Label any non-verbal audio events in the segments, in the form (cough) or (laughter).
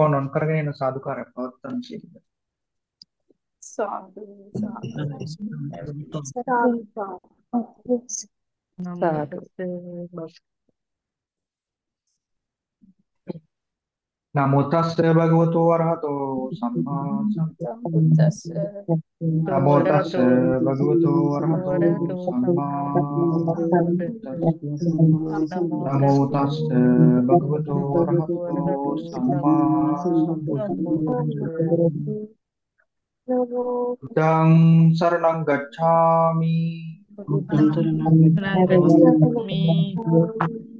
On කරගෙන යන සාදුකාරය පවත්තන ශීලද? සාදු සාදු. නමෝ තස්ස භගවතු වරහතෝ සම්මා සම්බුද්දස්ස නමෝ තස්ස භගවතු වරහතෝ සම්මා නමෝ තස්ස භගවතු වරහතෝ සම්මා බුද්ධං සරණං ගච්ඡාමි ධම්මං සරණං ගච්ඡාමි ධම්මං සරණං ගච්ඡාමි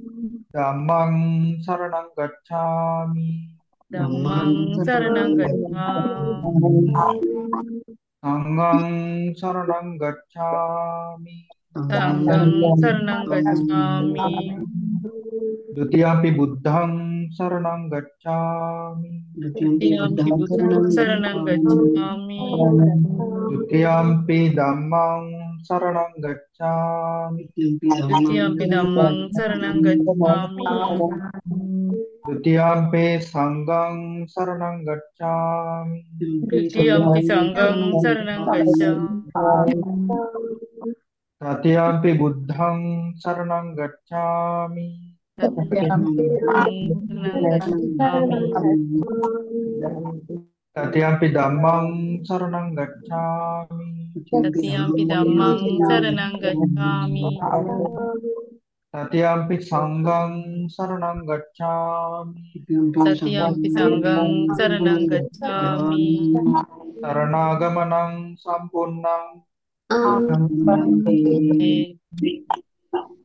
Damang saranang gacchami. Damang saranang gacchami. Sangang saranang gacchami. Sangang saranang gacchami. Dutiyampi buddhang saranang gacchami. Dutiyampi buddhang saranang gacchami. Dutiyampi dhammang සරණං ගච්ඡාමි ဒုတိယ ම්පි ධම්මං සරණං ගච්ඡාමි ဒုတိယ ම්පි සංඝං සරණං ගච්ඡාමි ဒုတိယ ම්පි සංඝං සරණං ගච්ඡාමි တတိယ ම්පි බුද්ධං සරණං ගච්ඡාමි တတိယ ම්පි සරණං ගච්ඡාමි တတိယ ම්පි ධම්මං සරණං ගච්ඡාමි Tatiampi sanggang saranang gacchami. Tatiampi sanggang saranang gacchami. Tatiampi sanggam ah. sampunang, Amin.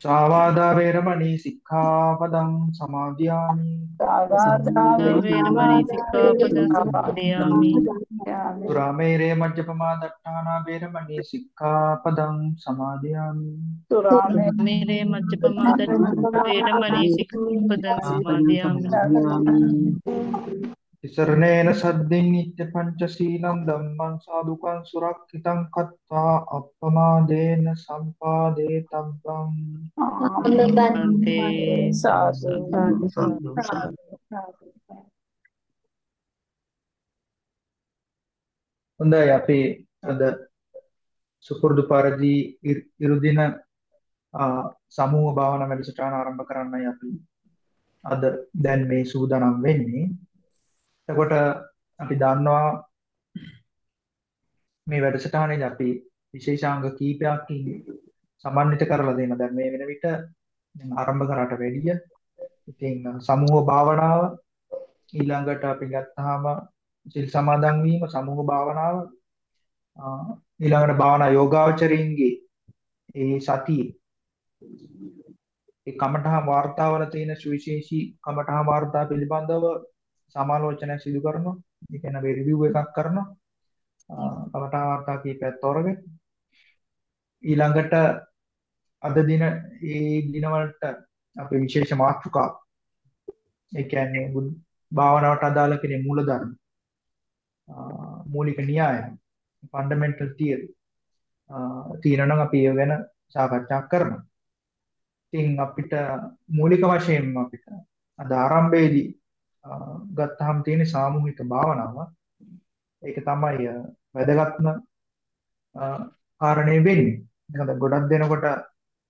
සාවාදා වේරමණී සික්ඛාපදං සමාදියාමි වේරමණී සික්ඛාපදං සමාදියාමි සුරාමේරේ මජ්ජපමා දට්ඨානා වේරමණී සික්ඛාපදං සමාදියාමි මේරේ මජ්ජපමා වේරමණී සික්ඛාපදං සමාදියාමි තිසරණේන සද්දින් නිත්‍ය පංචශීලං ධම්මං සාදුකං සුරක්ෂිතං කତ୍වා අප්පමාදේන සම්පාදේ තබ්බං බන්තේ සාදු හොඳයි අපි අද සුපුරුදු පරිදි ඉරුදින සමූහ භාවනා වැඩසටහන ආරම්භ කරන්නයි අපි අද දැන් මේ සූදානම් වෙන්නේ. එතකොට අපි දන්නවා මේ වැඩසටහනේදී අපි විශේෂාංග කීපයක් සමන්විත කරලා දෙනවා. දැන් මේ වෙන විට ආරම්භ කරාට වැඩිය ඉතින් සමූහ භාවනාව ඊළඟට අපි ගත්තාම සිල් සමාදන් වීම සමූහ භාවනාව ඊළඟට භාවනා යෝගාවචරින්ගේ ඒ සතිය ඒ කමඨහ වාර්තාවල තියෙන සුවිශේෂී කමඨහ වාර්තා පිළිබඳව සමාලෝචනයක් සිදු කරනවා. ඒ කියන්නේ රිවිව් එකක් කරනවා. කමඨහ වාර්තා කීපයක් තෝරගෙන ඊළඟට අද දින ඒ දිනවලට අපේ විශේෂ මාතෘකා ඒ කියන්නේ භාවනාවට අදාළ කෙනේ මූලධර්ම මූලික න්‍යාය ෆන්ඩමෙන්ටල් තියරි තියෙනවා නම් අපි ඒ ගැන සාකච්ඡා කරනවා. ඉතින් අපිට මූලික වශයෙන්ම අපිට අද ආරම්භයේදී ගත්තාම තියෙන සාමූහික භාවනාව ඒක තමයි වැදගත්ම කාරණේ වෙන්නේ. මොකද ගොඩක් දෙනකොට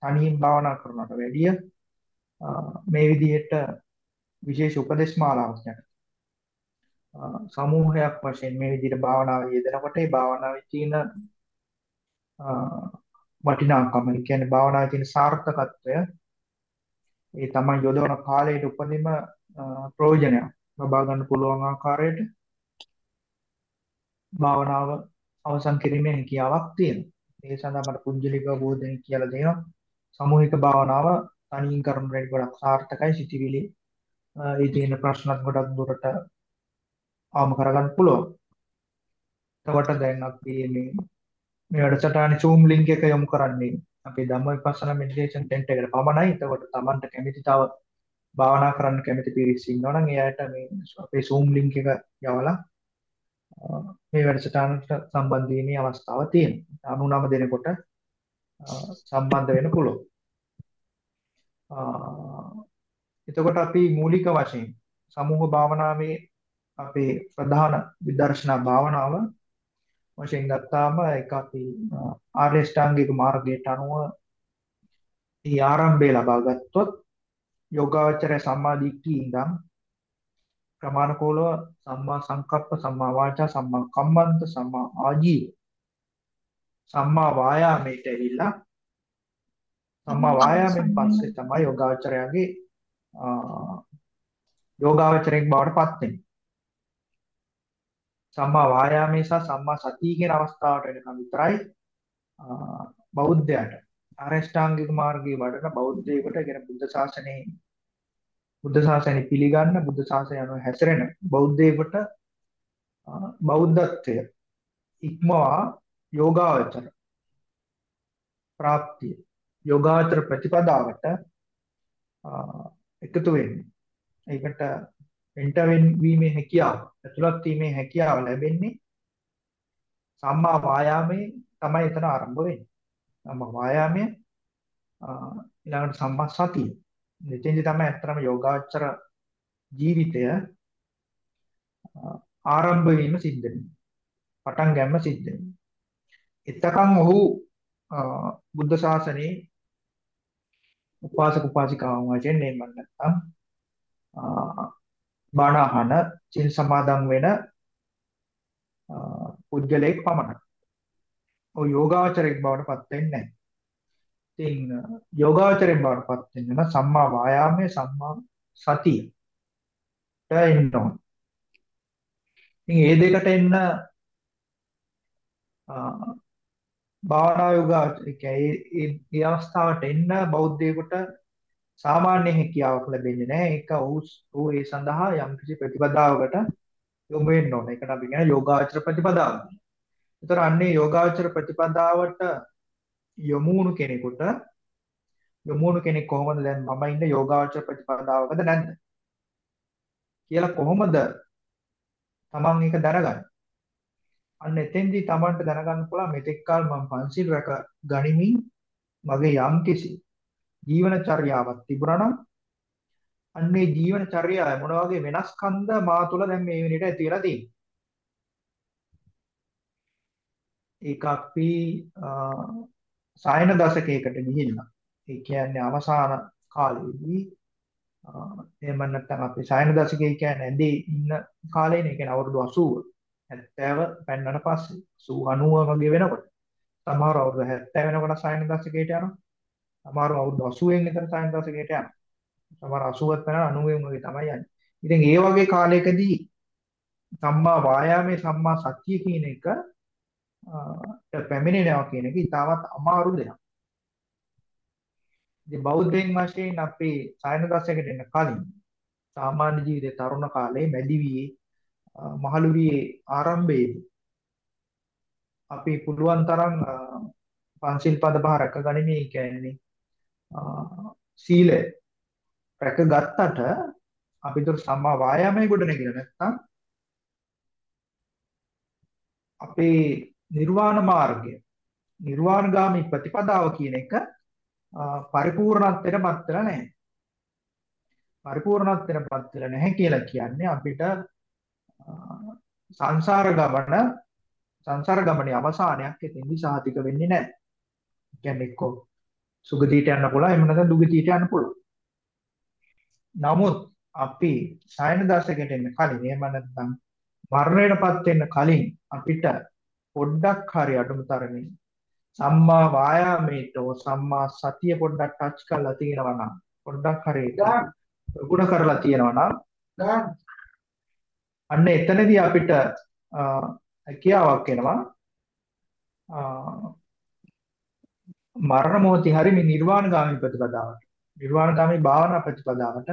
තනියෙන් භාවනා කරනවට වැඩිය මේ විදිහට විශේෂ උපදේශ මාලාවක් යන සමූහයක් වශයෙන් මේ විදිහට භාවනාව යෙදෙනකොට ඒ භාවනාවේ තියෙන වටිනාකම ඒ කියන්නේ භාවනාවේ තියෙන සාර්ථකත්වය ඒ තමයි යොදවන කාලයට උපරිම ප්‍රයෝජනයක් ලබා ගන්න පුළුවන් ආකාරයට භාවනාව අවසන් කිරීමේ හැකියාවක් තියෙනවා. ඒ සඳහා මට පුංජලික බෝධනය කියලා දෙනවා. සමූහික භාවනාව තනියෙන් කරන රෙඩ් ගොඩක් සාර්ථකයි සිටිවිලි ඒ තියෙන ප්‍රශ්නත් ගොඩක් දුරට අවම කරගන්න පුළුවන්. එතකොට දැන් අපි මේ මේ වැඩසටහනේ Zoom link එක යොමු කරන්නේ අපේ ධම්මවිපස්සනා මෙඩිටේෂන් ටෙන්ට් එකට පමණයි. එතකොට Tamanට කැමති තව භාවනා කරන්න කැමති පිරිස් ඉන්නවා නම් එයාට මේ අපේ Zoom link එක යවලා අ, මේ වැඩසටහනට සම්බන්ධ වීමේ අවස්ථාව තියෙනවා. 99 දෙනෙකුට අ, සම්බන්ධ වෙන්න පුළුවන්. අ, එතකොට අපි මූලික වශයෙන් සමූහ භාවනාවේ අපේ ප්‍රධාන විදර්ශනා භාවනාව වශයෙන් ගත්තාම ඒක අපි අ, ආර්ය ශ්‍රාංගික මාර්ගයට අනුව ඒ ආරම්භය ලබා ගත්තොත් යෝගාවචරය සම්මා දිට්ඨිය ඉඳන් ප්‍රමාණිකෝලව සම්මා සංකප්ප සම්මා වාචා සම්මා කම්මන්ත සම්මා ආජීව සම්මා වායාමයට ඇවිල්ලා සම්මා වායාමයෙන් පස්සේ තමයි යෝගාවචරයගේ අ, යෝගාවචරයෙන් බවට පත් වෙන්නේ. සම්මා වායාමයේ සහ සම්මා සතිය කියන අවස්ථාවට එනකම් විතරයි බෞද්ධයාට අරෂ්ඨාංගික මාර්ගයේ වඩන බෞද්ධයෙකුට කියන බුද්ධ ශාසනයේ බුද්ධ ශාසනය පිළිගන්න බුද්ධ ශාසනය අනුව හැසිරෙන බෞද්ධයෙකුට අ, බෞද්ධත්වය ඉක්මවා යෝගාවචර ප්‍රාප්තිය යෝගාචර ප්‍රතිපදාවට අ, එකතු වෙන්නේ. ඒකට එන්ටර් වීමේ හැකියාව, ඇතුළත් වීමේ හැකියාව ලැබෙන්නේ සම්මා වායාමයේ තමයි එතන ආරම්භ වෙන්නේ. සම්මා වායාමය අ, ඊළඟට සම්මා සතිය. මෙතෙන්දි තමයි ඇත්තටම යෝගාචර ජීවිතය අ, ආරම්භ වීම සිද්ධ වෙන්නේ. පටන් ගැනීම සිද්ධ වෙන්නේ. එතකන් ඔහු අ, බුද්ධ ශාසනයේ උපාසක උපාසිකාවන් වශයෙන් නෙමෙයි නැත්නම් අ, බණ අහන සිල් සමාදන් වෙන අ, පුද්ගලයෙක් පමණයි. ඔය යෝගාචරයක් බවට පත් වෙන්නේ නැහැ. ඉතින් අ, යෝගාචරයෙන් බවට පත් වෙන්න නම් සම්මා වායාමයේ සම්මා සතියට එන්න ඕන. ඉතින් මේ දෙකට එන්න අ, භාවනා යෝගාචර කියන්නේ ඒ ඒ අවස්ථාවට එන්න බෞද්ධයෙකුට සාමාන්‍ය හැකියාවක් ලැබෙන්නේ නැහැ. ඒක ඔහු ඔහු ඒ සඳහා යම්කිසි ප්‍රතිපදාවකට යොමු වෙන්න ඕන. ඒකට අපි කියන යෝගාචර ප්‍රතිපදාව. ඒතර අන්නේ යෝගාචර ප්‍රතිපදාවට යොමු වුණු කෙනෙකුට යොමු වුණු කෙනෙක් කොහොමද දැන් මම ඉන්න යෝගාචර ප්‍රතිපදාවකද නැද්ද කියලා කොහොමද තමන් ඒක දැනගන්නේ? අන්න එතෙන්දී තමන්ට දැනගන්න පුළුවන් මෙතෙක් කල මම පංචිල් රැක ගනිමින් මගේ යම්කිසි ජීවනචර්යාවක් තිබුණා නම් අන්නේ ජීවනචර්යාව මොන වගේ වෙනස්කම්ද මා තුළ දැන් මේ වෙනට ඇති වෙලා තියෙන්නේ. ඒක අපි අ, සායන දශකයකට ගිහිල්ලා. ඒ කියන්නේ අවසාන කාලේදී අ, එහෙම නැත්නම් අපි සායන දශකය කියන්නේ ඇඳේ ඉන්න කාලේනේ ඒ කියන්නේ අවුරුදු 80 70 පෙන්නන පස්සේ 80 90 වගේ වෙනකොට සමහර අවුරුදු 70 වෙනකොට සායන දශකයට යනවා. සමහර අවුරුදු 80 විතර සායන දශකයට යනවා. සමහර 80ත් වෙනවා 90 වගේ තමයි යන්නේ. ඉතින් ඒ වගේ කාලයකදී සම්මා වායාමයේ සම්මා සතිය කියන එක අ, පැමිණෙනවා කියන එක ඉතාමත් අමාරු දෙයක්. ඉතින් බෞද්ධයන් වශයෙන් අපේ සායන දශකයට එන්න කලින් සාමාන්‍ය ජීවිතේ තරුණ කාලේ මැදි වියේ අ, මහලු වියේ ආරම්භයේදී අපි පුළුවන් තරම් අ, පංචිල් පද පහ රැක ගනිමින් කියන්නේ අ, සීලය රැක ගත්තට අපිට සම්මා වායාමයේ ගොඩ නැගිලා නැත්නම් අපේ නිර්වාණ මාර්ගය නිර්වාණගාමී ප්‍රතිපදාව කියන එක අ, පරිපූර්ණත්වයටපත් වෙලා නැහැ. පරිපූර්ණත්වයටපත් වෙලා නැහැ කියලා කියන්නේ අපිට අ, සංසාර ගමන සංසාර ගමනේ අවසානයක් එතෙන්දි සාතික වෙන්නේ නැහැ. කියන්නේ එක්ක සුගතියට යන්න පුළුවන් එහෙම නැත්නම් දුගතියට යන්න පුළුවන්. නමුත් අපි සයන දශකයට එන්න කලින් එහෙම නැත්නම් මරණයටපත් වෙන්න කලින් අපිට පොඩ්ඩක් හරි අඩුම තරමින් සම්මා වායාමයට හෝ සම්මා සතිය පොඩ්ඩක් ටච් කරලා තියෙනවා නම් පොඩ්ඩක් හරි ප්‍රගුණ කරලා තියෙනවා නම් අන්න එතනදී අපිට හැකියාවක් එනවා. මරණ මොහොතේ හරි මේ නිර්වාණගාමී ප්‍රතිපදාවට නිර්වාණගාමී භාවනා ප්‍රතිපදාවට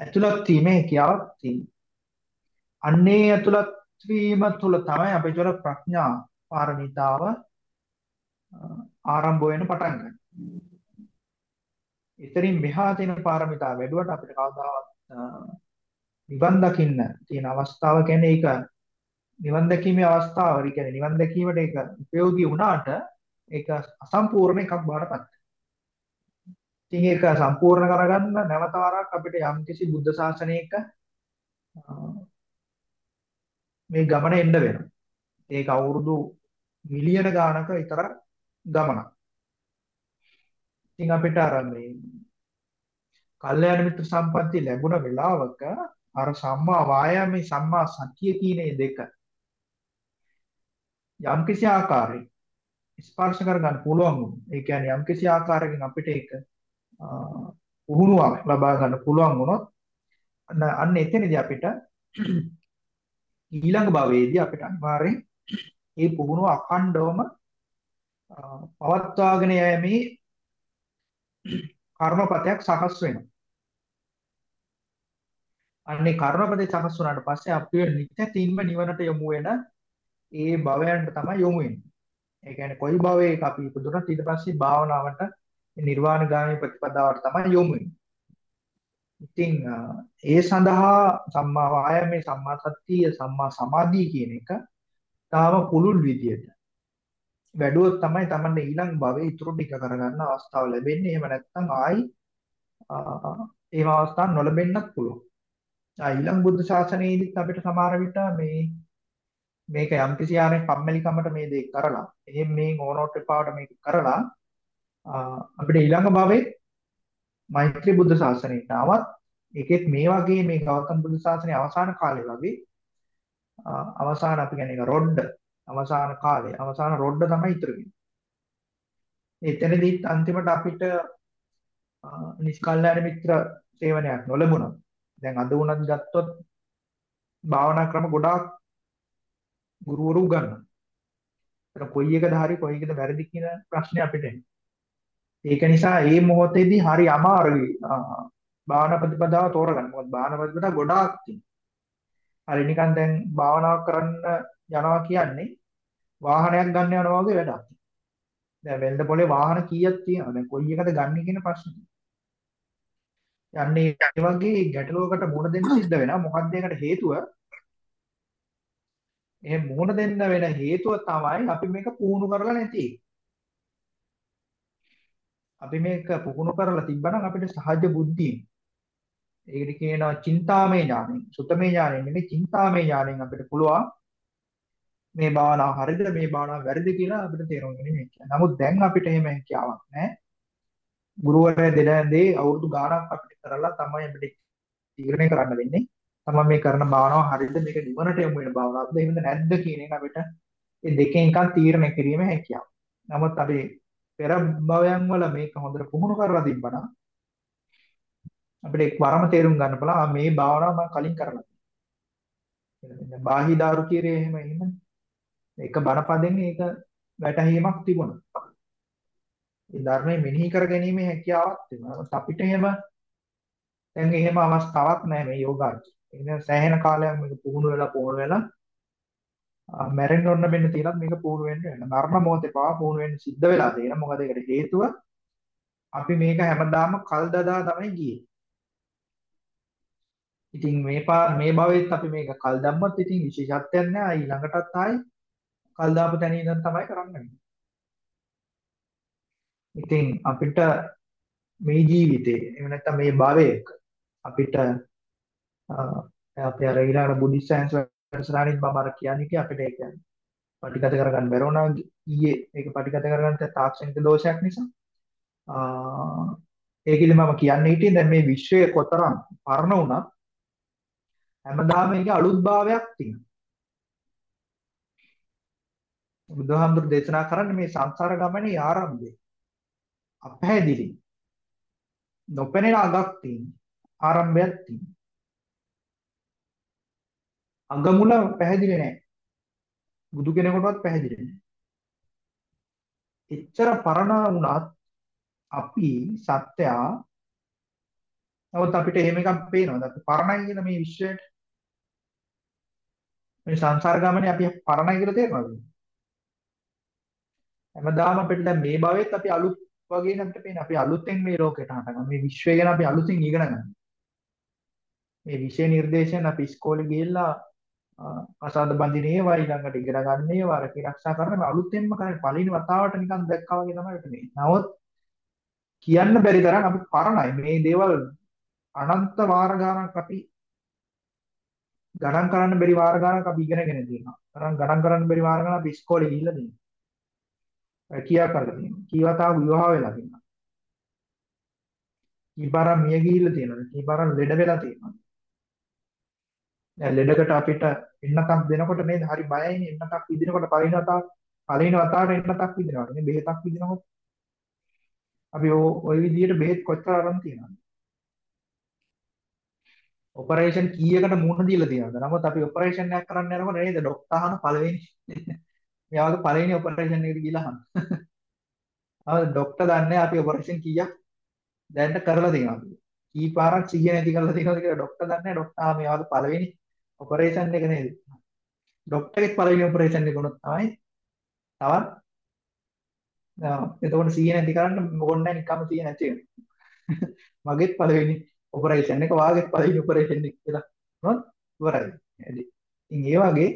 ඇතුළත් වීමේ හැකියාවක් තියෙනවා. අන්නේ ඇතුළත් වීම තුළ තමයි අපි තුළ ප්‍රඥා පාරමිතාව අ, ආරම්භ වෙන්න පටන් ගන්න. එතරින් මෙහා තියෙන පාරමිතා වැඩුවට අපිට කවදාවත් අ, නිවන් දකින්න තියෙන අවස්ථාව කියන්නේ ඒක නිවන් දැකීමේ අවස්ථාව, ඒ කියන්නේ නිවන් දැකීමට ඒක උපයෝගී වුණාට ඒක අසම්පූර්ණ එකක් බවට පත් ඉතින් ඒක සම්පූර්ණ කරගන්න නැවත වරක් අපිට යම්කිසි බුද්ධ ශාසනයක අ, මේ ගමන එන්න වෙනවා. ඒක අවුරුදු මිලියන ගානක විතර ගමනක්. ඉතින් අපිට අර මේ කල්යාණ මිත්‍ර සම්පත්තිය ලැබුණ වෙලාවක අර සම්මා වායාමේ සම්මා සතිය කියන මේ දෙක යම්කිසි ආකාරයක ස්පර්ශ කරගන්න පුළුවන් වුණා. ඒ කියන්නේ යම්කිසි ආකාරයකින් අපිට ඒක අ, පුහුණුවක් ලබා ගන්න පුළුවන් වුණොත් අන්න අන්න එතනදී අපිට ඊළඟ භවයේදී අපිට අනිවාර්යෙන් මේ පුහුණුව අඛණ්ඩවම අ, පවත්වාගෙන යෑමේ කර්මපතයක් සකස් වෙනවා. අන්නේ කර්මපතේ සකස් වුණාට පස්සේ අපි නිත්‍යතින්ම නිවනට යොමු වෙන ඒ භවයන්ට තමයි යොමු වෙන්නේ. ඒ කියන්නේ කොයි භවයක අපි ඉපදුනත් ඊට පස්සේ භාවනාවට නිර්වාණ ගාමී ප්‍රතිපදාවට තමයි යොමු වෙන්නේ. ඉතින් අ, ඒ සඳහා සම්මා වායාමේ සම්මා සතිය සම්මා සමාධිය කියන එක තාම පුළුල් විදියට වැඩුවොත් තමයි Tamanne ඊළඟ භවයේ ඉතුරු ටික කරගන්න අවස්ථාව ලැබෙන්නේ. එහෙම නැත්නම් ආයි අ, ඒව අවස්ථා නොලැබෙන්නත් පුළුවන්. ආ ඊළඟ බුද්ධ ශාසනයේදීත් අපිට සමහර විට මේ මේක යම්කිසි ආකාරයක කම්මැලිකමට මේ දේ කරලා එහෙම මේ ඕනෝට එපාවට මේක කරලා අ, අපිට ඊළඟ භවයේ මෛත්‍රී බුද්ධ ශාසනයට ආවත් ඒකෙත් මේ වගේ මේ ගෞතම බුදු ශාසනයේ අවසාන කාලේ වගේ අ, අවසාන අපි කියන්නේ ඒක රොඩ්ඩ අවසාන කාලේ අවසාන රොඩ්ඩ තමයි ඉතුරු වෙන්නේ. එතනදීත් අන්තිමට අපිට අ, නිෂ්කල්යාණ මිත්‍ර සේවනයක් නොලැබුණා. දැන් අද වුණත් ගත්තොත් භාවනා ක්‍රම ගොඩාක් ගුරුවරු උගන්වනවා. ඒක කොයි එකද හරි කොයි එකද වැරදි කියන ප්‍රශ්නේ අපිට එන්නේ. ඒක නිසා මේ මොහොතේදී හරි අමාරුයි අ, භාවනා ප්‍රතිපදාව තෝරගන්න. මොකද භාවනා ප්‍රතිපදාව ගොඩාක් තියෙනවා. හරි නිකන් දැන් භාවනාවක් කරන්න යනවා කියන්නේ වාහනයක් ගන්න යනවා වගේ වැඩක්. දැන් වෙළඳ පොලේ වාහන කීයක් තියෙනවද? දැන් කොයි එකද ගන්න කියන ප්‍රශ්නේ. යන්නේ ඒ වගේ ගැටලුවකට මුහුණ දෙන්න සිද්ධ වෙනවා. මොකක්ද ඒකට හේතුව? එහෙන් මුහුණ දෙන්න වෙන හේතුව තමයි අපි මේක පුහුණු කරලා නැති එක. අපි මේක පුහුණු කරලා තිබ්බනම් අපිට සහජ බුද්ධියෙන් ඒකට කියනවා චින්තාමය ඥානෙ. සුතමේ ඥානෙ නෙමෙයි චින්තාමය ඥානෙන් අපිට පුළුවන් මේ භාවනාව හරිද මේ භාවනාව වැරදිද කියලා අපිට තේරුම් ගැනීම හැකියි. නමුත් දැන් අපිට එහෙම හැකියාවක් නැහැ. ගුරුවරයා දෙන දේ අවුරුදු ගාණක් අපිට කරලා තමයි අපිට තීරණය කරන්න වෙන්නේ. තමයි මේ කරන භාවනාව හරිද මේක නිවනට යොමු වෙන භාවනාවක්ද එහෙමද නැද්ද කියන එක අපිට මේ දෙකෙන් එකක් තීරණය කිරීමේ හැකියාව. නමුත් අපි පෙර භවයන් වල මේක හොඳට පුහුණු කරලා තිබ්බනම් අපිට එක් වරම තේරුම් ගන්න පුළුවන් මේ භාවනාව මම කලින් කරලා තියෙනවා. බාහිදාරු කීරේ එහෙම එහෙම එක බණපදෙන් ඒක වැටහීමක් තිබුණා. ඒ ධර්මයේ මෙනෙහි කර ගැනීමේ හැකියාවක් තිබුණා. අපිට එහෙම දැන් එහෙම අවස්ථාවක් නැහැ මේ යෝගාර්ථය. එහෙනම් සෑහෙන කාලයක් මේක පුහුණු වෙලා පුහුණු වෙලා මැරෙන්න ඕන වෙන්න තියෙනත් මේක පුහුණු වෙන්න වෙන. මරණ මොහොතේ පවා පුහුණු වෙන්න සිද්ධ වෙලා තියෙනවා. මොකද ඒකට හේතුව අපි මේක හැමදාම කල් දදා තමයි ගියේ. ඉතින් මේ පා මේ භවෙත් අපි මේක කල් දැම්මත් ඉතින් විශේෂත්වයක් නැහැ. ඊළඟටත් ආයි කල් දාපු තැන ඉඳන් තමයි කරන්නේ. ඉතින් අපිට මේ ජීවිතේ එහෙම නැත්නම් මේ භවයක අපිට අපි අර ඊළඟ බුද්ධිස් සයන්ස් වැඩසටහනින් මම අර කියන්නේ කි අපිට ඒක පටිගත කරගන්න බැරි වුණා ඊයේ ඒක පටිගත කරගන්න තාක්ෂණික දෝෂයක් නිසා. ඒකෙදි මම කියන්නේ හිටියේ දැන් මේ විශ්වය කොතරම් පරණ වුණත් හැමදාම ඒකේ අලුත් භාවයක් තියෙනවා. බුදුහාමුදුරු දේශනා කරන්නේ මේ සංසාර ගමනේ ආරම්භය අපහැදිලි නොපෙනෙන අගක් තියෙන ආරම්භයක් තියෙන අගමුල පැහැදිලි නැහැ බුදු කෙනෙකුටවත් පැහැදිලි නැහැ එච්චර පරණ වුණත් අපි සත්‍යයා නමුත් අපිට එහෙම එකක් පේනවද? අපි පරණයි කියන මේ විශ්වයට මේ සංසාර ගමනේ අපි පරණයි කියලා තේරෙනවද? හැමදාම අපිට දැන් මේ භවෙත් අපි අලුත් වගේ අපිට පේන අපි අලුතෙන් මේ ලෝකෙට හටගන්න. මේ විශ්වය ගැන අපි අලුතෙන් ඉගෙන ගන්න. මේ විෂය නිර්දේශන අපි ඉස්කෝලේ ගිහිල්ලා අසාද බඳින ඒවා ඊළඟට ඉගෙන ගන්න ඒවා රැකී ආරක්ෂා කරන මේ අලුතෙන්ම කරන්නේ පළවෙනි වතාවට නිකන් දැක්කා වගේ තමයි අපිට මේ. නමුත් කියන්න බැරි තරම් අපි පරණයි. මේ දේවල් අනන්ත වාර ගණනක් අපි ගණන් කරන්න බැරි වාර ගණනක් අපි ඉගෙනගෙන තියෙනවා. තරම් ගණන් කරන්න බැරි වාර ගණනක් අපි ඉස්කෝලේ ගිහිල්ලා තියෙනවා. රැකියාව කරලා තියෙනවා. කීවතාව විවාහ වෙලා තියෙනවා. කීපාරක් මිය ගිහිල්ලා තියෙනවා. කීපාරක් ලෙඩ වෙලා තියෙනවා. ලෙඩකට අපිට එන්නකම් දෙනකොට මේ හරි බයයිනේ එන්නකම් විදිනකොට පළවෙනි වතාවට පළවෙනි වතාවට එන්නකම් විදිනකොට මේ බෙහෙතක් විදිනකොට අපි ওই විදිහට බෙහෙත් කොච්චර අරන් තියනවද ඔපරේෂන් කීයකට මුහුණ දීලා තියෙනවද? නමුත් අපි ඔපරේෂන් එකක් කරන්න යනකොට නේද ડોක්ටර් අහන පළවෙනි (laughs) මෙයාගේ පළවෙනි ඔපරේෂන් එකට ගිහලා අහන. (laughs) ආව ડોක්ටර් දන්නේ අපි ඔපරේෂන් කීයක් දැන්ට කරලා තියෙනවද? කී පාරක් සිහිය නැති කරලා තියෙනවද කියලා ડોක්ටර් දන්නේ. ડોක්ටර් මෙයාගේ පළවෙනි ඔපරේෂන් එක නේද? ડોක්ටර්ගෙත් පළවෙනි ඔපරේෂන් එක උනොත් තමයි තවත් එතකොට සිහිය නැති කරන්න මොකොන්නේ නිකම්ම සිහිය නැති වෙනවා (laughs) මගෙත් පළවෙනි ඔපරේෂන් එක වාගෙත් පළවෙනි ඔපරේෂන් එක කියලා නෝත් ඉවරයි. ඉතින් ඒ වගේ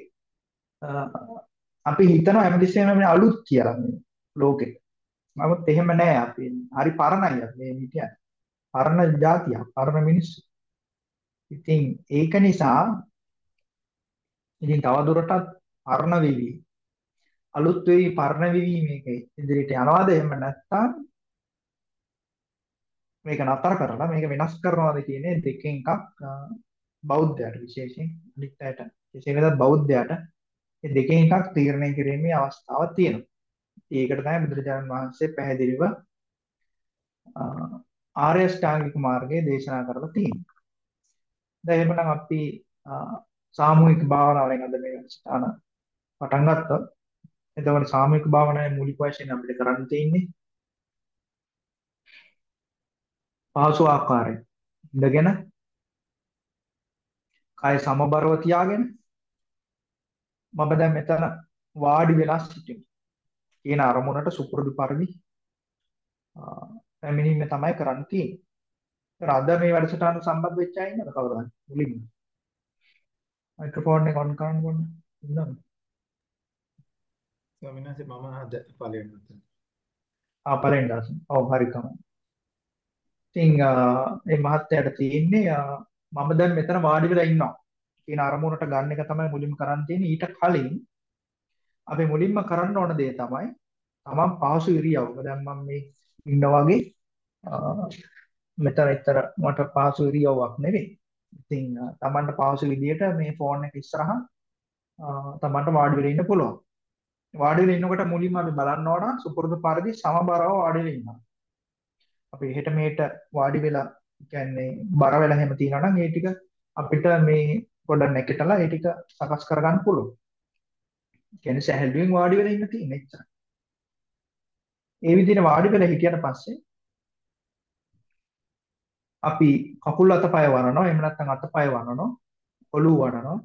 අපි හිතනවා හැමතිස්සෙම මේ අලුත් කියලා මේ ලෝකෙට නමුත් එහෙම නෑ අපි. හරි පරණයි අපි මේ හිටියන්නේ. පරණ જાතිය පරණ මිනිස්සු. ඉතින් ඒක නිසා ඉතින් තවදුරටත් පරණ වෙවි අලුත් වෙවි පරණ වෙවි මේක ඉදිරියට යනවාද එහෙම නැත්නම් මේක නතර කරලා මේක වෙනස් කරනවාද කියන දෙකෙන් එකක් බෞද්ධයට විශේෂයෙන් අනිත් අයට කෙසේ වෙතත් බෞද්ධයට මේ දෙකෙන් එකක් තීරණය කිරීමේ අවස්ථාවක් තියෙනවා. ඒකට තමයි බුදුරජාණන් වහන්සේ පැහැදිලිව ආර්ය ශ්‍රාංගික මාර්ගය දේශනා කරලා තියෙන්නේ. දැන් එහෙමනම් අපි සාමූහික භාවනාවෙන් අද මේ ස්ථාන පටන් ගත්තා. එතකොට සාමූහික භාවනාවේ මූලික වශයෙන් අපිට කරන්න තියෙන්නේ පහසු ආකාරයෙන් ඉඳගෙන කය සමබරව තියාගෙන මම දැන් මෙතන වාඩි වෙලා සිටිමි. කියන අරමුණට සුපුරුදු පරිදි පැමිණීම තමයි කරන්න තියෙන්නේ. ඒත් අද මේ වැඩසටහන සම්බන්ධ වෙච්ච අය ඉන්නද කවුරුහරි මුලින්ම? මයික්‍රොෆෝන් එක ඔන් කරන්න ඕන. ඉන්නවද? ස්වාමීන් වහන්සේ මම අද පළවෙනි උත්තර. ආ පළවෙනි දාස. ඔව් හරි කම. ඉතින් මේ මහත්යට තියෙන්නේ මම දැන් මෙතන වාඩි වෙලා ඉන්නවා කියන අරමුණට ගන්න එක තමයි මුලින්ම කරන්න තියෙන්නේ. ඊට කලින් අපි මුලින්ම කරන්න ඕන දේ තමයි තමන් පහසු ඉරියව්ව. දැන් මම මේ ඉන්න වගේ මෙතන ඇත්තට මට පහසු ඉරියව්වක් නෙවෙයි. ඉතින් තමන්ට පහසු විදියට මේ ෆෝන් එක ඉස්සරහා තමන්ට වාඩි වෙලා ඉන්න පුළුවන්. වාඩි වෙලා ඉන්නකොට මුලින්ම අපි බලන්න ඕන සුපුරුදු පරිදි සමබරව වාඩි වෙලා ඉන්නවා. අපි එහෙට මෙහෙට වාඩි වෙලා කියන්නේ බර වෙලා හැම තියනවා නම් ඒ ටික අපිට මේ පොඩක් නැකටලා ඒ ටික සකස් කරගන්න පුළුවන්. කියන්නේ සැහැල්ලුවෙන් වාඩි වෙලා ඉන්න තියෙන එච්චරයි. ඒ විදිහට වාඩි වෙලා හිටියට පස්සේ අපි කකුල් අතපය වරනවා එහෙම නැත්නම් අතපය වරනවා ඔළුව වරනවා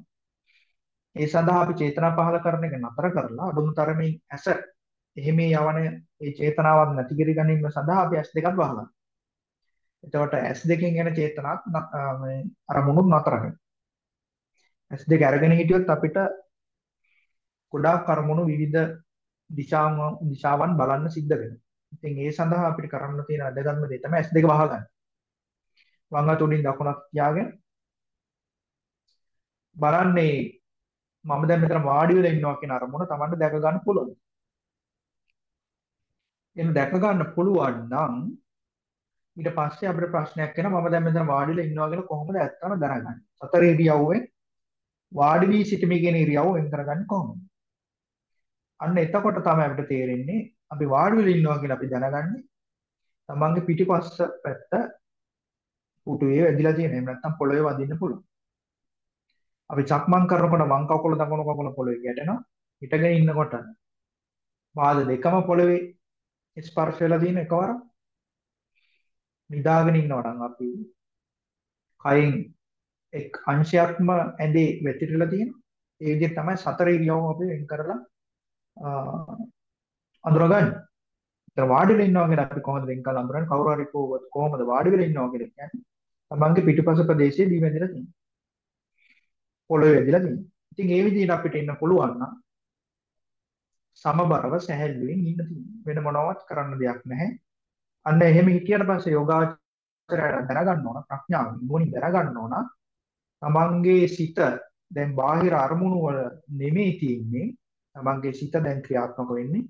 ඒ සඳහා අපි චේතනා පහල කරන එක නතර කරලා අඩුම තරමින් ඇස එහෙම යවන ඒ චේතනාවක් නැති කර ගැනීම සඳහා අපි ඇස් දෙකක් වහලා. එතකොට ඇස් දෙකෙන් එන චේතනාත් මේ අරමුණුත් නතර වෙනවා. ඇස් දෙක අරගෙන හිටියොත් අපිට ගොඩාක් අරමුණු විවිධ දිශාවන් දිශාවන් බලන්න සිද්ධ වෙනවා. ඉතින් ඒ සඳහා අපිට කරන්න තියෙන වැදගත්ම දේ තමයි ඇස් දෙක වහගන්න. වම් අත උඩින් දකුණත් තියාගෙන බලන්නේ මම දැන් මෙතන වාඩි වෙලා ඉන්නවා කියන අරමුණ Tamanට දැක ගන්න පුළුවන්. එහෙම දැක ගන්න පුළුවන් නම් ඊට පස්සේ අපිට ප්‍රශ්නයක් එනවා මම දැන් මෙතන වාඩි වෙලා ඉන්නවා කියලා කොහොමද ඇත්තම දැනගන්නේ? සතර ඉරියව්වෙන් වාඩි වී සිටීමේ කියන ඉරියව්ව වෙන් කරගන්නේ කොහොමද? අන්න එතකොට තමයි අපිට තේරෙන්නේ අපි වාඩි වෙලා ඉන්නවා කියලා අපි දැනගන්නේ තමන්ගේ පිටිපස්ස පැත්ත පුටුවේ වැදිලා තියෙන. එහෙම නැත්නම් පොළවේ වදින්න පුළුවන්. අපි සක්මන් කරනකොට වම් කකුල දකුණු කකුල පොළවේ ගැටෙනවා. හිටගෙන ඉන්නකොට පාද දෙකම පොළවේ ස්පර්ශ වෙලා තියෙන එකවර නිදාගෙන ඉන්නවා නම් අපි කයින් එක් අංශයක්ම ඇඳේ වැතිරලා තියෙනවා. ඒ විදිහට තමයි සතර ඉරියව්ව අපි වෙන් කරලා අඳුරගන්නේ. ඒතර වාඩි වෙලා ඉන්නවා කියලා අපි කොහොමද වෙන් කරලා අඳුරන්නේ? කවුරු හරි කොහොමද වාඩි වෙලා ඉන්නවා කියලා කියන්නේ? තමන්ගේ පිටුපස ප්‍රදේශයේ දී වැදිලා තියෙනවා. පොළොවේ වැදිලා තියෙනවා. ඉතින් ඒ විදිහට අපිට ඉන්න පුළුවන් නම් සමබරව සැහැල්ලුවෙන් ඉන්න තියෙනවා. වෙන මොනවත් කරන්න දෙයක් නැහැ. අන්න එහෙම හිටියට පස්සේ යෝගාචරයට දැනගන්න ඕන ප්‍රඥාවෙන් නුවණින් දැනගන්න ඕන තමන්ගේ සිත දැන් බාහිර අරමුණු වල නෙමෙයි තියෙන්නේ තමන්ගේ සිත දැන් ක්‍රියාත්මක වෙන්නේ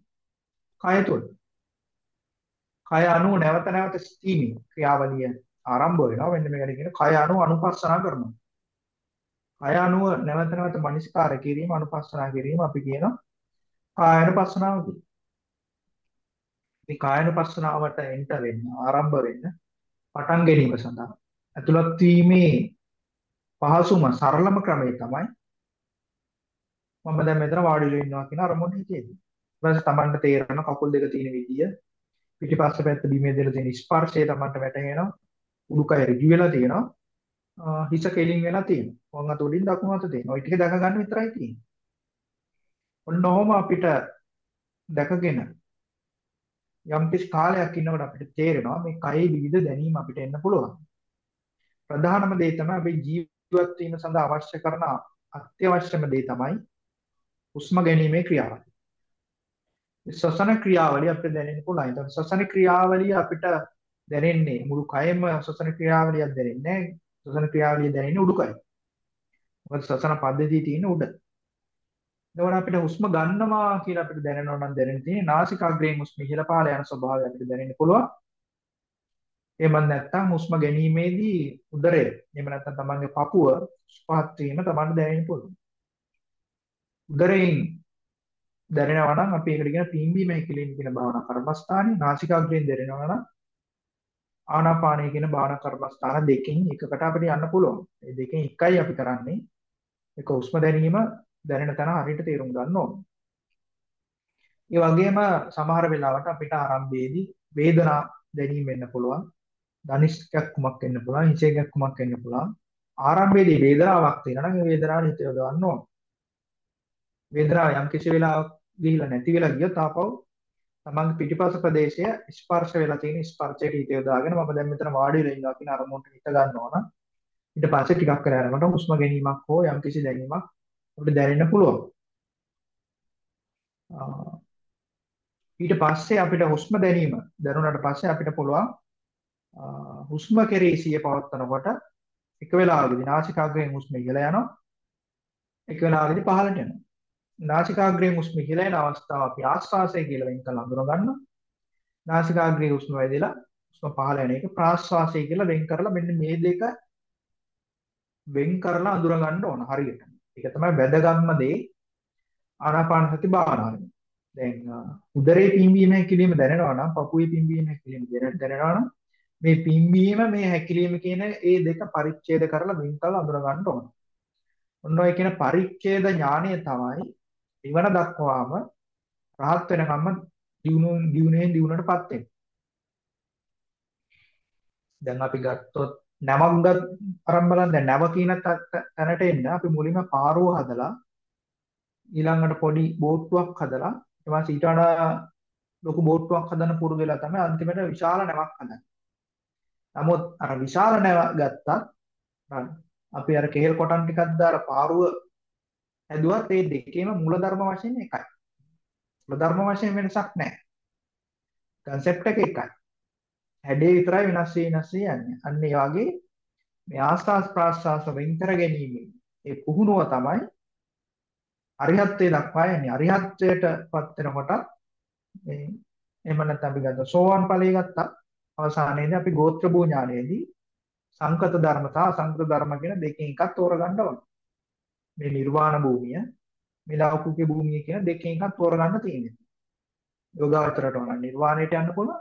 කය තුළ. කය අනුව නැවත නැවත සිටීමේ ක්‍රියාවලිය ආරම්භ වෙනවා. වෙන්න මේකට කියන කය අනුව අනුපස්සනා කරනවා. කය අනුව නැවත නැවත මනස්කාර කිරීම අනුපස්සනා කිරීම අපි කියනවා කායනුපස්සනාව කියලා. මේ කායනුපස්සනාවට එන්ටර් වෙන්න ආරම්භ වෙන්න පටන් ගැනීම සඳහා ඇතුළත් වීමේ පහසුම සරලම ක්‍රමය තමයි මම දැන් මෙතන වාඩි වෙලා ඉන්නවා කියන අරමුණ හිතේදී. ඊට පස්සේ Tamanට තේරෙන කකුල් දෙක තියෙන විදිය පිටිපස්ස පැත්ත බිමේ දෙල තියෙන ස්පර්ශය Tamanට වැටහෙනවා. උඩුකය ඍජු වෙලා තියෙනවා. හිස කෙලින් වෙලා තියෙනවා. වම් අත උඩින් දකුණු අත තියෙනවා. ওই ටික දැක ගන්න විතරයි තියෙන්නේ. ඔන්න ඔහොම අපිට දැකගෙන යම් කිසි කාලයක් ඉන්නකොට අපිට තේරෙනවා මේ කයේ විවිධ දැනීම් අපිට එන්න පුළුවන්. ප්‍රධානම දේ තමයි අපි ජීවත් වීම සඳහා අවශ්‍ය කරන අත්‍යවශ්‍යම දේ තමයි හුස්ම ගැනීමේ ක්‍රියාවලිය. ශ්වසන ක්‍රියාවලිය අපිට දැනෙන්න පුළුවන්. ඒතකොට ශ්වසන ක්‍රියාවලිය අපිට දැනෙන්නේ මුළු කයෙම ශ්වසන ක්‍රියාවලියක් දැනෙන්නේ නැහැ. ශ්වසන ක්‍රියාවලිය දැනෙන්නේ උඩුකය. මොකද ශ්වසන පද්ධතිය තියෙන උඩ. එතකොට අපිට හුස්ම ගන්නවා කියලා අපිට දැනෙනවා නම් දැනෙන්න තියෙන්නේ නාසිකාග්‍රයෙන් හුස්ම ඉහළ පහළ යන ස්වභාවය අපිට දැනෙන්න පුළුවන්. එහෙම නැත්නම් හුස්ම ගැනීමේදී උදරය එහෙම නැත්නම් තමන්ගේ පපුව පහත් වීම තමන්ට දැනෙන්න පුළුවන්. උදරයෙන් දැනෙනවා නම් අපි ඒකට කියන පිම්බීම හැකිලිම කියන භාවනා කර්මස්ථානේ නාසිකාග්‍රයෙන් දැනෙනවා නම් ආනාපානය කියන භාවනා කර්මස්ථාන දෙකෙන් එකකට අපිට යන්න පුළුවන්. ඒ දෙකෙන් එකයි අපි කරන්නේ. ඒක හුස්ම දැනීම දැනෙන තැන හරියට තේරුම් ගන්න ඕනේ. ඒ වගේම සමහර වෙලාවට අපිට ආරම්භයේදී වේදනා දැනීම වෙන්න පුළුවන්. දනිෂ්කයක් කුමක් වෙන්න පුළුවන්, හිසේකයක් කුමක් වෙන්න පුළුවන්. ආරම්භයේදී වේදනාවක් තියෙනවා නම් ඒ වේදනාවට හිත යොදවන්න ඕනේ. වේදනාව යම් කිසි වෙලාවක ගිහිලා නැති වෙලා ගියොත් ආපහු තමන්ගේ පිටිපස ප්‍රදේශය ස්පර්ශ වෙලා තියෙන ස්පර්ශයට හිත යොදාගෙන මම දැන් මෙතන වාඩි වෙලා ඉන්නවා කියන අරමුණට හිත ගන්න ඕන. ඊට පස්සේ ටිකක් කරලා යනකොට හුස්ම ගැනීමක් හෝ යම් කිසි දැනීමක් අපිට දැනෙන්න පුළුවන්. ඊට පස්සේ අපිට හුස්ම දැනීම දැනුණාට පස්සේ අපිට පුළුවන් හුස්ම කෙරෙහි සිය පවත්වනකොට එක වෙලාවකදී නාසිකාග්‍රයෙන් හුස්ම ඉහළ යනවා. එක වෙලාවකදී පහළට යනවා. නාසිකාග්‍රයෙන් හුස්ම ඉහළ යන අවස්ථාව අපි ආශ්වාසය කියලා වෙන් කරලා අඳුර ගන්නවා. නාසිකාග්‍රයේ හුස්ම වැදිලා හුස්ම පහළ යන එක ප්‍රාශ්වාසය කියලා වෙන් කරලා මෙන්න මේ දෙක වෙන් කරලා අඳුර ගන්න ඕන හරියට. ඒක තමයි වැදගත්ම දේ ආනාපාන සති භාවනාවේ. දැන් උදරේ පිම්බීම හැකිලිම දැනෙනවා නම් පපුවේ පිම්බීම හැකිලිම දැනෙනවා නම් මේ පිම්බීම මේ හැකිලිම කියන ඒ දෙක පරිච්ඡේද කරලා වෙන් කරලා අඳුර ගන්න ඕන. ඔන්න ඔය කියන පරිච්ඡේද ඥානය තමයි නිවන දක්වාම රහත් වෙනකම්ම දියුණු දියුණුවෙන් දියුණුවටපත් වෙන්නේ. දැන් අපි ගත්තොත් නැවක් ගත් අරන් බලන්න දැන් නැව කියන තැනට එන්න අපි මුලින්ම පාරුව හදලා ඊළඟට පොඩි බෝට්ටුවක් හදලා ඊට පස්සේ ඊට වඩා ලොකු බෝට්ටුවක් හදන්න පුරුදු වෙලා තමයි අන්තිමට විශාල නැවක් හදන්නේ. නමුත් අර විශාල නැව ගත්තත් අපි අර කෙහෙල් කොටන් ටිකක් දාලා පාරුව හැදුවත් මේ දෙකේම මූලධර්ම වශයෙන් එකයි. මූලධර්ම වශයෙන් වෙනසක් නැහැ. concept එක එකයි. හැඩේ විතරයි වෙනස් වෙ වෙනස් වෙ යන්නේ. අන්න ඒ වගේ මේ ආස්වාස් ප්‍රාස්වාස වෙන්කර ගැනීම ඒ පුහුණුව තමයි අරිහත්ත්වයට දක්වා යන්නේ. අරිහත්ත්වයටපත් වෙනකොට මේ එහෙම නැත්නම් අපි ගත්තා සෝවාන් ඵලයේ ගත්තා අවසානයේදී අපි ගෝත්‍ර භූ ඥානයේදී සංකත ධර්ම සහ අසංකත ධර්ම කියන දෙකෙන් එකක් තෝරගන්න ඕන. මේ නිර්වාණ භූමිය, මේ ලෞකික භූමිය කියන දෙකෙන් එකක් තෝරගන්න තියෙනවා. යෝගාවචරයට ඕන නිර්වාණයට යන්න පුළුවන්.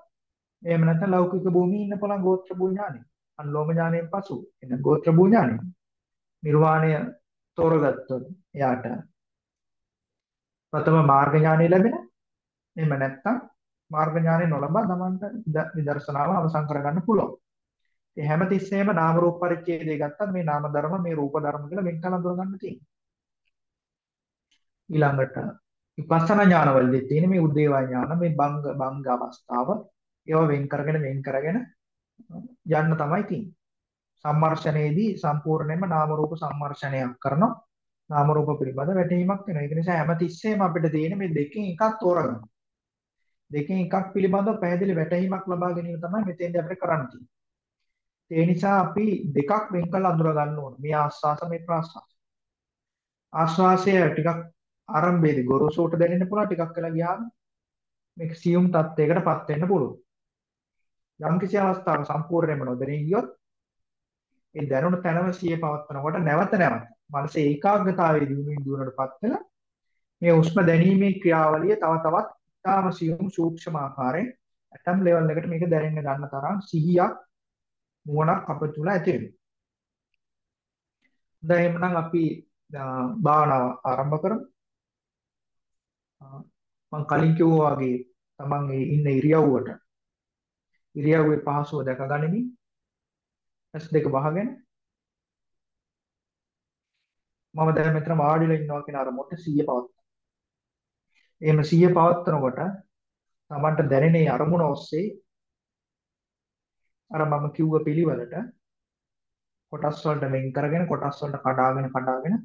එහෙම නැත්නම් ලෞකික භූමියේ ඉන්න පුළුවන් ගෝත්‍ර භූ ඥානෙ. අන්ලෝම ඥානයෙන් පසු එන ගෝත්‍ර භූ ඥානෙ. නිර්වාණය තෝරගත්තොත් එයාට ප්‍රථම මාර්ග ඥානෙ ලැබෙන. එහෙම නැත්නම් මාර්ග ඥානෙ නොලබා තමන්ට විදර්ශනාව අවසන් කරගන්න පුළුවන්. ඒ හැමතිස්සෙම නාම රූප පරිච්ඡේදය ගත්තත් මේ නාම ධර්ම මේ රූප ධර්ම කියලා වෙන් කළ අඳුර ගන්න තියෙනවා. ඊළඟට විපස්සනා ඥානවලදී තියෙන මේ උද්දේවා ඥාන මේ බංග බංග අවස්ථාව ඒවා වෙන් කරගෙන වෙන් කරගෙන යන්න තමයි තියෙන්නේ. සම්මර්ෂණයේදී සම්පූර්ණයෙන්ම නාම රූප සම්මර්ෂණයක් කරනවා. නාම රූප පිළිබඳ වැටහීමක් වෙනවා. ඒක නිසා හැමතිස්සෙම අපිට තියෙන මේ දෙකෙන් එකක් තෝරගන්න. දෙකෙන් එකක් පිළිබඳව පැහැදිලි වැටහීමක් ලබා ගැනීම තමයි මෙතෙන්දී අපිට කරන්න තියෙන්නේ. ඒ නිසා අපි දෙකක් වෙන් කරලා අඳුර ගන්න ඕන. මේ ආස්වාස මේ ප්‍රාස්වාස. ආස්වාසය ටිකක් ආරම්භයේදී ගොරෝසුට දැනෙන්න පුළුවන් ටිකක් වෙලා ගියාම මේක සියුම් තත්යකටපත් වෙන්න පුළුවන්. යම් කිසි අවස්ථාවක සම්පූර්ණයෙන්ම නොදැනී ගියොත් ඒ දැනුණ තැනම සිය පවත්වනකොට නැවත නැවත මනස ඒකාග්‍රතාවයේ දිනුනින් දිනුනටපත් වෙලා මේ උෂ්ම දැනීමේ ක්‍රියාවලිය තව තවත් ඉතාම සියුම් සූක්ෂම ආකාරයෙන් ඇටම් ලෙවල් එකට මේක දැනෙන්න ගන්න තරම් සිහියක් නුවණක් අප තුළ ඇති වෙනවා. දැන් එහෙනම් අපි භාවනාව ආරම්භ කරමු. මම කලින් කිව්වා වගේ තමන් ඒ ඉන්න ඉරියව්වට ඉරියව්වේ පහසුව දැක ගනිමින් ඇස් දෙක වහගෙන මම දැන් මෙතන වාඩිලා ඉන්නවා කියන අරමුණට සිහිය පවත්වා. එහෙම සිහිය පවත්වනකොට තමන්ට දැනෙන අරමුණ ඔස්සේ අර මම කිව්ව පිළිවෙලට කොටස් වලට වෙන් කරගෙන කොටස් වලට කඩාගෙන කඩාගෙන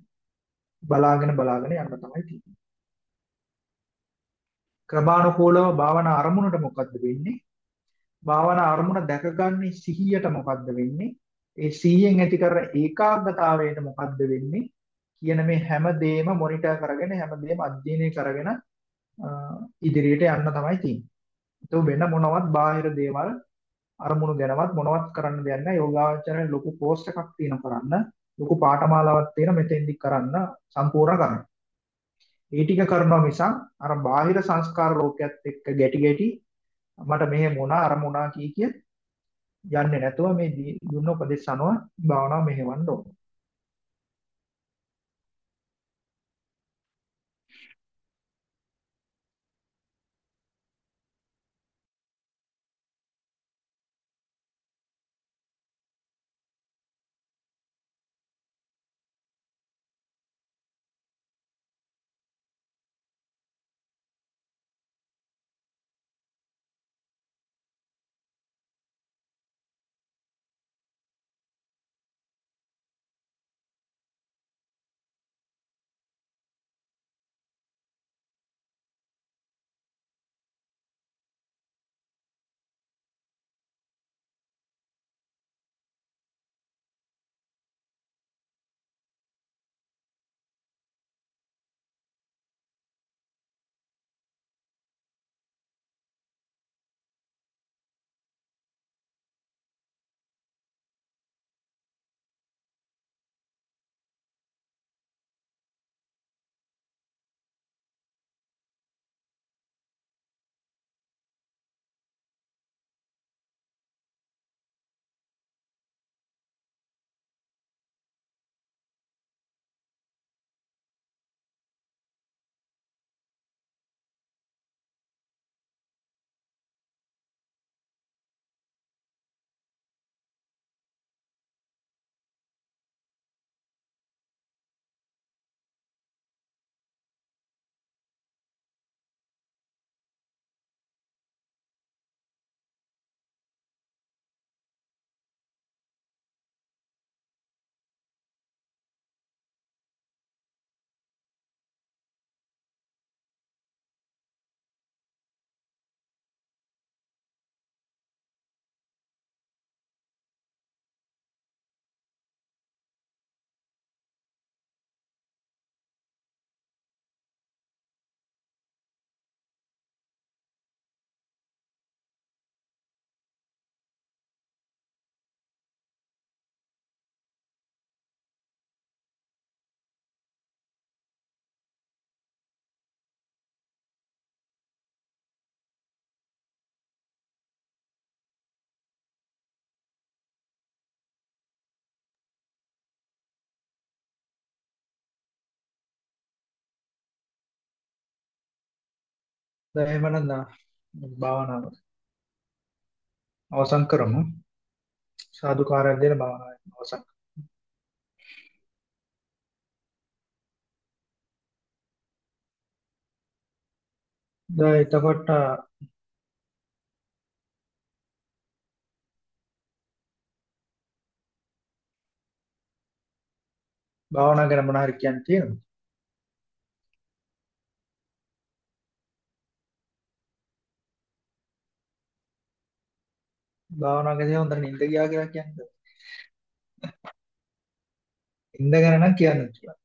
බලාගෙන බලාගෙන යන්න තමයි තියෙන්නේ. ක්‍රමානුකූලව භාවනා අරමුණට මොකද්ද වෙන්නේ? භාවනා අරමුණ දැකගන්නේ සිහියට මොකද්ද වෙන්නේ? ඒ සිහියෙන් ඇති කරන ඒකාග්‍රතාවයට මොකද්ද වෙන්නේ? කියන මේ හැම දෙයක්ම මොනිටර් කරගෙන හැම දෙයක්ම අධ්‍යයනය කරගෙන ඉදිරියට යන්න තමයි තියෙන්නේ. ඒක වෙන මොනවත් බාහිර දේවල් අරමුණු ගැනවත් මොනවත් කරන්න දෙයක් නැහැ. යෝගාවචරයේ ලොකු කෝස් එකක් තියෙන කරන්න. ලොකු පාඨමාලාවක් තියෙන මෙතෙන්දි කරන්න සම්පූර්ණ කරන්න. ඒ ටික කරනවා මිසක් අර බාහිර සංස්කාර ලෝකයක් එක්ක ගැටි ගැටි මට මෙහෙම වුණා අර වුණා කී කිය යන්නේ නැතුව මේ දුන්න උපදේශ අනුව භාවනාව මෙහෙවන්න ඕන. දැන් එහෙමනම් භාවනාව අවසන් කරමු. සාදුකාරයක් දෙන භාවනාවේ අවසන්. දැන් එතකොට භාවනා ගැන මොන හරි කියන්න තියෙනවද? භාවනා ගැන හොඳට නිින්ද ගියා කියලා කියන්නේ. නිින්ද ගැන නම් කියන්න කියලා.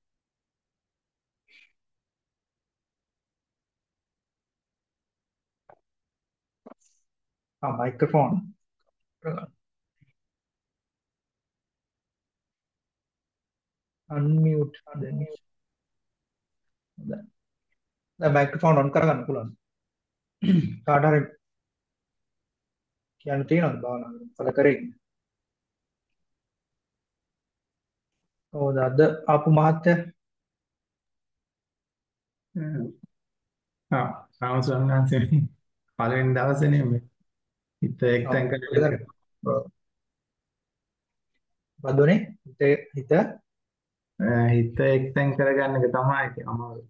ආ මයික්‍රොෆෝන් අන්මියුට් දැන් දැන් දැන් මයික්‍රොෆෝන් ඔන් කරගන්න පුළුවන්. කාට හරි කියන්න තියෙනවද භාවනා කළ කරේ? කොහොමද අද ආපු මහත්තයා? ආ සාම ස්වාමීන් වහන්සේ. පළවෙනි දවසේනේ මේ. හිත එක්තෙන් කරගෙන බදුනේ හිත හිත? හිත එක්තෙන් කරගන්න එක තමයි අමාරු.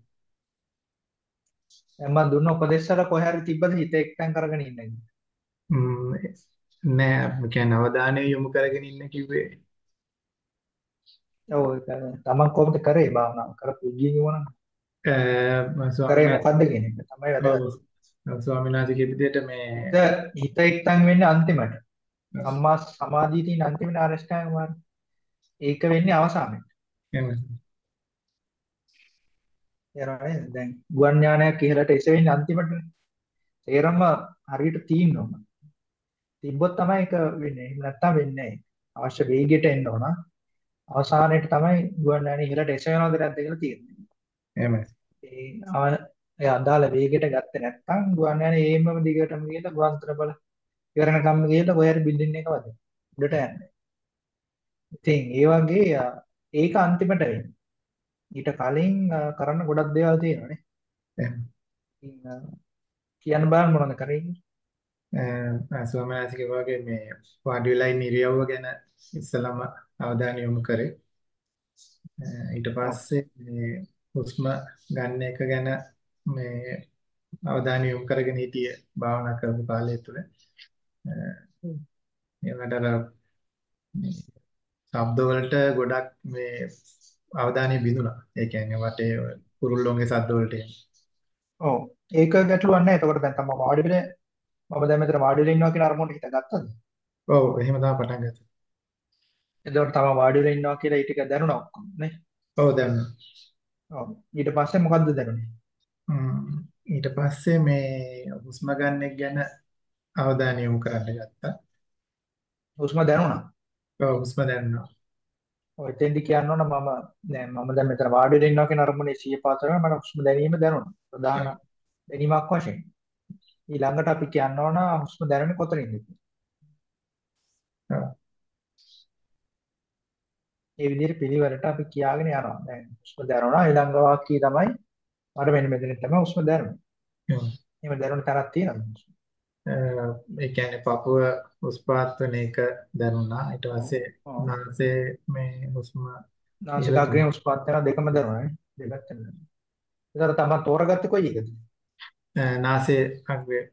දැන් මම දුන්න උපදේශ වල කොහේ හරි තිබ්බද හිත එක්තෙන් කරගෙන ඉන්න නෑ කියන්නේ අවධානය යොමු කරගෙන ඉන්න කිව්වේ. ඔව් ඒක තමන් කොහොමද කරේ භාවනාව කරපු අ, මම කරේ මොකද්ද කියන එක තමයි වැදගත්. ස්වාමීන් වහන්සේ කියපු විදිහට මේ හිත එක්තෙන් වෙන්නේ අන්තිමට. සම්මා සමාධියේ තියෙන අන්තිමේ ආරෂ්ඨාංග මාර්ගය. ඒක වෙන්නේ අවසානයේ. තේරෙනවද? දැන් ගුවන් ඥානයක් ඉහළට එසෙන්නේ අන්තිමටනේ. තේරම හරියට තියෙන්න ඕන. තිබ්බොත් තමයි ඒක වෙන්නේ. එහෙම නැත්නම් වෙන්නේ නැහැ. අවශ්‍ය වේගයට එන්න ඕන. අවසානයේට තමයි ගුවන් ඥානය ඉහළට එසවෙනවද නැද්ද කියලා තියෙන්නේ. එහෙමයි. ඒ ඒ අදාළ වේගයට ගත්තේ නැත්නම් ගුවන් ඥානය ඒමම දිගටම ගිහලා ගුවන්තර බල ඉවරනකම් ගිහලා කොහේ හරි බිල්ඩින් එක වදින. උඩට යන්නේ. ඉතින් ඒ වගේ ඒක අන්තිමට වෙන්නේ. ඊට කලින් කරන්න ගොඩක් දේවල් තියෙනවානේ. අ, කියන්න බලන්න මොනවද කරේ අ, ස්වාමීන් වහන්සේ කිව්වා වගේ මේ වාඩි වෙලා ඉන්න ඉරියව්ව ගැන ඉස්සලම අවධානය යොමු කරේ. අ, ඊට පස්සේ මේ හුස්ම ගන්න එක ගැන මේ අවධානය යොමු කරගෙන හිටිය භාවනා කරපු කාලය තුළ. අ, ඒකට අර මේ ශබ්ද වලට ගොඩක් මේ අවධානය බිඳුණා. ඒ කියන්නේ වටේ කුරුල්ලෝන්ගේ ශබ්ද වලට එහෙම. ඔව් ඒක ගැටලුවක් නැහැ. එතකොට දැන් තමයි වාඩි වෙලා මම දැන් මෙතන වාඩි වෙලා ඉන්නවා කියන අරමුණට හිත ගත්තද? ඔව් එහෙම තමයි පටන් ගත්තේ. එතකොට තමයි වාඩි වෙලා ඉන්නවා කියලා ඊට ටික දැනුණා ඔක්කොම නේ. ඔව් දැන් ඔව් ඊට පස්සේ මොකද්ද දැනුනේ? ඊට පස්සේ මේ හුස්ම ගන්න එක ගැන අවධානය යොමු කරන්න ගත්තා. හුස්ම දැනුණා. ඔව් හුස්ම දැනෙනවා. ඔය එතෙන්දි කියන්න ඕන මම දැන් මම දැන් මෙතන වාඩි වෙලා ඉන්නවා කියන අරමුණේ සිය පාතරම මට හුස්ම දැනීම දැනුණා. ප්‍රධාන දැනීමක් වශයෙන්. ඊළඟට අපි කියන්න ඕන හුස්ම දැනෙන්නේ කොතනින්ද කියලා. ඒ විදිහට පිළිවෙලට අපි කියාගෙන යනවා. දැන් හුස්ම දැනුණා ඊළඟ වාක්‍යය තමයි මට මෙන්න මෙතන තමයි හුස්ම දැනුනේ. ඔව්. එහෙම දැනුණ තරක් තියෙනවද? ඒ කියන්නේ පපුව උස්පාත් වෙන එක දැනුණා. ඊට පස්සේ. නාසයේ මේ හුස්ම නාසිකාග්‍රේ හුස්ම පත් වෙන දෙකම දැනුණා නේ. දෙකක් දැනුණා. ඒතර තමයි තෝරගත්තේ කොයි එකද? නාසයේ අග්‍රේ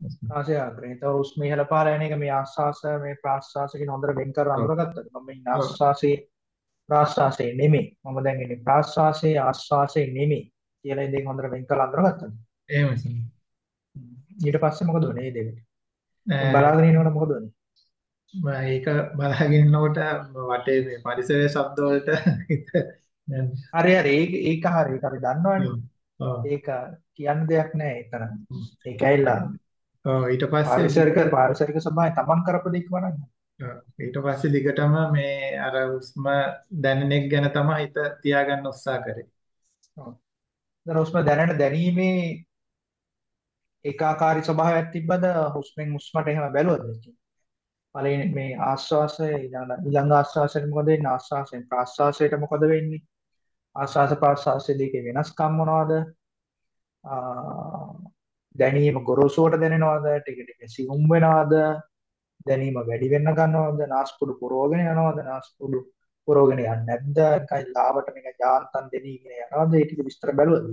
හුස්ම. නාසිකාග්‍රේ. ඒතර හුස්ම ඉහළ පහළ යන එක මේ ආස්වාස මේ ප්‍රාස්වාස කියන හොඳට වෙන් කර අඳුරගත්තද? මම ඉන්නේ. ආස්වාසේ ප්‍රාස්වාසේ නෙමෙයි. මම දැන් ඉන්නේ ප්‍රාස්වාසේ ආස්වාසේ නෙමෙයි කියලා ඉතින් හොඳට වෙන් කරලා අඳුරගත්තද? එහෙමයි. ස්වාමීනි. ඊට පස්සේ මොකද වුනේ මේ දෙකට? බලාගෙන ඉන්නකොට මොකද වුනේ? මම ඒක බලාගෙන ඉන්නකොට වටේ මේ පරිසරයේ ශබ්ද වලට හරි හරි ඒක ඒක හරි ඒක අපි දන්නවනේ. ඒක කියන්න දෙයක් නැහැ එතන. ඒක ඇවිල්ලා ඔව් ඊට පස්සේ පාරිසරික පාරිසරික ස්වභාවය තමන් කරපු දෙයක් වරන්. ඔව්, ඊට පස්සේ දිගටම මේ අර හුස්ම දැනෙන එක ගැන තමයි හිත තියාගන්න උත්සාහ කරේ. ඔව්. දැන් හුස්ම දැනෙන දැනීමේ ඒකාකාරී ස්වභාවයක් තිබ්බද හුස්මෙන් හුස්මට එහෙම බැලුවද? පළවෙනි මේ ආශ්වාසය ඊළඟ ඊළඟ ආශ්වාසයට මොකද වෙන්නේ? ආශ්වාසයෙන් ප්‍රාශ්වාසයට මොකද වෙන්නේ? ආශ්වාස ප්‍රාශ්වාසයේ දෙකේ වෙනස්කම් මොනවද? දැනීම ගොරෝසුවට දැනෙනවද? ටික ටික සියුම් වෙනවද? දැනීම වැඩි වෙන්න ගන්නවද නාස්පුඩු පුරවගෙන යනවද නාස්පුඩු පුරවගෙන යන්නේ නැද්ද නිකන් ලාවට මේක යාන්තම් දෙනීගෙන යනවද ඒ ටික විස්තර බැලුවද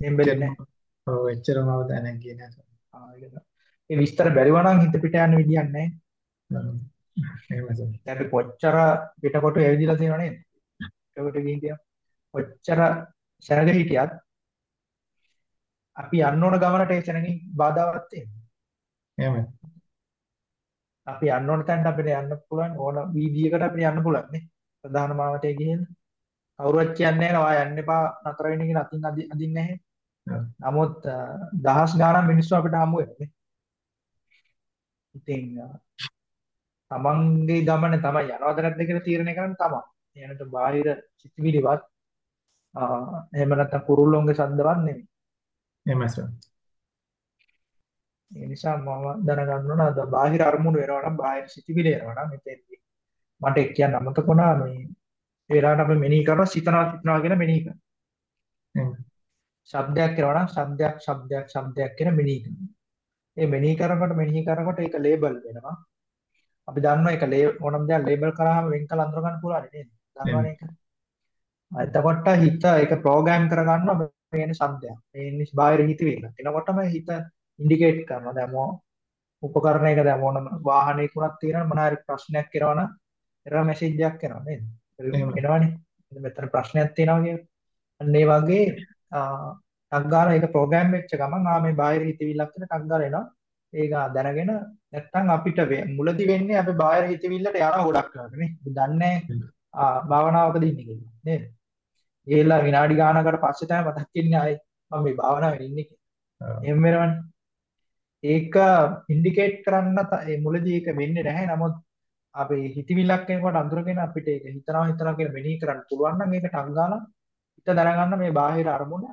එහෙම බැලුවේ නැහැ ඔව් එච්චරම අවධානයක් ගියේ නැහැ. ආ ඒක ඒ විස්තර බැලුවා නම් හිත පිට යන්න විදියක් නැහැ හ්ම්. එහෙමයි. දැන් කොච්චර පිටකොට ඇවිදලා තියෙනව නේද පිටකොට ගිහින් කොච්චර සැනග හිටියත් අපි යන්න ඕන ගමනට ඒ සැනකින් බාධාවක් තියෙනවා. අපි යන්න ඕන තැනට අපිට යන්න පුළුවන් ඕන වීදියකට අපිට යන්න පුළුවන් නේ. ප්‍රධාන මාවතේ ගිහින්. කවුරුවත් කියන්නේ නැහැ ඔයා යන්න එපා නතර වෙන්න කියලා අතින් අදි- අදින්නේ නැහැ. නමුත් දහස් ගාණක් මිනිස්සු අපිට හමු වෙනවා නේ. ඉතින් තමන්ගේ ගමන තමයි යනවද නැද්ද කියලා තීරණය කරන්න තමයි එනට බාහිර සිතිවිලිවත් එහෙම නැත්නම් කුරුල්ලොන්ගේ ශබ්දවත් නෙමෙයි එහෙමයි සර්. ඒ නිසා මම දැනගන්න ඕන අද බාහිර අරමුණු වෙනවා නම් බාහිර සිතිවිලි එනවා නම් මෙතෙන්දී මට ඒක කියන්න අමතක වුණා මේ ඒ වෙලාවට අපි මෙනෙහි කරනවා සිතනවා සිතනවා කියලා මෙනෙහි කරනවා. ශබ්දයක් කරනවා නම් ශබ්දයක් ශබ්දයක් ශබ්දයක් කියලා මෙනෙහි කරනවා. ඒ මෙනෙහි කරනකොට මෙනෙහි කරනකොට ඒක ලේබල් වෙනවා. අපි දන්නවා ඒක ඕනම දෙයක් ලේබල් කරාම වෙන් කළ අඳුර ගන්න පුළුවන් නේද? දන්නවනේ ඒක. එතකොට හිත ඒක ප්‍රෝග්‍රෑම් කරගන්නවා මේ ශබ්දයක්. මේ බාහිර හිතවිල්ල. එනකොටම හිත ඉන්ඩිකේට් කරනවා. දැන් මො උපකරණයක දැන් මොනම වාහනයක උනත් තියෙනවා මොන හරි ප්‍රශ්නයක් කරනවා නම් එරර් මැසේජ් එකක් එනවා නේද? එහෙමයි. එනවනේ. මෙතන ප්‍රශ්නයක් තියෙනවා කියලා. අන්න ඒ වගේ ටක් ගාලා ඒක ප්‍රෝග්‍රෑම් වෙච්ච ගමන් ආ මේ බාහිර හිතවිල්ලක් කියලා ටක් ගාලා එනවා. ඒක දැනගෙන නැත්තම් අපිට මුලදි වෙන්නේ අපි බාහිර හිතවිල්ලට යනවා ගොඩක් වෙලාවට නේ. දන්නේ භාවනාවකද ඉන්නේ කියලා නේද? ගිහලා විනාඩි ගානකට පස්සේ තමයි මතක් වෙන්නේ ආයේ මම මේ භාවනාවේ ඉන්නේ කියලා. එහෙම වෙනවනේ. ඒක ඉන්ඩිකේට් කරන්න මුලදී ඒක වෙන්නේ නැහැ. නමුත් අපි හිතවිල්ලක් එනකොට අඳුරගෙන අපිට ඒක හිතනවා හිතනවා කියලා මෙනෙහි කරන්න පුළුවන් නම් ඒක ටක් ගාලා හිත දැනගන්න මේ බාහිර අරමුණ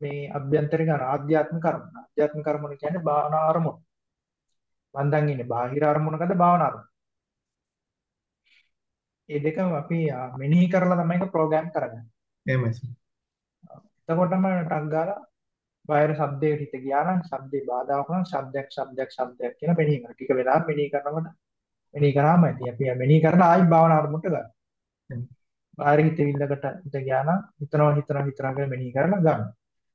මේ අභ්‍යන්තරික ආධ්‍යාත්මික අරමුණ. ආධ්‍යාත්මික අරමුණ කියන්නේ භාවනා අරමුණ. මම දැන් ඉන්නේ බාහිර අරමුණකද භාවනා අරමුණ. මේ දෙකම අපි මෙනෙහි කරලා තමයි ඒක ප්‍රෝග්‍රෑම් කරගන්නේ. එහෙමයි සර්. එතකොටම ටක් ගාලා බාහිර ශබ්දයට හිත ගියා නම් ශබ්දේ බාධාවක් නම් ශබ්දයක් ශබ්දයක් ශබ්දයක් කියලා මෙනෙහි කරනවා. ටික වෙලාවක් මෙනෙහි කරනකොට මෙනෙහි කරාම ඇති. අපි මෙනෙහි කරලා ආයි භාවනා අරමුණට ගන්නවා. එහෙමයි. බාහිර හිතවිල්ලකට හිත ගියා නම් හිතනවා හිතනවා හිතනවා කියලා මෙනෙහි කරලා ගන්නවා.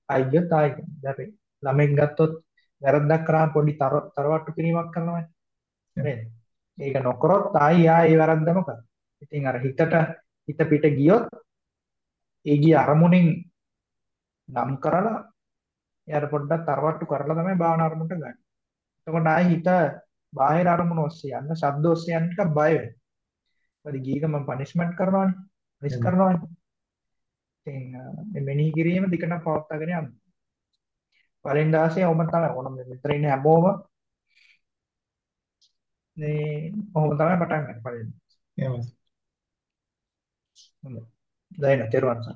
ආයි ගියොත් ආයි ගන්නවා. දැන් අපි ළමෙක් ගත්තොත් වැරද්දක් කරාම පොඩි තර තරවට්ටු කිරීමක් කරනවා නේද? ඒක නොකරොත් ආයි ආයි ඒ වැරද්දම කරනවා. ඉතින් අර හිතට හිත පිට ගියොත් ඒ ගිය අරමුණෙන් නම් කරලා එයාට පොඩ්ඩක් තරවට්ටු කරලා තමයි භාවනා අරමුණට ගන්න. එතකොට ආයි හිත බාහිර අරමුණ ඔස්සේ යන්න, ශබ්ද ඔස්සේ යන්න ටිකක් බය වෙනවා. මොකද ගීක මම පනිෂ්මන්ට් කරනවානේ. මිස් කරනවානේ. ඉතින් මේ මෙනෙහි කිරීම දිගට පවත්වාගෙන යන්න. පළවෙනි දාසේ ඔබ තමයි ඕනම මෙතන ඉන්න හැමෝම මේ ඔහොම තමයි පටන් ගන්න පළවෙනි. එහෙමයි. හොඳයි. දැන් තේරුවන් සර්.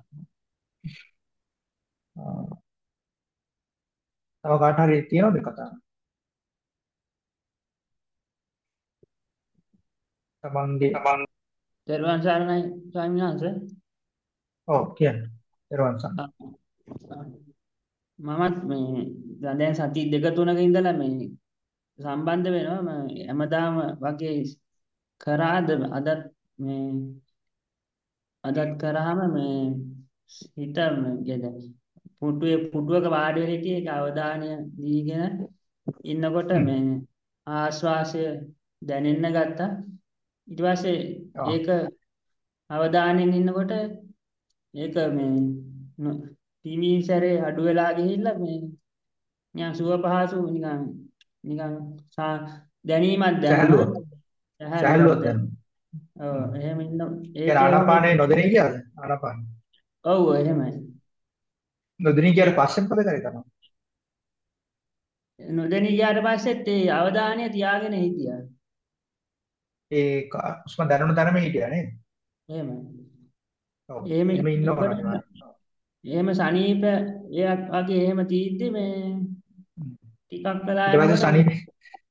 තව කාට හරි තියෙනවද කතා? තමන්ගේ තමන් තෙරුවන් සරණයි ස්වාමීන් වහන්සේ. ඔව් කියන්න. තේරුවන් සර්. මමත් මේ දැන් දැන් සති දෙක තුනක ඉඳලා මේ සම්බන්ධ වෙනවා මම හැමදාම වගේ කරාද අදත් මේ අදත් කරාම මේ හිත පුටුවේ පුටුවක වාඩි වෙලා හිටියේ ඒක අවධානය දීගෙන ඉන්නකොට මේ ආශ්වාසය දැනෙන්න ගත්තා ඊට පස්සේ. ඒක අවධානයෙන් ඉන්නකොට ඒක මේ නො- තිමී සැරේ අඩු වෙලා ගිහිල්ලා මේ නිකන් සුව පහසු නිකන් නිකන් දැනීමක් දැනෙනවා සැහැල්ලුවක්. සැහැල්ලුවක් දැන්. ඔව් එහෙම ඉන්න ඒ ආනාපානේ නොදෙනී කියලාද? ආනාපාන. ඔව් එහෙමයි නොදෙනී කියලා පස්සෙන් පද කරේ තමයි. නොදැනී ගියාට පස්සෙත් ඒ අවධානය තියාගෙන හිටියා ඒ හුස්ම දැනුණු තැනම හිටියා නේද? එහෙමයි ඔව්. එහෙම අනිවාර්යයෙන්. එහෙම සනීප එයක් වගේ එහෙම තීද්දි මේ ටිකක් වෙලා ඊට පස්සේ සනීප ඊට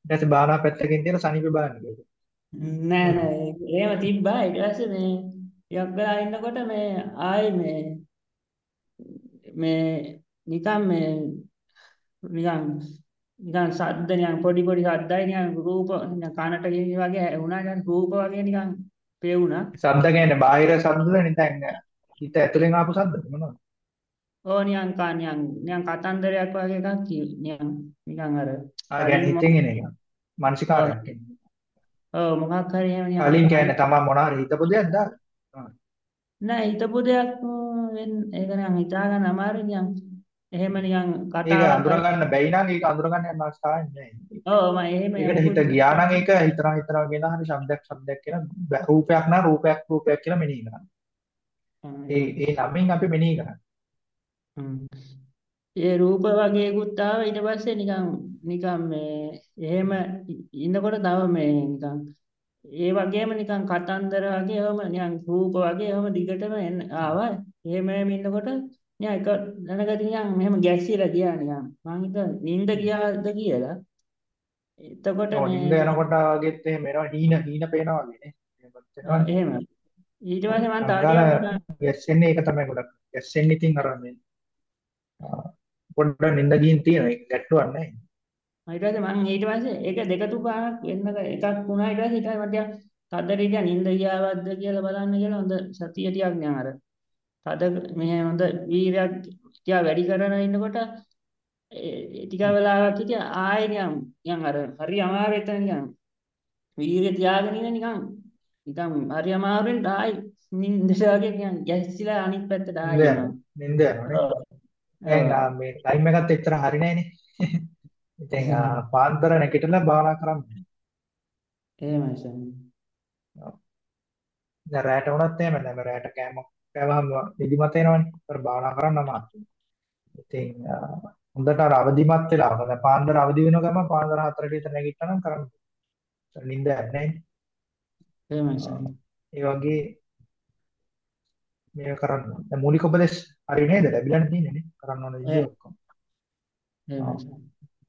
පස්සේ බානා පැත්තකින් තියලා සනීප බලන්න කියලා. නෑ නෑ එහෙම තිබ්බා ඊට පස්සේ මේ ටිකක් වෙලා ඉන්නකොට මේ ආයි මේ මේ නිකන් මේ නිකන් නිකන් සද්ද නිකන් පොඩි පොඩි සද්දයි නිකන් රූප කනට වගේ වුණා නිකන් රූප වගේ නිකන් පෙවුණා. ශබ්ද කියන්නේ බාහිර ශබ්දද නිකන් හිත ඇතුලෙන් ආපු ශබ්ද මොනවද? ඕ නිකන් කා නිකන් නිකන් කතන්දරයක් වගේ එකක් නිකන් නිකන් අර ආ කියන්නේ හිතෙන් එන එක. මානසිකාරයක් කියන්නේ. ඔව් මොකක් හරි එහෙම කලින් කියන්නේ තමන් මොන හරි හිතපු දෙයක් දාන්න. නෑ හිතපු දෙයක් ඒක නිකන් හිතා ගන්න අමාරුයි නිකන් එහෙම නිකන් ඒක කතාවක් අඳුර ගන්න බැයි නම් ඒක අඳුර ගන්න යන අවස්ථාවක් නෑ. ඔව් මම එහෙම ඒකට හිත ගියා නම් ඒක හිතනවා හිතනවා කියන හරි ශබ්දයක් කියන බැ- රූපයක් නම් රූපයක් රූපයක් කියලා මෙනෙහි කරනවා. ඒ ඒ නමින් අපි මෙනෙහි කරන්නේ. ඒ රූප වගේකුත් ආව ඊට පස්සේ නිකන් නිකන් මේ එහෙම ඉන්නකොට තව මේ නිකන් ඒ වගේම නිකන් කතන්දර වගේ එහෙම නිකන් රූප වගේ එහෙම දිගටම ආවා එහෙම එහෙම ඉන්නකොට නිකන් එක දැනගති නිකන් මෙහෙම ගැස්සිලා ගියා නිකන් මං හිතුවා නිින්ද ගියාද කියලා එතකොට ඔව් නිින්ද මේ යනකොට වගේත් එහෙම එනවා හීන හීන පේනවා වගේ නේ. එහෙම ඊට පස්සේ මං තව ගැස්සෙන්නේ ඒක තමයි ගොඩක්. ගැස්සෙන්නේ ඉතින් අර මේ පොඩ්ඩක් නිින්ද ගින් තියෙන ඒක ගැට්ටුවක් නැහැ. ඊට පස්සේ මං ඊට පස්සේ ඒක දෙක තුනක් වෙන්න එකක් වුණා ඊට පස්සේ ඊට පස්සේ මට ටිකක් තද රීතිය නිින්ද ගියාවද්ද කියලා බලන්න කියලා හොඳ සතිය ටිකක් නිකන් අර තද මේ හොඳ වීරයක් ටිකක් වැඩි කරන ඉන්නකොට ටික වෙලාවක් හිටිය ආයෙ නිකන් නිකන් අර හරි අමාරු එතන නිකන් වීරිය තියාගෙන ඉන්න නිකන් නිකන් හරි අමාරුවෙන් ආයෙ නිින්දට වගේ නිකන් ගැස්සිලා අනිත් පැත්තට ආයෙ යනවා. නිින්ද යනවානේ. දැන් මේ ටයිම් එකත් එච්චර හරි නැහැනේ. (laughs) ඉතින් පාන්දර නැගිටලා භාවනා කරන්න. එහෙමයි සම් දැන් රැට වුණත් එහෙම නෑ. රැට කෑම කෑවහම නිදිමත එනවනේ. ඒතර භාවනා කරන්න අමාරුයි. ඉතින් හොඳට අර අවදිමත් වෙලා දැන් පාන්දර අවදි වෙන ගමන් පාන්දර 4ට විතර නැගිට්ටා නම් කරන්න. නිින්ද නැහැ. එහෙමයි සම් ඒ වගේ මේක කරන්න. දැන් මූලික උපදේශ හරි නේද? ලැබිලානේ තියෙන්නේ නේ. කරන්න ඕන විදිය ඔක්කොම. එහෙමයි සම්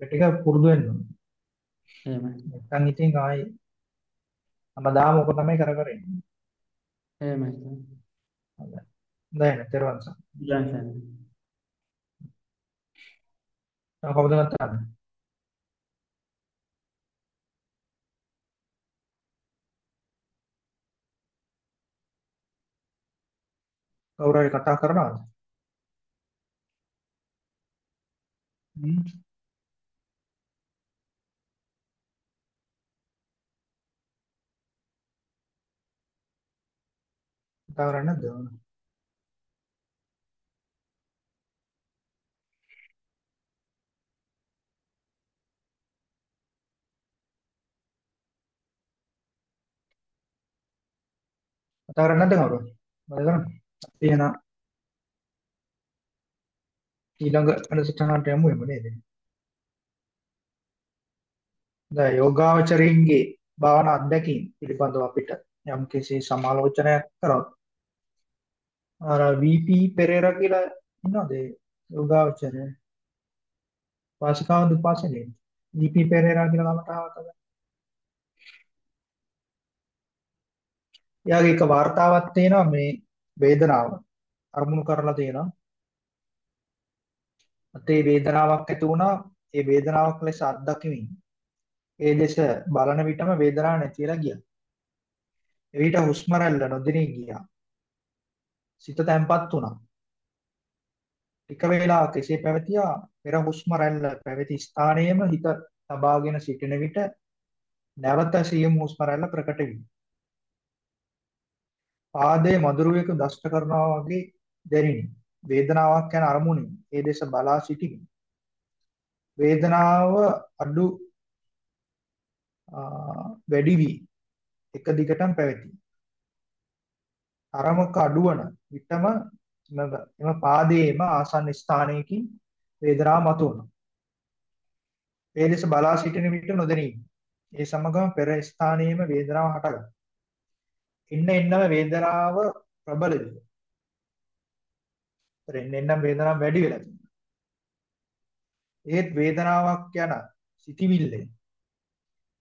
ඒ ටික පුරුදු වෙන්න ඕනේ. එහෙමයි නැත්නම් ඉතින් ආයේ හැමදාම ඔක තමයි කර කර ඉන්නේ. එහෙමයි සම් හොඳයි. හොඳයි නේ. තෙරුවන් සරණයි. ඉලන් සම් දැන් කවුද කවුරු හරි කතා කරනවද? හ්ම්. කතා කරන්නේ නැද්ද? කතා කරන්නේ නැද්ද කවුරු? මොකද කරන්නේ? එහෙනම් ඊළඟ අනුසටහනට යමු එමු නේද? දැන් යෝගාවචරින්ගේ භාවනා අත්දැකීම් පිළිබඳව අපිට යම් කෙසේ සමාලෝචනයක් කරොත් අර VP පෙරේරා කියලා ඉන්නවද යෝගාවචරය? වාසිකාව දුපාසනේ VP පෙරේරා කියලා නමට ආවද? එයාගේ එක වார்த்தාවක් තියෙනවා මේ වේදනාව අරමුණු කරලා තියෙනවා. අතේ වේදනාවක් ඇති වුණා. ඒ වේදනාවක් ලෙස අත්දකිමින් ඒ දෙස බලන විටම වේදනාවක් නැති වෙලා ගියා. එවිට හුස්ම රැල්ල නොදෙනී ගියා. සිත තැම්පත් වුණා. ටික වේලාවක් එසේ පැවතියා පෙර හුස්ම රැල්ල පැවති ස්ථානයේම හිත තබාගෙන සිටින විට නැවත සියුම් හුස්ම රැල්ල ප්‍රකට විය පාදයේ මధుරයක දෂ්ට කරනවා වගේ දැනිනි. වේදනාවක් යන අරමුණින් ඒ දෙස බලා සිටිමි වේදනාව අඩු වැඩි වී එක දිගටම පැවති. අරමක අඩුවන විටම එම පාදයේම ආසන්න ස්ථානයකින් වේදනාව මතුවනවා ඒ දෙස බලා සිටින විට නොදැනී. ඒ සමගම පෙර ස්ථානයේම වේදනාව හටගන්නවා එන්න එන්නම වේදනාව ප්‍රබල වෙනවා. එන්න එන්නම වේදනාව වැඩි වෙලා තියෙනවා. ඒත් වේදනාවක් යන සිටිවිල්ලේ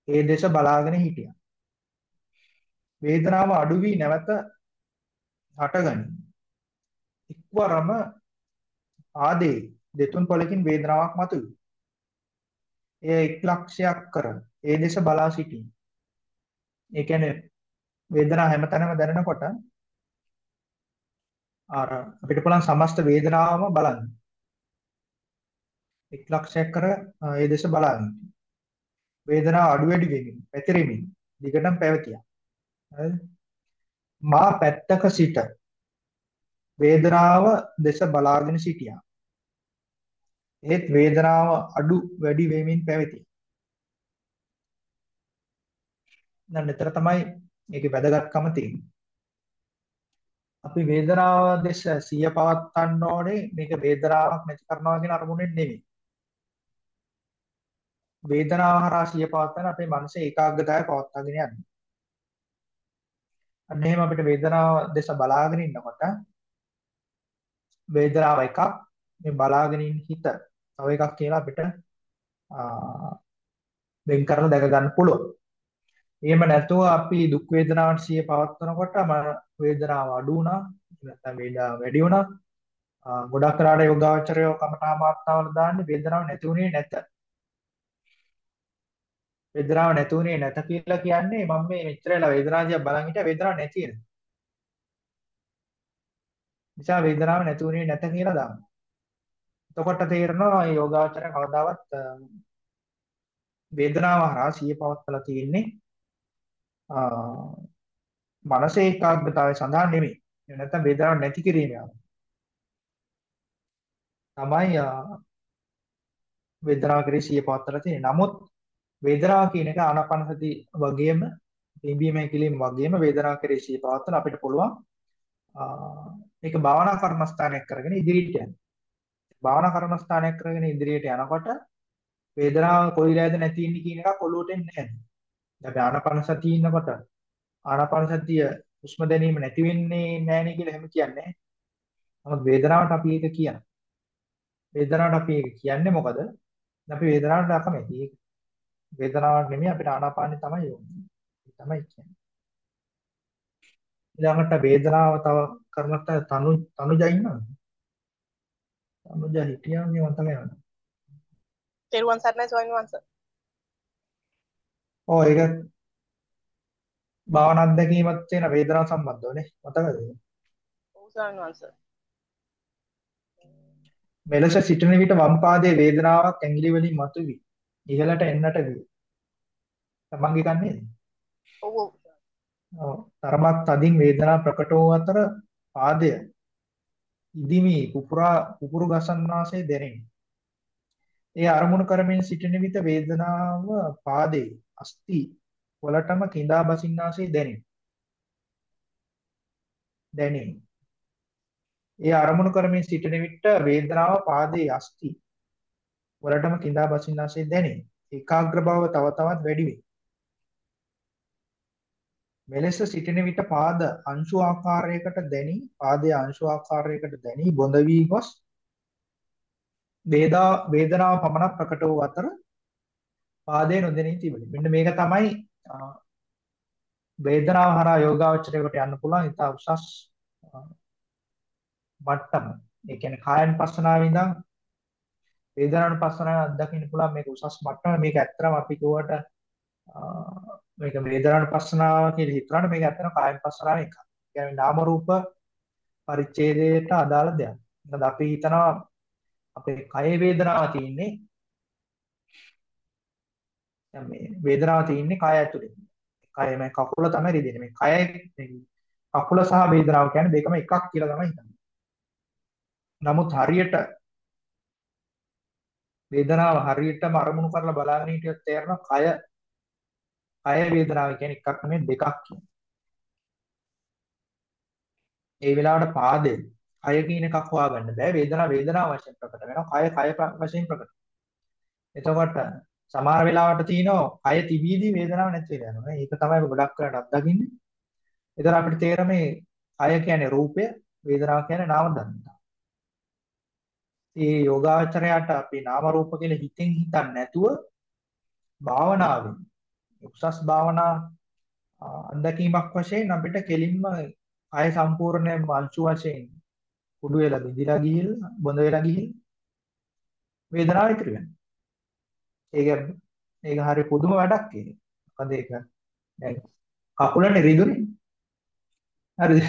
ඒ දෙස බලාගෙන හිටියා. වේදනාව අඩු වී නැවත හටගනි. එක්වරම ආදී දෙතුන් පොලකින් වේදනාවක් මතුවේ. එය එක් ලක්ෂයක් කර ඒ දෙස බලා සිටී. ඒ කියන්නේ වේදනාව හැමතැනම දැනෙනකොට අර අපිට පුළුවන් සමස්ත වේදනාවම බලන්න. එක් ලක්ෂයක් කර ඒ දෙස බලන්න. වේදනාව අඩු වැඩි වෙමින්, පැතිරෙමින් දිගටම පැවතියා. හරිද? මා පැත්තක සිට වේදනාව දෙස බලාගෙන සිටියා. ඒත් වේදනාව අඩු වැඩි වෙමින් පැවති. දැන් මෙතන තමයි මේකේ වැදගත්කම තියෙන්නේ. අපි වේදනාව දෙස සිය පවත්වන්න ඕනේ මේක වේදනාවක් නැති කරනවා කියන අරමුණෙන් නෙමෙයි. වේදනාව හරහා සිය පවත්වන අපේ මනසේ ඒකාග්‍රතාවය පවත්වාගෙන යන්නේ. අන්න එහෙම අපිට වේදනාව දෙස බලාගෙන ඉන්නකොට වේදනාව එකක් මේ බලාගෙන ඉන්න හිත තව එකක් කියලා අපිට වෙන් කරලා දැක ගන්න පුළුවන්. එහෙම නැතුව අපි දුක් වේදනාවට සිය පවත්වනකොට වේදනාව අඩු වුණා නැත්නම් වේදනාව වැඩි වුණා. ගොඩක් කරාට යෝගාචරය කමඨා මාත්‍රාවල දාන්නේ වේදනාව නැති වුණේ නැත. වේදනාව නැති වුණේ නැත කියලා කියන්නේ මම මේ මෙච්චර වෙලා වේදනාව දිහා බලන් හිටියා වේදනාව නැති වෙන. නිසා වේදනාව නැති වුණේ නැත කියලා දාන්න. එතකොට තේරෙනවා මේ යෝගාචරය කවදාවත් වේදනාව හරහා සිය පවත්වලා තියෙන්නේ මනසේ ඒකාග්‍රතාවය සඳහා නෙමෙයි. එහෙම නැත්නම් වේදනාව නැති කිරීම තමයි වේදනාව කෙරෙහි සිය පවත්වලා තියෙන්නේ. නමුත් වේදනාව කියන එක ආනාපාන සති වගේම පිම්බීම හැකිලිම වගේම වේදනාව කෙරෙහි සිය පවත්වන අපිට පුළුවන් මේක භාවනා කර්මස්ථානයක් කරගෙන ඉදිරියට යන්න. භාවනා කර්මස්ථානයක් කරගෙන ඉදිරියට යනකොට වේදනාව කොයිලාද නැති ඉන්නේ කියන එකක් ඔලුවට එන්නේ නැහැ. දැන් ආනාපාන සතිය ඉන්නකොට ආනාපාන සතිය හුස්ම දැනීම නැති වෙන්නේ නැහැ කියලා එහෙම කියන්නේ. නමුත් වේදනාවට අපි ඒක කියනවා. වේදනාවට අපි ඒක කියන්නේ මොකද? අපි වේදනාවට අකමැති. වේදනාවක් නෙමෙයි අපිට ආනාපානෙ තමයි ඕනේ. තමයි කියන්නේ. ඊළඟට වේදනාව තව කරනට තනු තනුජා ඉන්නවද? තනුජා හිටියා මේ මම තමයි යන්නේ. තෙරුවන් සරණයි ස්වාමීන් වහන්සේ. ඔව් ඒක භාවනා අත්දැකීමත් තියෙන වේදනාව සම්බන්ධවනේ මතකද? ඔව් වහන්සේ. මෙලෙස සිටින විට වම් පාදයේ වේදනාවක් ඇඟිලි වලින් මතුවී ඉහළට එන්නට විය. තමන්ගේ කන්නේ ඔව් ඔව්. ඔව් තරමක් තදින් වේදනාව ප්‍රකට වූ අතර පාදය ඉදිමි පුපුරා පුපුරු ගසන්නාසේ දැනේ. ඒ අරමුණු කරමින් සිටින විට වේදනාව පාදේ අස්ති වලටම කිඳා බසින්නාසේ දැනේ. දැනේ. ඒ අරමුණු කරමින් සිටින විට වේදනාව පාදයේ අස්ති වලටම කිඳා බසින්නාසේ දැනේ. ඒකාග්‍ර බව තව තවත් වැඩි වේ. මෙලෙස සිටින විට පාද අංශු ආකාරයකට දැනි පාදයේ අංශු ආකාරයකට දැනි බොඳ වී ගොස් වේදා වේදනාව පමණක් ප්‍රකට වූ අතර පාදයේ නොදෙනී තිබෙන. මෙන්න මේක තමයි වේදනාව හරහා යෝගාවචරයකට යන්න පුළුවන් ඉතා උසස් මට්ටම. ඒ කියන්නේ කායන් පස්සනාව ඉඳන් වේදනාවන් පස්සනාව අත්දකින්න පුළුවන් මේක උසස් මට්ටම. මේක ඇත්තටම අපි කිව්වට මේක වේදනාවන් පස්සනාව කියලා හිතනකොට මේක ඇත්තටම කායන් පස්සනාව එකක්. ඒ කියන්නේ නාම රූප පරිච්ඡේදයට අදාළ දෙයක්. මොකද අපි හිතනවා අපේ කය වේදනාව තියෙන්නේ දැන් මේ වේදනාව තියෙන්නේ කය ඇතුලේ. කය මේ කකුල තමයි රිදෙන්නේ. මේ කය කකුල සහ වේදනාව කියන්නේ දෙකම එකක් කියලා තමයි හිතන්නේ. නමුත් හරියට වේදනාව හරියටම අරමුණු කරලා බලාගෙන හිටියොත් තේරෙනවා කය කය වේදනාව කියන්නේ එකක් නෙමෙයි දෙකක් කියන්නේ. ඒ වෙලාවට පාදේ කය කියන එකක් හොයාගන්න බෑ වේදනාව වේදනාව වශයෙන් ප්‍රකට වෙනවා කය කය වශයෙන් ප්‍රකට. එතකොට සමහර වෙලාවට තියෙනවා කය තිබීදී වේදනාවක් නැති වෙලා යනවා. ඒක තමයි ගොඩක් කරලා අත්දකින්නේ. ඒතර අපිට තේරෙන්නේ කය කියන්නේ රූපය, වේදනාව කියන්නේ නාම ධර්මතා. මේ යෝගාචරයට අපි නාම රූප කියලා හිතෙන් හිතන්නේ නැතුව භාවනාවෙන් උසස් භාවනා අත්දැකීමක් වශයෙන් අපිට කෙලින්ම කය සම්පූර්ණයෙන්ම අංශු වශයෙන් කුඩු වෙලා බිඳිලා ගිහිල්ලා බොඳ වෙලා ගිහිල්ලා වේදනාව ඉතිරි වෙනවා. ඒක ඒක හරිය පුදුම වැඩක් ඒක. මොකද ඒක දැන් කකුලනේ රිදුනේ. හරිද?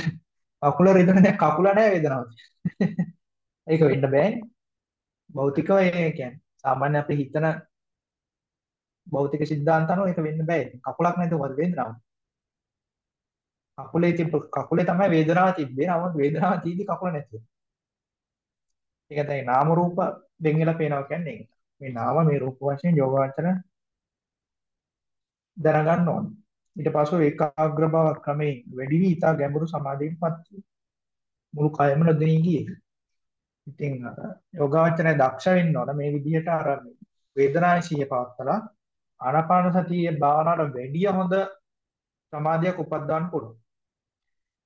කකුල රිදුනේ දැන් කකුල නැහැ වේදනාව. ඒක වෙන්න බෑනේ. භෞතිකව ඒ කියන්නේ සාමාන්‍ය අපි හිතන භෞතික સિદ્ધාන්ත අනුව ඒක වෙන්න බෑ. කකුලක් නැද්ද මොකද වේදනාව? කකුලේ තිබ්බ කකුලේ තමයි වේදනාව තිබ්බේ. නමුත් වේදනාව තියදී කකුල නැති වෙනවා. ඒක තමයි නාම රූප දෙන්නලා පේනවා කියන්නේ ඒක. මේ නාම මේ රූප වශයෙන් යෝගාචර දැනගන්න ඕනේ. ඊට පස්ව ඒකාග්‍ර බව ක්‍රමයෙන් වැඩි වී ඊට ගැඹුරු සමාධියටපත් මුළු කයම නොදෙනී ගියේ. ඉතින් යෝගාචරය දක්ෂ වෙන්න ඕන මේ විදිහට අර වේදනාවේ සිහිය පවත්තලා ආනාපාන සතියේ භාවනාවට වැඩිය හොඳ සමාධියක් උපද්දවන්න පුළුවන්.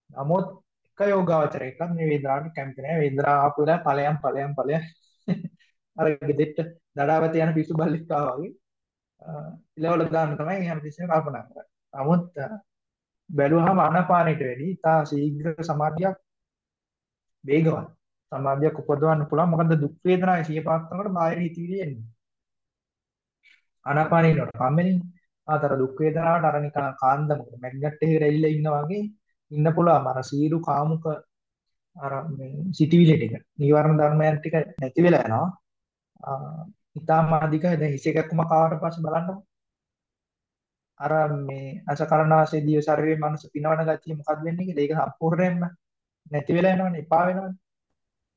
නමුත් එක යෝගාචරයක මේ වේදනාවට කැමති නැහැ. වේදනාව ආපු වෙලාව ඵලයන් ඵලයන් ඵලයන් අර ගෙදෙට්ට දඩාවත යන පිස්සු බල්ලෙක් ආවා වගේ ඉලවල දාන්න තමයි හැමතිස්සෙම කල්පනා කරන්නේ. නමුත් බැලුවහම ආනාපානෙට වැඩි ඉතා ශීඝ්‍ර සමාධියක් වේගවත් සමාධියක් උපදවන්න පුළුවන්. මොකද දුක් වේදනාවේ සිය පාත්තනකොට බාහිර හිතවිලි එන්නේ. ආනාපානෙ නෝට කම්මැලි ආතර දුක් වේදනාවට අර නිකන් කාන්දම මැග්නට් එකේ රැල්ල ඉන්නා වගේ ඉන්න පුළුවන් අර සීරු කාමුක අර මේ සිටිවිලි ටික නීවරණ ධර්මයන් ටික නැති වෙලා යනවා ඊටාම අධික දැන් හිස එකක්ම කාවට පස්සේ බලන්නකො. අර මේ අසකරණාසේ දිය ශරීරයේ මනස පිනවන ගතිය මොකක්ද වෙන්නේ කියලා. ඒක සම්පූර්ණයෙන්ම නැති වෙලා යනවනේ එපා වෙනවනේ.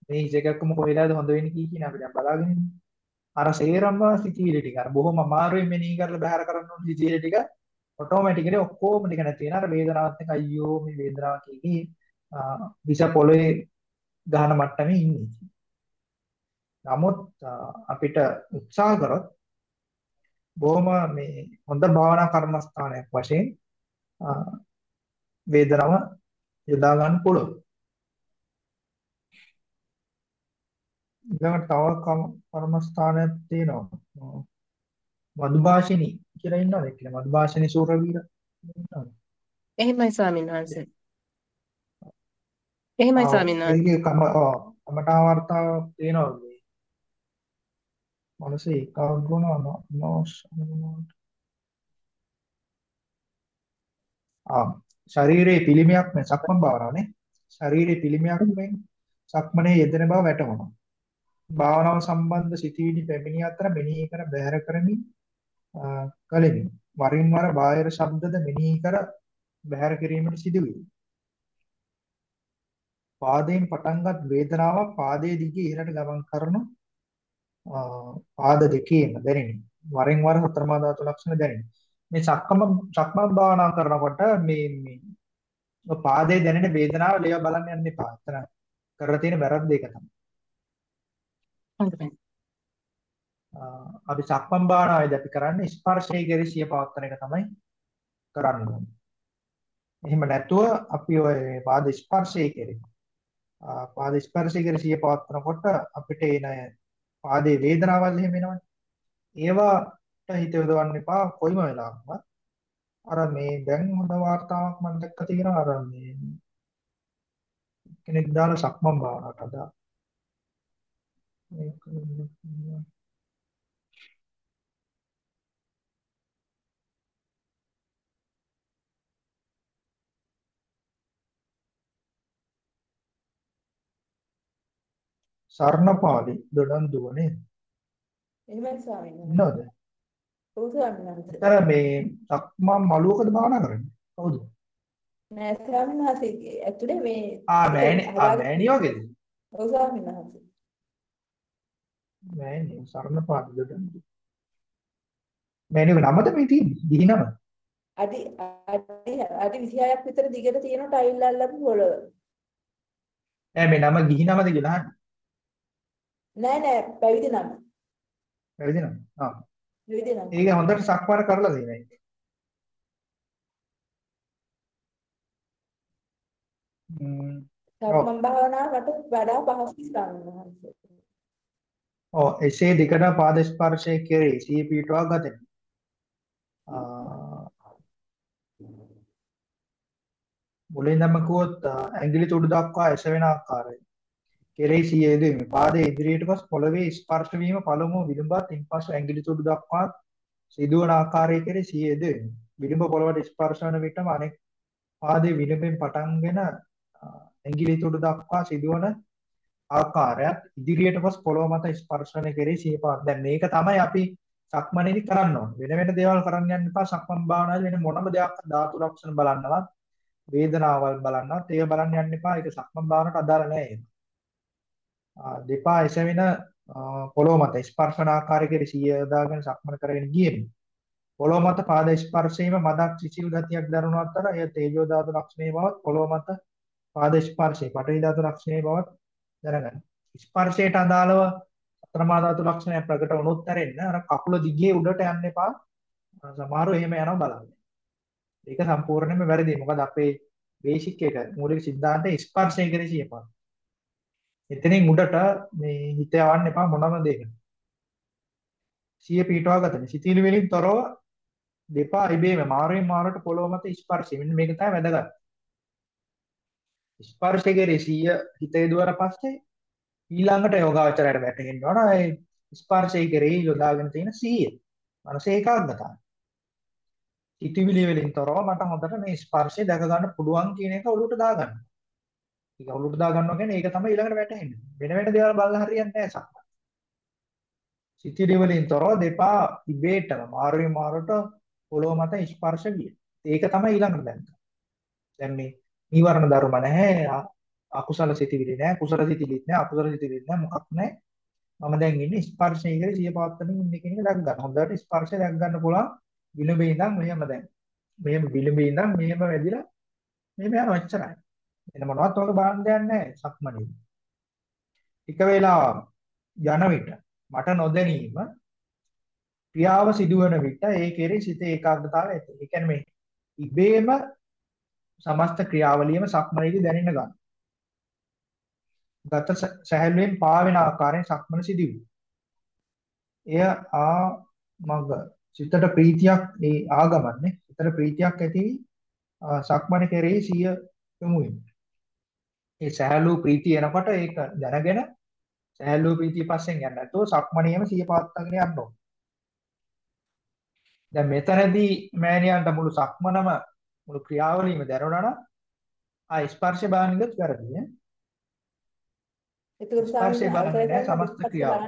මේ හිස එකක්ම කොහෙලාද හොඳ වෙන්නේ කී කියන අපි දැන් බලාගෙන ඉන්නේ. අර සේරම සිතිවිලි ටික අර බොහොම අමාරුවෙන් මෙනෙහි කරලා බහැර කරන්න ඕන සිතිවිලි ටික ඔටෝමැටිකලි ඔක්කොම ටික නැති වෙනවා අර වේදනාවත් එක්ක අයියෝ මේ වේදනාව කීකී විස පොළවේ ගහන මට්ටමේ ඉන්නේ. නමුත් අපිට උත්සාහ කරොත් බොහොම මේ හොඳ භාවනා කර්මස්ථානයක් වශයෙන් වේදනාව යොදා ගන්න පුළුවන්. ඊළඟට තව කර්මස්ථානයක් තියෙනවා. මදුභාෂිනී කියලා ඉන්නවද කියලා මදුභාෂිනී සූරවීර ඉන්නවද? එහෙමයි ස්වාමීන් වහන්සේ. එහෙමයි ස්වාමීන් වහන්සේ. ඒකේ කම කමඨා වර්තාව තියෙනවා මේ. මනසේ ඒකාග්‍රණ නෝස් ආ ශරීරයේ පිළිමයක් නේ සක්මන් භාවනාවනේ. ශරීරයේ පිළිමයක් මේ සක්මනේ යෙදෙන බව වැටහුණා. භාවනාව සම්බන්ධ සිතිවිලි පැමිණි අතර මෙනෙහි කර බැහැර කරමින් කලෙමි. වරින් වර බාහිර ශබ්දද මෙනෙහි කර බැහැර කිරීමට සිදුවේ. පාදයෙන් පටන්ගත් වේදනාවක් පාදයේ දිගේ ඉහළට ගමන් කරන පාද දෙකේම දැනෙනි. වරින් වර හතරමා ධාතු ලක්ෂණ දැනෙනි. මේ සක්කම සක්මන් භාවනා කරනකොට මේ මේ පාදයේ දැනෙන වේදනාව ලේව බලන්න යන්න එපා. එතන කරලා තියෙන වැරද්ද ඒක තමයි. හොඳයි. අපි සක්මන් භාවනාවේදී අපි කරන්නේ ස්පර්ශයේ කෙරෙසිය පවත්වන එක තමයි කරන්න ඕනේ. එහෙම නැතුව අපි ඔය පාද ස්පර්ශයේ කෙරේ. පාද ස්පර්ශයේ කෙරෙසිය පවත්වනකොට අපිට එන ආදී වේදනාවල් එහෙම එනවනේ. ඒවාට හිත යොදවන්න එපා කොයිම වෙලාවකවත්. අර මේ දැන් හොඳ වார்த்தාවක් මම දැක්ක තියෙනවා අර මේ කෙනෙක් දාලා සක්මන් භාවනාවට අදාළ. මේක සර්ණපාලි දොඩන්දුව නේද? එහෙමයි ස්වාමීන් වහන්සේ. ඉන්නවද? ඔව් ස්වාමීන් වහන්සේ. අර මේ සක්මන් මළුවකද භාවනා කරන්නේ? කවුද? නෑ ස්වාමීන් වහන්සේ ඇතුලේ මේ ආ මෑණි ආ මෑණි වගේද? ඔව් ස්වාමීන් වහන්සේ. මෑණි සර්ණපාලි දොඩන්දුව. මෑණිගේ නමද මේ තියෙන්නේ? දිහි නම? අඩි අඩි අඩි 26ක් විතර දිගට තියෙන ටයිල් අල්ලපු පොළව. නෑ මේ නම ගිහි නමද කියලා අහන්නේ. නෑ නෑ පැවිදි නම. පැවිදි නම. ආ. පැවිදි නම. ඒක හොඳට සක්මන් කරලා දෙන්නේ. ම්ම් සක්මන් භාවනාවට වඩා පහසුයි ස්වාමීන්. ඔව් එසේ දිගට පාද ස්පර්ශයේ කෙරේ සී පීටවා ගතෙන. මුලින්දම කිව්වොත් ඇඟිලි තුඩු දක්වා එසවෙන ආකාරය. කෙරෙහි සිය යෙදීම. පාදයේ ඉදිරියට පස් පොළවේ ස්පර්ශ වීම පළමුව විලුඹත් ඉන්පසු ඇඟිලි තුඩු දක්වා සිදුවන ආකාරය කෙරෙහි සිය යෙදීම. විලුඹ පොළවට ස්පර්ශ වන විටම අනෙක් පාදයේ විලුඹෙන් පටන්ගෙන ඇඟිලි තුඩු දක්වා සිදුවන ආකාරයත් ඉදිරියට පස් පොළොව මත ස්පර්ශන කෙරෙහි සිය පාද. දැන් මේක තමයි අපි සක්මනේදී කරන්න ඕනේ. වෙන වෙන දේවල් කරන්න යන්න එපා. සක්මන් භාවනාවේ වෙන මොනම දෙයක් ධාතු ලක්ෂණ බලන්නවත් වේදනාවල් බලන්නවත් ඒව බලන්න යන්න එපා. ඒක සක්මන් භාවනාවට අදාළ නෑ ඒක. දෙපා එසවෙන පොළොව මත ස්පර්ශන ආකාරයකට සිය යොදාගෙන සක්මන කරගෙන ගියෙමි. පොළොව මත පාද ස්පර්ශයේම මදක් සිසිල් ගතියක් දරනවත් අතර එය තේජෝ ධාතු ලක්ෂණේ බවත් පොළොව මත පාද ස්පර්ශේ පඨවි ධාතු ලක්ෂණේ බවත් දැනගන්න. ස්පර්ශයට අදාළව අතරමා ධාතු ලක්ෂණය ප්‍රකට වුණොත් ඇරෙන්න අර කකුල දිගේ උඩට යන්න එපා. සමහරව එහෙම යනවා බලන්න. ඒක සම්පූර්ණයෙන්ම වැරදි. මොකද අපේ බේසික් එක මූලික સિદ્ધාන්තය ස්පර්ශය කරේ සියපාන. එතනින් උඩට මේ හිත යවන්න එපා මොනම දෙයකට. සිය පීඨවා ගතනේ. සිතිවිලි වලින් තොරව දෙපා ඉබේම මාරුවෙන් මාරුවට පොළොව මත ස්පර්ශය. මෙන්න මේක තමයි වැදගත්. ස්පර්ශය කෙරෙහි සිය හිත යොදවලා පස්සේ ඊළඟට යෝගාවචරයට වැටෙන්න ඕන ඒ ස්පර්ශය කෙරෙහි යොදාගෙන තියෙන සිහිය. මනස ඒකාග්‍රතාවය. සිතිවිලි වලින් තොරව මට හොඳට මේ ස්පර්ශය දැක ගන්න පුළුවන් කියන එක ඔලුවට දාගන්න. ඒක ඔලුවට දාගන්නවා කියන්නේ ඒක තමයි ඊළඟට වැටෙන්නේ. වෙන වෙන දේවල් බලලා හරියන්නේ නැහැ සක්මන්. සිතිවිලි වලින් තොරව දෙපා ඉබේටම මාරුවේ මාරුවට පොළොව මත ස්පර්ශ විය. ඒක තමයි ඊළඟට දැන්. දැන් මේ නීවරණ ධර්ම නැහැ අකුසල සිතිවිලි නැහැ කුසල සිතිවිලි නැහැ අකුසල සිතිවිලි නැහැ මොකක් නැහැ මම දැන් ඉන්නේ ස්පර්ශය කියලා සිය පවත්තමින් ඉන්නේ කියන එක දැක් ගන්න. හොඳට ස්පර්ශය දැක් ගන්න පුළුවන් විලුඹේ ඉඳන් මෙහෙම දැන්. මෙහෙම විලුඹේ ඉඳන් මෙහෙම වැදිලා මෙහෙම යනවා එච්චරයි. එන මොනවත් ඔක බලන්න දෙයක් නැහැ සක්මණේ. එක වෙලාවක් යන විට මට නොදැනීම ක්‍රියාව සිදුවන විට ඒ කෙරෙහි සිත ඒකාග්‍රතාවය ඇති. ඒ කියන්නේ මේ ඉබේම සමස්ත ක්‍රියාවලියම සක්මනේදී දැනෙන්න ගන්න. ගත සැහැල්ලුවෙන් පාවෙන ආකාරයෙන් සක්මන සිදුවේ. එය ආ මග සිතට ප්‍රීතියක් ඒ ආගමන්නේ සිතට ප්‍රීතියක් ඇති සක්මන කෙරෙහි සිය යොමු වෙනවා. ඒ සැහැල්ලු ප්‍රීතිය එනකොට ඒක දැනගෙන සැහැල්ලු ප්‍රීතිය පස්සෙන් යන්න නැතුව සක්මණේම සිය පාත්තගෙන යන්න ඕන. දැන් මෙතනදී මෑණියන්ට මුළු සක්මනම මුළු ක්‍රියාවලියම දැනුණා නම් ආ ස්පර්ශ බානින්දත් වැරදි නේ. ඒතකොට ස්පර්ශය බලන්නේ සමස්ත ක්‍රියාව.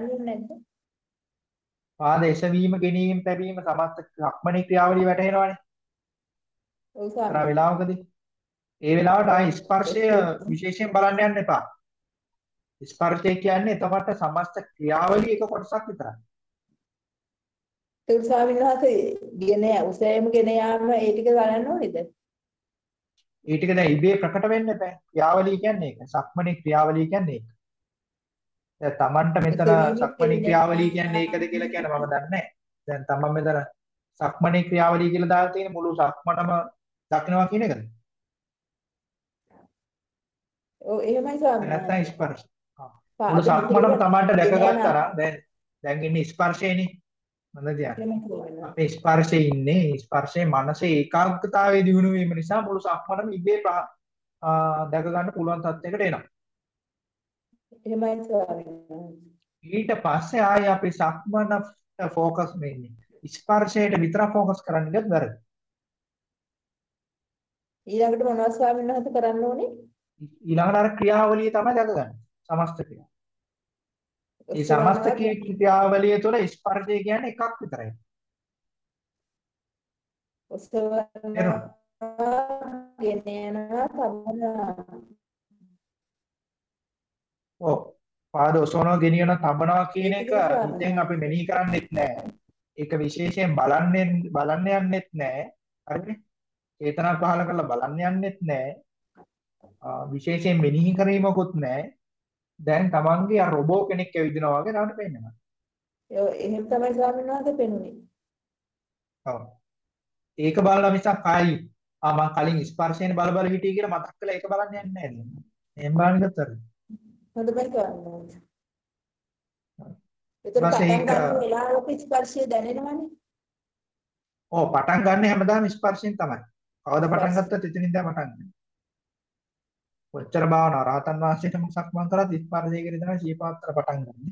පාද එසවීම, ගෙනීම, තැබීම සමස්ත සක්මනේ ක්‍රියාවලිය වැටහෙනවානේ. ඔව් සාරා. වෙලාවකදී ඒ වෙලාවට ආයි ස්පර්ශය විශේෂයෙන් බලන්න යන්න එපා. ස්පර්ශය කියන්නේ එතකොට සමස්ත ක්‍රියාවලිය එක කොටසක් විතරයි. ඒක ස්වාමීන් වහන්සේ ගෙන උසයම ගෙන යාම ඒ ටික බලන්න ඕනේද? ඒ ටික දැන් ඉබේ ප්‍රකට වෙන්න බෑ. ක්‍රියාවලිය කියන්නේ ඒක. සක්මනේ ක්‍රියාවලිය කියන්නේ ඒක. දැන් Tamanට මෙතන සක්මනේ ක්‍රියාවලිය කියන්නේ ඒකද කියලා කියන මම දන්නේ නැහැ. දැන් Taman මෙතන සක්මනේ ක්‍රියාවලිය කියලා දාලා තියෙන මුළු සක්මනම දකින්නවා කියන එකද? ඔව් එහෙමයි ස්වාමීන් නැත්නම් ස්පර්ශ. මුළු සක්මනම Tamanට දැක ගෙන යාම. ගත්තා දැන් දැන් ඉන්නේ ස්පර්ශයනේ. මන්ද වහන්සේ. අපේ ස්පර්ශයේ ඉන්නේ ස්පර්ශයේ මනසේ ඒකාග්‍රතාවයේ දිනු වීම නිසා මුළු සක්මනම ඉබේ දැක ගන්න පුළුවන් තත්යකට එනවා. එහෙමයි ස්වාමීන්. ඊට පස්සේ ආයෙ අපි සක්මනට ફોකස් වෙන්නේ. ස්පර්ශයට විතර ફોකස් කරන්න ඉන්නත් වැරදි. ඊළඟට මොනවද ස්වාමීන් වහන්සේ කරන්න ඕනේ? ඊළඟට අර ක්‍රියාවලිය තමයි දැක ගන්න. සමස්ත ක්‍රියාව. මේ සමස්ත ක්‍රියාවලිය තුළ ස්පර්ශය කියන්නේ එකක් විතරයි. ඔසවනවා ගෙන යනවා. ඔව්. පාද ඔසවනවා ගෙනියන තබනවා කියන එක හිතෙන් අපි මෙනෙහි කරන්නේත් නැහැ. ඒක විශේෂයෙන් බලන්නේ බලන්න යන්නෙත් නැහැ. හරිනේ? චේතනා පහල කරලා බලන්න යන්නෙත් නැහැ. විශේෂයෙන් මෙනෙහි කිරීමකුත් නැහැ. දැන් Tamange අර රොබෝ කෙනෙක් ඇවිදිනවා වගේ නවට පේනවා. ඒ එහෙම තමයි ස්වාමීන් වහන්සේ පෙනුනේ. ඔව්. ඒක බලලා මිසක් ආයි ආ මං කලින් ස්පර්ශයෙන් බල බල හිටියේ කියලා මතක් කරලා ඒක බලන්න යන්නේ නැහැ නේද? එහෙම බලන්න ස්වාමීන් වහන්සේ. ඊට එතකොට පස්සේ පටන් ගන්න වෙලාවක ස්පර්ශය දැනෙනවනේ. ඔව් පටන් ගන්න හැමදාම ස්පර්ශයෙන් තමයි. කවද පටන් ගත්තත් එතනින් තමයි පටන් ගන්න. කොච්චර භාවනා රහතන් වහන්සේටම සක්මන් කරත් ස්පර්ශයකට තමයි සීපාත්‍ර පටන් ගන්න.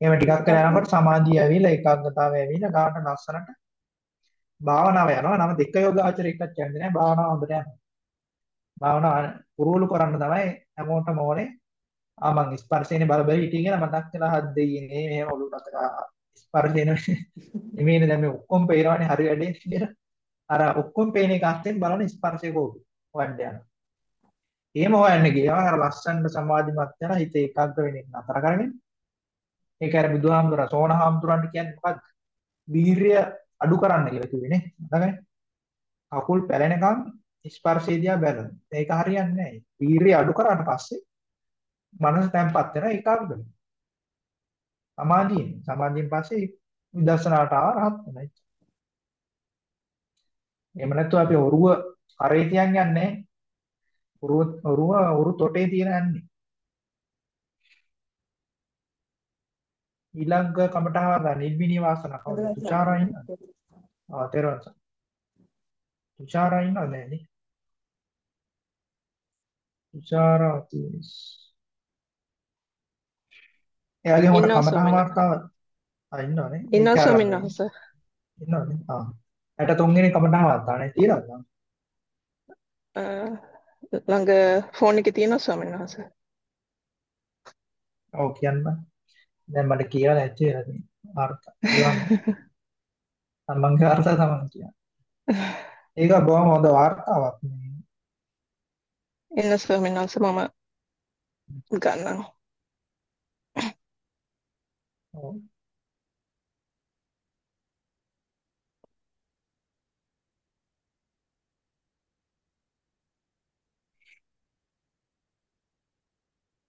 එහෙම ටිකක් කරලා යනකොට සමාධිය ඇවිල්ලා ඒකාග්‍රතාවය ඇවිල්ලා ගානට ලස්සනට භාවනාව යනවා. නම දෙක යෝගාචර එකක් කියන්නේ නැහැ. භාවනාව හොඳට යනවා. භාවනාව පුරුදු කරන්න තමයි හැමෝටම ඕනේ. ආ මං ස්පර්ශේනේ බල බල හිටියේ කියලා මතක් වෙලා හත් දෙයිනේ මෙහෙම ඔළුවට ස්පර්ශේනේ (laughs) එමේනේ දැන් මේ ඔක්කොම පේනවනේ හරි වැඩේ කියලා. අර ඔක්කොම පේන එක අස්තෙන් බලන ස්පර්ශය කොහොමද? හොයන්න යනවා. එහෙම හොයන්න ගියා අර ලස්සනට සමාධිමත් වෙන හිත ඒකාග්‍ර වෙන එක නතර කරගෙන ඒක අර බුදුහාමුදුර සෝනහාමුදුරන්ට කියන්නේ මොකද්ද? වීරිය අඩු කරන්න කියලා කිව්වේ නේ. මතකයි? කකුල් පැලෙනකම් ස්පර්ශය දිහා බලන්න. ඒක හරියන්නේ නැහැ. වීරිය අඩු කරාට පස්සේ මනස තැම්පත් වෙනවා ඒකාග්‍ර වෙනවා. සමාධියෙන් සමාධියෙන් පස්සේ විදර්ශනාට ආව රහත් වෙනවා. එහෙම නැත්නම් අපි ඔරුව කරේ තියන් යන්නේ නැහැ. ඔරුව ඔරු තොටේ තියන යන්නේ. ඊළඟ කමටහව නිර්විනී වාසන කවුද? තුචාරා ඉන්නවද? ආ තේරුම් ගන්න. තුචාරා ඉන්නවද නෑනේ? තුචාරා තියෙස්. එයාගේ හොර ස්වාමීන් වාර්තාව ආ ඉන්නවනේ. ඉන්නවා ස්වාමීන් වහන්සේ. ඉන්නවනේ. ආ. 63 වෙනි කමටහව වාර්තාවනේ තියනවද? අ, ළඟ ෆෝන් එකේ තියෙනවා ස්වාමීන් වහන්සේ. ඔව් කියන්න. දැන් මට කියලා නැති වෙලා තියෙනවා. වාර්තා. කියවන්න. (laughs) තමන්ගේ වාර්තා තමන් කියන්න. ඒක බොහොම හොඳ වාර්තාවක් නේ. ඉන්න ස්වාමීන් වහන්සේ මම ගන්නම්. ඔව්.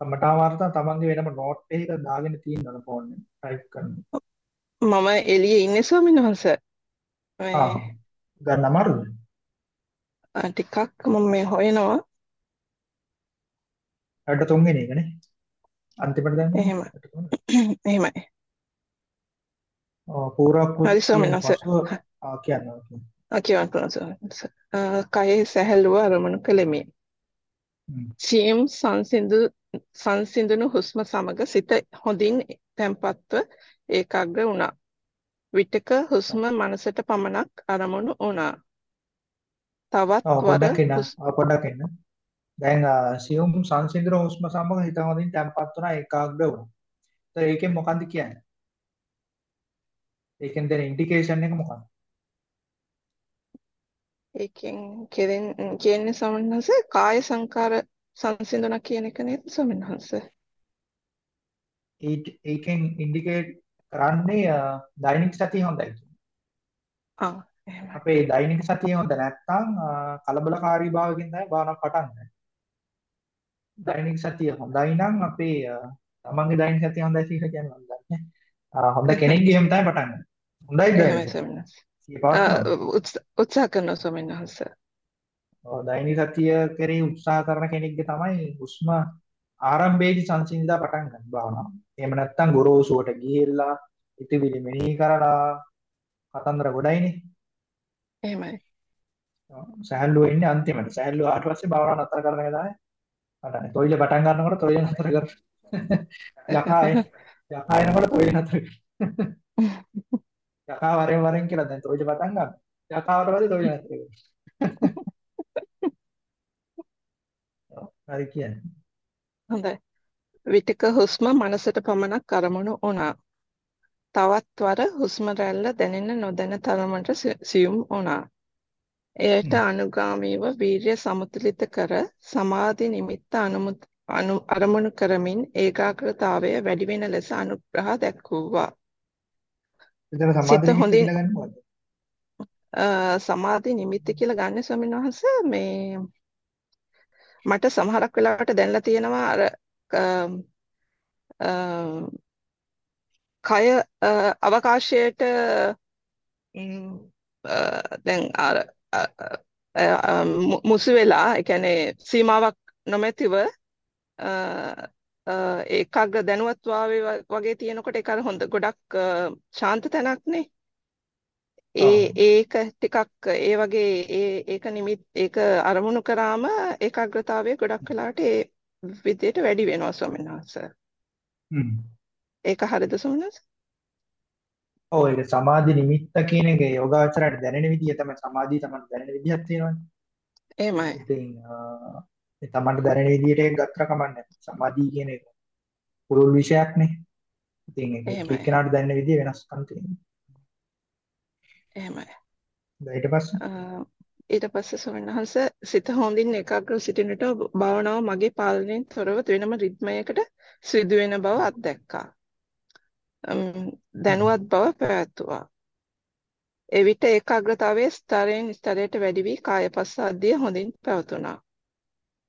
කමටහව වාර්තා තමන්ගේ වෙනම නෝට් එකක දාගෙන තියෙනවා ෆෝන් එකේ ටයිප් කරන්න. මම එළියේ ඉන්නේ ස්වාමීන් වහන්සේ. ගන්න අමාරුද? ටිකක් මම මේ හොයනවා. 63 වෙනි එකනේ. අන්තිමට දැම්මේ එහෙම 63. (clears throat) එහෙමයි. ඔව් පූර්ව හරි ස්වාමීන් වහන්සේ. ආ කියන්න. ආ. අ, කයෙහි සැහැල්ලුව අරමුණු කෙලෙමි. සියම් සංසිඳු සංසිඳුණු හුස්ම සමග සිත හොඳින් තැන්පත්ව ඒකාග්‍ර වුණා. විටක හුස්ම මනසට පමණක් අරමුණු වුණා. තවත් වර පොඩ්ඩක් එන්න. දැන් සියුම් සංසිඳන හුස්ම සමග හිත හොඳින් තැම්පත් වුණා ඒකාග්‍ර වුණා. ඒතර ඒකෙන් මොකන්ද කියන්නේ? ඒකෙන් දෙන ඉන්ඩිකේෂන් එක මොකක්ද? ඒකෙන් කෙරෙන් කියන්නේ ස්වාමීන් වහන්සේ කාය සංකාර සංසිඳුණා කියන එක නේද ස්වාමීන් වහන්සේ? ඒක ඒකෙන් ඉන්ඩිකේට් කරන්නේ ආ, දෛනික සතිය හොඳයි. ආ එහෙමයි. අපේ දෛනික සතිය හොඳ නැත්නම් ආ, කලබලකාරී භාවකින් තමයි භාවනාව පටන්. දෛනික සතිය හොඳයි නම් අපේ ආ, තමන්ගේ දෛනික සතිය හොඳයි කියලා කියන්නේ මම දන්නේ. ආ, හොඳ කෙනෙක්ගේම තමයි පටන් ගන්න. හොඳයි උත්සාහ කරනවා ස්වාමීන් වහන්ස. දෛනික සතිය කරේ උත්සාහ කරන කෙනෙක්ගේ තමයි හුස්ම ආරම්භයේදී සංසිඳිලා පටන් ගන්න භාවනාව. එහෙම නැත්නම් ගොරෝසුවට ගිහිල්ලා ඉතිවිලි මෙනෙහි කරලා කතන්දර ගොඩයිනේ. එහෙමයි. සහැල්ලුව ඉන්නේ අන්තිමට. සහැල්ලුව ආවට පස්සේ භාවනාව නතර කරන එක තමයි පටන්. තොইল පටන් ගන්නකොට තොইল නතර කර. (laughs) යකා යකා එනකොට තොইল නතර. (laughs) යකා වරෙන් වරෙන් කියලා දැන් තෝජ පටන් ගන්න. යකාවට වැඩි තෝජ නැතර හරි කියන්නේ. හොඳයි. විටක හුස්ම මනසට පමණක් අරමුණු වුණා. තවත් වර හුස්ම රැල්ල දැනෙන නොදැන තරමට සියුම් වුණා. එයට අනුගාමීව වීර්ය සමතුලිත කර සමාධි නිමිත්ත අරමුණු කරමින් ඒකාග්‍රතාවය වැඩි වෙන ලෙස අනුග්‍රහ දක්වුවා. එතන සමාධි සිත නිමිත්ත හොඳින් කියලා ගන්නේ මොකද්ද? අ, සමාධි නිමිත්ත කියලා ගන්න ස්වාමීන් වහන්සේ මේ මට සමහරක් වෙලාවට දැනලා තියෙනවා අර අ, අ, කය අ, අවකාශයට ම්, අ, දැන් අර අ, අ, අ, මු- මුසු වෙලා ඒ කියන්නේ සීමාවක් නොමැතිව ඒකාග්‍ර දැනුවත් වාවේ වගේ තියෙනකොට ඒක අර හොඳ ගොඩක් ශාන්ත තැනක් නේ ඒ ඒක ටිකක් ඒ වගේ ඒ ඒක නිමිත් ඒක අරමුණු කරාම ඒකාග්‍රතාවය ගොඩක් වෙලාවට ඒ විදියට වැඩි වෙනවා ස්වාමීන් වහන්සේ. ඒක හරිද ස්වාමීන් වහන්සේ? ඔව් ඒක සමාධි නිමිත්ත කියන එක යෝගාචරයට දැනෙන විදිය තමයි සමාධිය තමයි දැනෙන විදියක් තියෙනවානේ. එහෙමයි. ඉතින් ඒ තමන්ට දැනෙන විදියට ඒක ගත්තර කමන්නේ. සමාධිය කියන එක පුළුල් විෂයක්නේ. ඉතින් ඒක. එක්කෙනාට දැනෙන විදිය වෙනස්කම් තියෙනවා. එහෙමයි. දැන් ඊට පස්සේ ඊට පස්සේ වහන්සේ සිත හොඳින් ඒකාග්‍රව සිටිනට භාවනාව මගේ පාලනයෙන් තොරව වෙනම රිද්මයකට සිදුවෙන බව අත්දැක්කා. දැනුවත් බව පැවැත්තුවා. එවිට ඒකාග්‍රතාවයේ ස්තරයෙන් ස්තරයට වැඩි වී කාය පස්සද්ධිය හොඳින් පැවතුණා.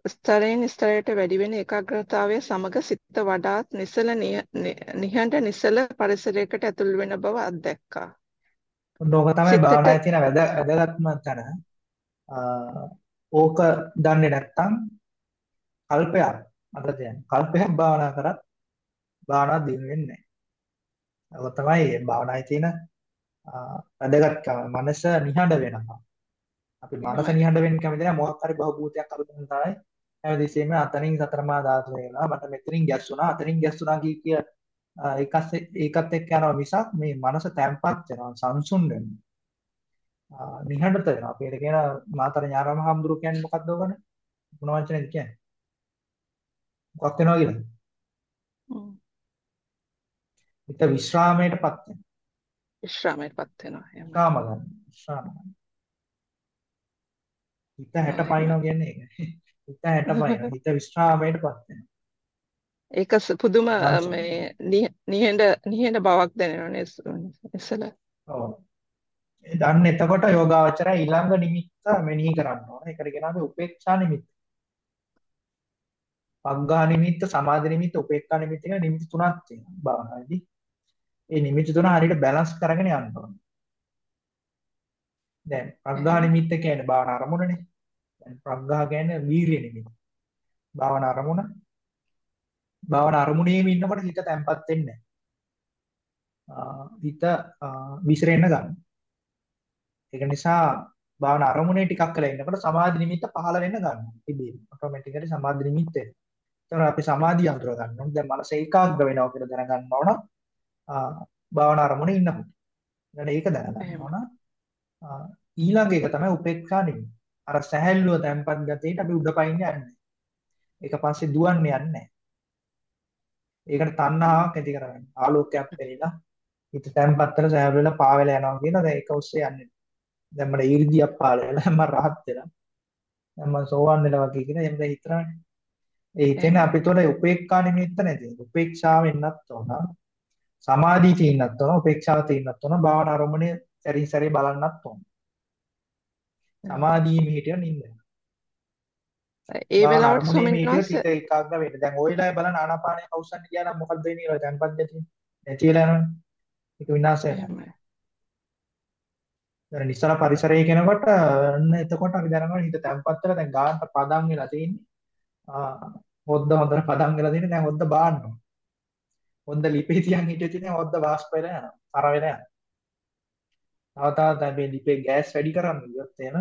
ස්තරයෙන් ස්තරයට වැඩි වෙන ඒකාග්‍රතාවය සමග සිත වඩාත් නිසල නිහඬ නිසල පරිසරයකට ඇතුල් වෙන බව අත්දැක්කා. ඕක තමයි භාවනාවේ තියෙන වැද වැදගත්ම තැන. ඕක දන්නේ නැත්නම් කල්පයක් අද දැන් කල්පයක් භාවනා කරත් භාවනා දිනු වෙන්නේ නැහැ. ඒක තමයි භාවනාවේ තියෙන වැදගත්කම. මනස නිහඬ වෙනවා. අපි මනස. නිහඬ වෙන්න කැමති නැහැ මොකක් හරි බහූතයක් අරගෙන තමයි හැමදෙස්සෙම අතනින් සතරමා ධාතු වෙනවා මට මෙතනින් ගැස්සුණා. අතනින් ගැස්සුණා කිය කිය අ, ඒකත් එක්ක යනවා මිසක් මේ මනස තැම්පත් වෙනවා සංසුන් වෙනවා. නිහඬත වෙනවා. අපි ඒක කියන මාතර ඥානම හඳුරු කියන්නේ මොකක්ද ඔබනේ මොන වචනේද කියන්නේ? මොකක් වෙනවා කියලා? හ්ම්. හිත විශ්‍රාමයටපත් වෙනවා. විශ්‍රාමයටපත් වෙනවා. එහෙමයි. විශ්‍රාම ගන්න විශ්‍රාම හිත හැට පයින්නවා කියන්නේ ඒක හිත හැට පයින්නවා හිත විශ්‍රාමයටපත් වෙනවා ඒක පුදුම මේ නිහ- නිහඬ නිහඬ බවක් දැනෙනවා ඉස්සල ඔව් ඒ දන්න එතකොට යෝගාවචරය ඊළඟ නිමිත්ත මෙනෙහි කරන්න ඕන. ඒකට කියනවා උපේක්ෂා නිමිත්ත. පග්ඝා නිමිත්ත, සමාධි නිමිත්ත, උපේක්ඛා නිමිත්ත කියන නිමිති තුනක් තියෙනවා භාවනාවේදී. ඒ නිමිති තුන හරියට බැලන්ස් කරගෙන යන්න ඕන. දැන් ප්‍රග්ඝා නිමිත්ත කියන්නේ භාවනා අරමුණනේ. දැන් ප්‍රග්ඝා කියන්නේ වීරිය නිමිත්ත. භාවනා අරමුණ. භාවනා අරමුණේම ඉන්නකොට හිත තැම්පත් වෙන්නේ නැහැ. හිත විසිරෙන්න ගන්න. ඒක නිසා භාවනා අරමුණේ ටිකක් වෙලා ඉන්නකොට සමාධි නිමිත්ත පහළ වෙන්න ගන්නවා. ඉබේම ඔටෝමැටිකලි සමාධි නිමිත්ත එනවා. ඒතර අපි සමාධිය අඳුර ගන්න ඕනේ. දැන් මනස ඒකාග්‍ර වෙනවා කියලා දැනගන්න ඕන. ආ භාවනා අරමුණේ ඉන්නකොට. ඊට ඒක දැනගන්න එහෙම. ඕන. ආ, ඊළඟ එක තමයි උපේක්ෂා නිමිත්ත. අර සැහැල්ලුව තැම්පත් ගතියට අපි උඩ පයින් යන්නේ. ඒක පස්සේ දුවන්නේ යන්නේ. ඒකට තණ්හාවක් ඇති කරගන්න. ආලෝකයක් දෙලිලා හිත තැම්පත් වෙලා සැහැල්ලු වෙලා පාවෙලා යනවා කියන දේ ඒක ඔස්සේ යන්නේ. දැන් මට ඊර්දියක් පාල වෙලා මම රහත් වෙලා. දැන් මම සෝවන් වෙලා වගේ කියන එහෙම දැන් හිතනවානේ. ඒ හිතෙන අපි තොර උපේක්ඛා නිමිත්ත නැති. උපේක්ෂාව වෙන්නත් ඕන. සමාධිය තියෙන්නත් ඕන. උපේක්ෂාව තියෙන්නත් ඕන. භාවනා අරමුණේ සැරින් සැරේ බලන්නත් ඕන. සමාධියේ හිටිය නින්ද. ඒ වෙලාවට වහන්සේ හිත ඒකාග්‍ර වෙන්න. දැන් වෙලාවේ බලන ආනාපානය කවුසන්න ගියා නම් මොකද වෙන්නේ? ඔය තැම්පත් ගතිය. නැති වෙලා යනවනේ. ඒක විනාශ වෙනවා. එහෙමයි. දැන් නිසල පරිසරයේ කෙනකොට අන්න එතකොට අපි දැනගන්න හිත තැම්පත් වෙලා දැන් ගානට පදම් වෙලා තියෙන්නේ. හොද්ද හොඳට පදම් වෙලා තියෙන්නේ දැන් හොද්ද බාන්න ඕන. හොද්ද ලිපේ තියන් හිටිය තියෙන්නේ හොද්ද වාෂ්ප වෙලා යනවා. කර වෙලා යනවා. තව තවත් මේ ලිපේ ගෑස් වැඩි කරන්න ගියොත් එන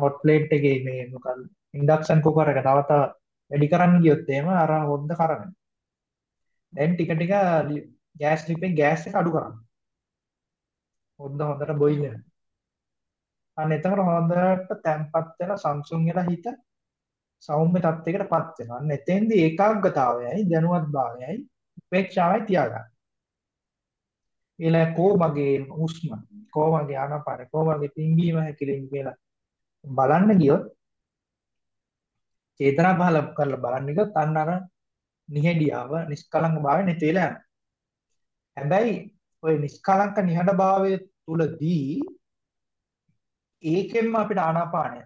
හොට් ප්ලේට් එකේ මේ මොකක්ද ඉන්ඩක්ෂන් කුකර් එක තව තව වැඩි කරන්න ගියොත් එහෙම අර හොද්ද කර වෙනවා. දැන් ටික ටික ගෑස් ලිපේ ගෑස් එක අඩු කරන්න. හොද්ද හොඳට බොයිල් වෙනවා. අන්න එතකොට හොඳට තැම්පත් වෙලා සංසුන් වෙලා හිත සෞම්‍ය තත්යකටපත් වෙනවා. අන්න එතෙන්දී ඒකාග්‍රතාවයයි දැනුවත් භාවයයි උපේක්ෂාවයි තියාගන්න. ඊළඟ කෝ මගේ හුස්ම කෝ මගේ ආනාපාන කෝ මගේ පිම්බීම හැකිලිම කියලා බලන්න ගියොත් චේතනා පහල කරලා බලන්න ගියොත් අන්න අර නිහඬියාව නිෂ්කලංක භාවය නැති වෙලා යනවා. හැබැයි ওই නිෂ්කලංක නිහඬ භාවය තුලදී ඒකෙන්ම අපිට ආනාපානය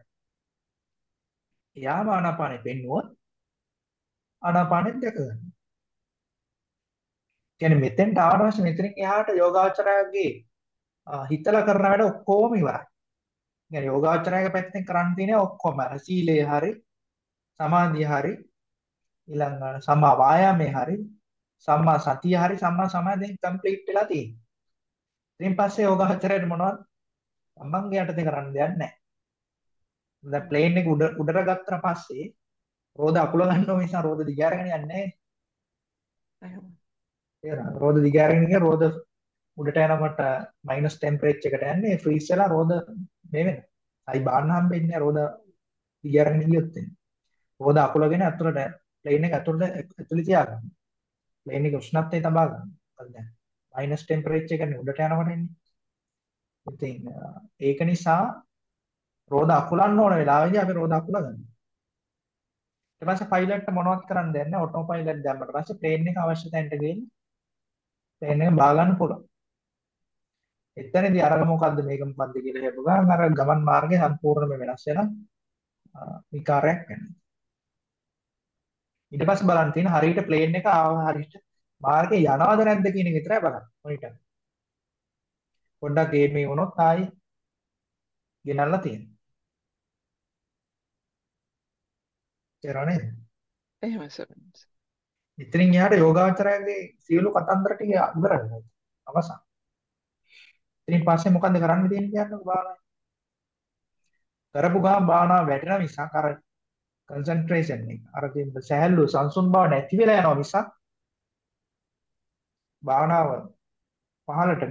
එයාම ආනාපානෙ පෙන්නුවොත් ආනාපානෙත් දැක ගන්න. කියන්නේ මෙතෙන්ට ආවට පස්සේ මෙතනින් එහාට යෝගාචරයගේ හිතලා කරන වැඩ ඔක්කොම ඉවරයි. කියන්නේ යෝගාචරයගේ පැත්තෙන් කරන්න තියෙන ඔක්කොම අර සීලය හරි සමාධිය හරි ඊළඟ සම්මා වායාමයේ හරි සම්මා සතිය හරි සම්මා සමාධියෙන් කම්ප්ලීට් වෙලා තියෙනවා. ඉතින් පස්සේ යෝගාචරයට මොනවද? තමන්ගේ යටතේ කරන්න දෙයක් නැහැ. දැන් ප්ලේන් එක උඩ උඩට ගත්තට පස්සේ රෝද අකුල ගන්නව නිසා රෝද දිගාරගෙන යන්නේ නැහැ. එහෙමයි. තේරුණාද? රෝද දිගාරගෙන ගිය රෝද උඩට යනකොට මයිනස් ටෙම්පරේචර් එකට යන්නේ ෆ්‍රීස් වෙලා රෝද මේ වෙනවා. අයි බාන්න හම්බෙන්නේ නැහැ රෝද දිගාරගෙන ගියොත් එන්නේ. රෝද අකුලගෙන ඇතුළට ප්ලේන් එක ඇතුළට ඇතුළේ තියාගන්න. ප්ලේන් එක උෂ්ණත්වය තබා ගන්න. මොකද දැන් මයිනස් ටෙම්පරේචර් එකනේ උඩට යනකොට එන්නේ. ඉතින් ඒක නිසා රෝද අකුලන්න ඕන වෙලාවෙදී අපි රෝද අකුල ගන්නවා. ඊට පස්සේ පයිලට්ට මොනවත් කරන්න දෙන්නේ නැහැ. ඔටෝ පයිලට් දැම්මට පස්සේ ප්ලේන් එක අවශ්‍ය තැනට ගිහින් ප්ලේන් එක බා ගන්න පුළුවන්. එතනදී අරග මොකද්ද මේක මොකද්ද කියලා හිතුව ගමන් අර ගමන් මාර්ගය සම්පූර්ණයෙන්ම වෙනස් වෙලා විකාරයක් වෙනවා. ඊට පස්සේ බලන්න තියෙන හරියට ප්ලේන් එක ආව හරියට මාර්ගේ යනවද නැද්ද කියන එක විතරයි බලන්න. මොනිටර්. පොඩ්ඩක් ගේමේ වුණොත් ආයි ගෙනල්ලා තියෙනවා. තේරෙන්නේ? එහෙමයි සර්. ඉතින් එහාට යෝගාචරයේ සියලු කතන්දර ටික ඉවර වෙනවා. අවසන්. ඉතින් පස්සේ මොකන්ද කරන්න තියෙන්නේ කියන්නකෝ භාවනාව. කරපු ගමන් භාවනාව වැටෙන මිසක් අර කන්සන්ට්‍රේෂන් එක අර තියෙන සහැල්ලු සංසුන් බව නැති වෙලා යනවා මිසක් භාවනාව පහළට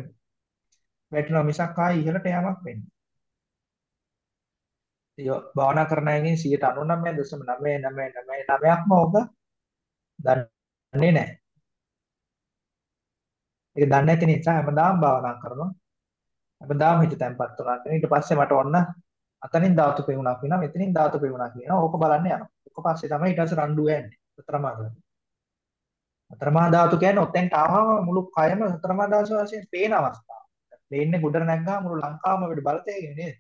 වැටෙනවා මිසක් ආයි ඉහළට යamak වෙන්නේ. ඒ භාවනා කරන අයගෙන් 99.99999ක්ම ඕක දන්නේ නැහැ. ඒක දන්නේ නැති නිසා හැමදාම භාවනා කරනවා. හැමදාම හිත තැම්පත් වුණා කියන ඊට පස්සේ මට ඔන්න අතනින් ධාතු පෙවුණා කියනවා මෙතනින් ධාතු පෙවුණා කියනවා ඕක බලන්න යනවා. ඔක පස්සේ තමයි ඊට පස්සේ රණ්ඩු යන්නේ. සතරමා ධාතු. සතරමා ධාතු කියන්නේ ඔතෙන්ට ආවම මුළු කයම සතරමා ධාතු වශයෙන් පේන අවස්ථාව. ප්ලේන් එක උඩට නැග්ගාම මුළු ලංකාවම අපිට බලතේගෙන නේද?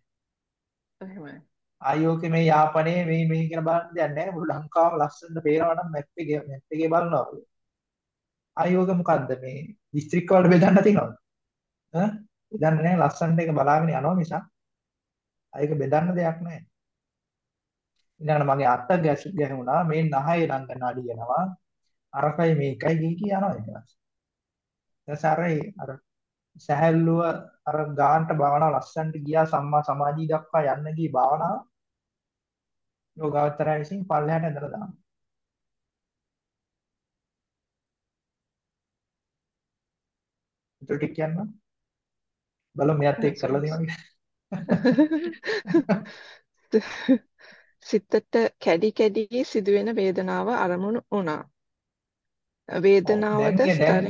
එහෙමයි. ආයෝකේ මේ යාපනයේ මේ මේ කියලා බලන්න දෙයක් නැහැ. මුළු ලංකාවම ලස්සනට පේනවා නම් මැප් එකේ මැප් එකේ බලනවා. ආයෝක මොකද්ද මේ දිස්ත්‍රික්ක වලට බෙදන්න තියෙනවද? ඈ බෙදන්නේ නැහැ ලස්සනට ඒක බලාගෙන යනවා මිසක් ඒක බෙදන්න දෙයක් නැහැ. ඊළඟට මගේ අත ගැස් ගැහුණා මේ නහය ළඟ නඩියනවා අරකයි මේකයි ගිහි කී යනවා ඊට පස්සේ. අර සහැල්ලුව අර ගාන්ට භාවනාව ලස්සනට ගියා සම්මා සමාධිය දක්වා යන්න ගිය භාවනාව යෝගාවචරය විසින් පල්ලෙහාට ඇදලා දානවා. ඒක කියන්න බලමු මෙයත් එක්ක කරලා දෙනවා (laughs) සිතට කැඩි කැඩි සිදුවෙන වේදනාව අරමුණු වුණා. වේදනාවද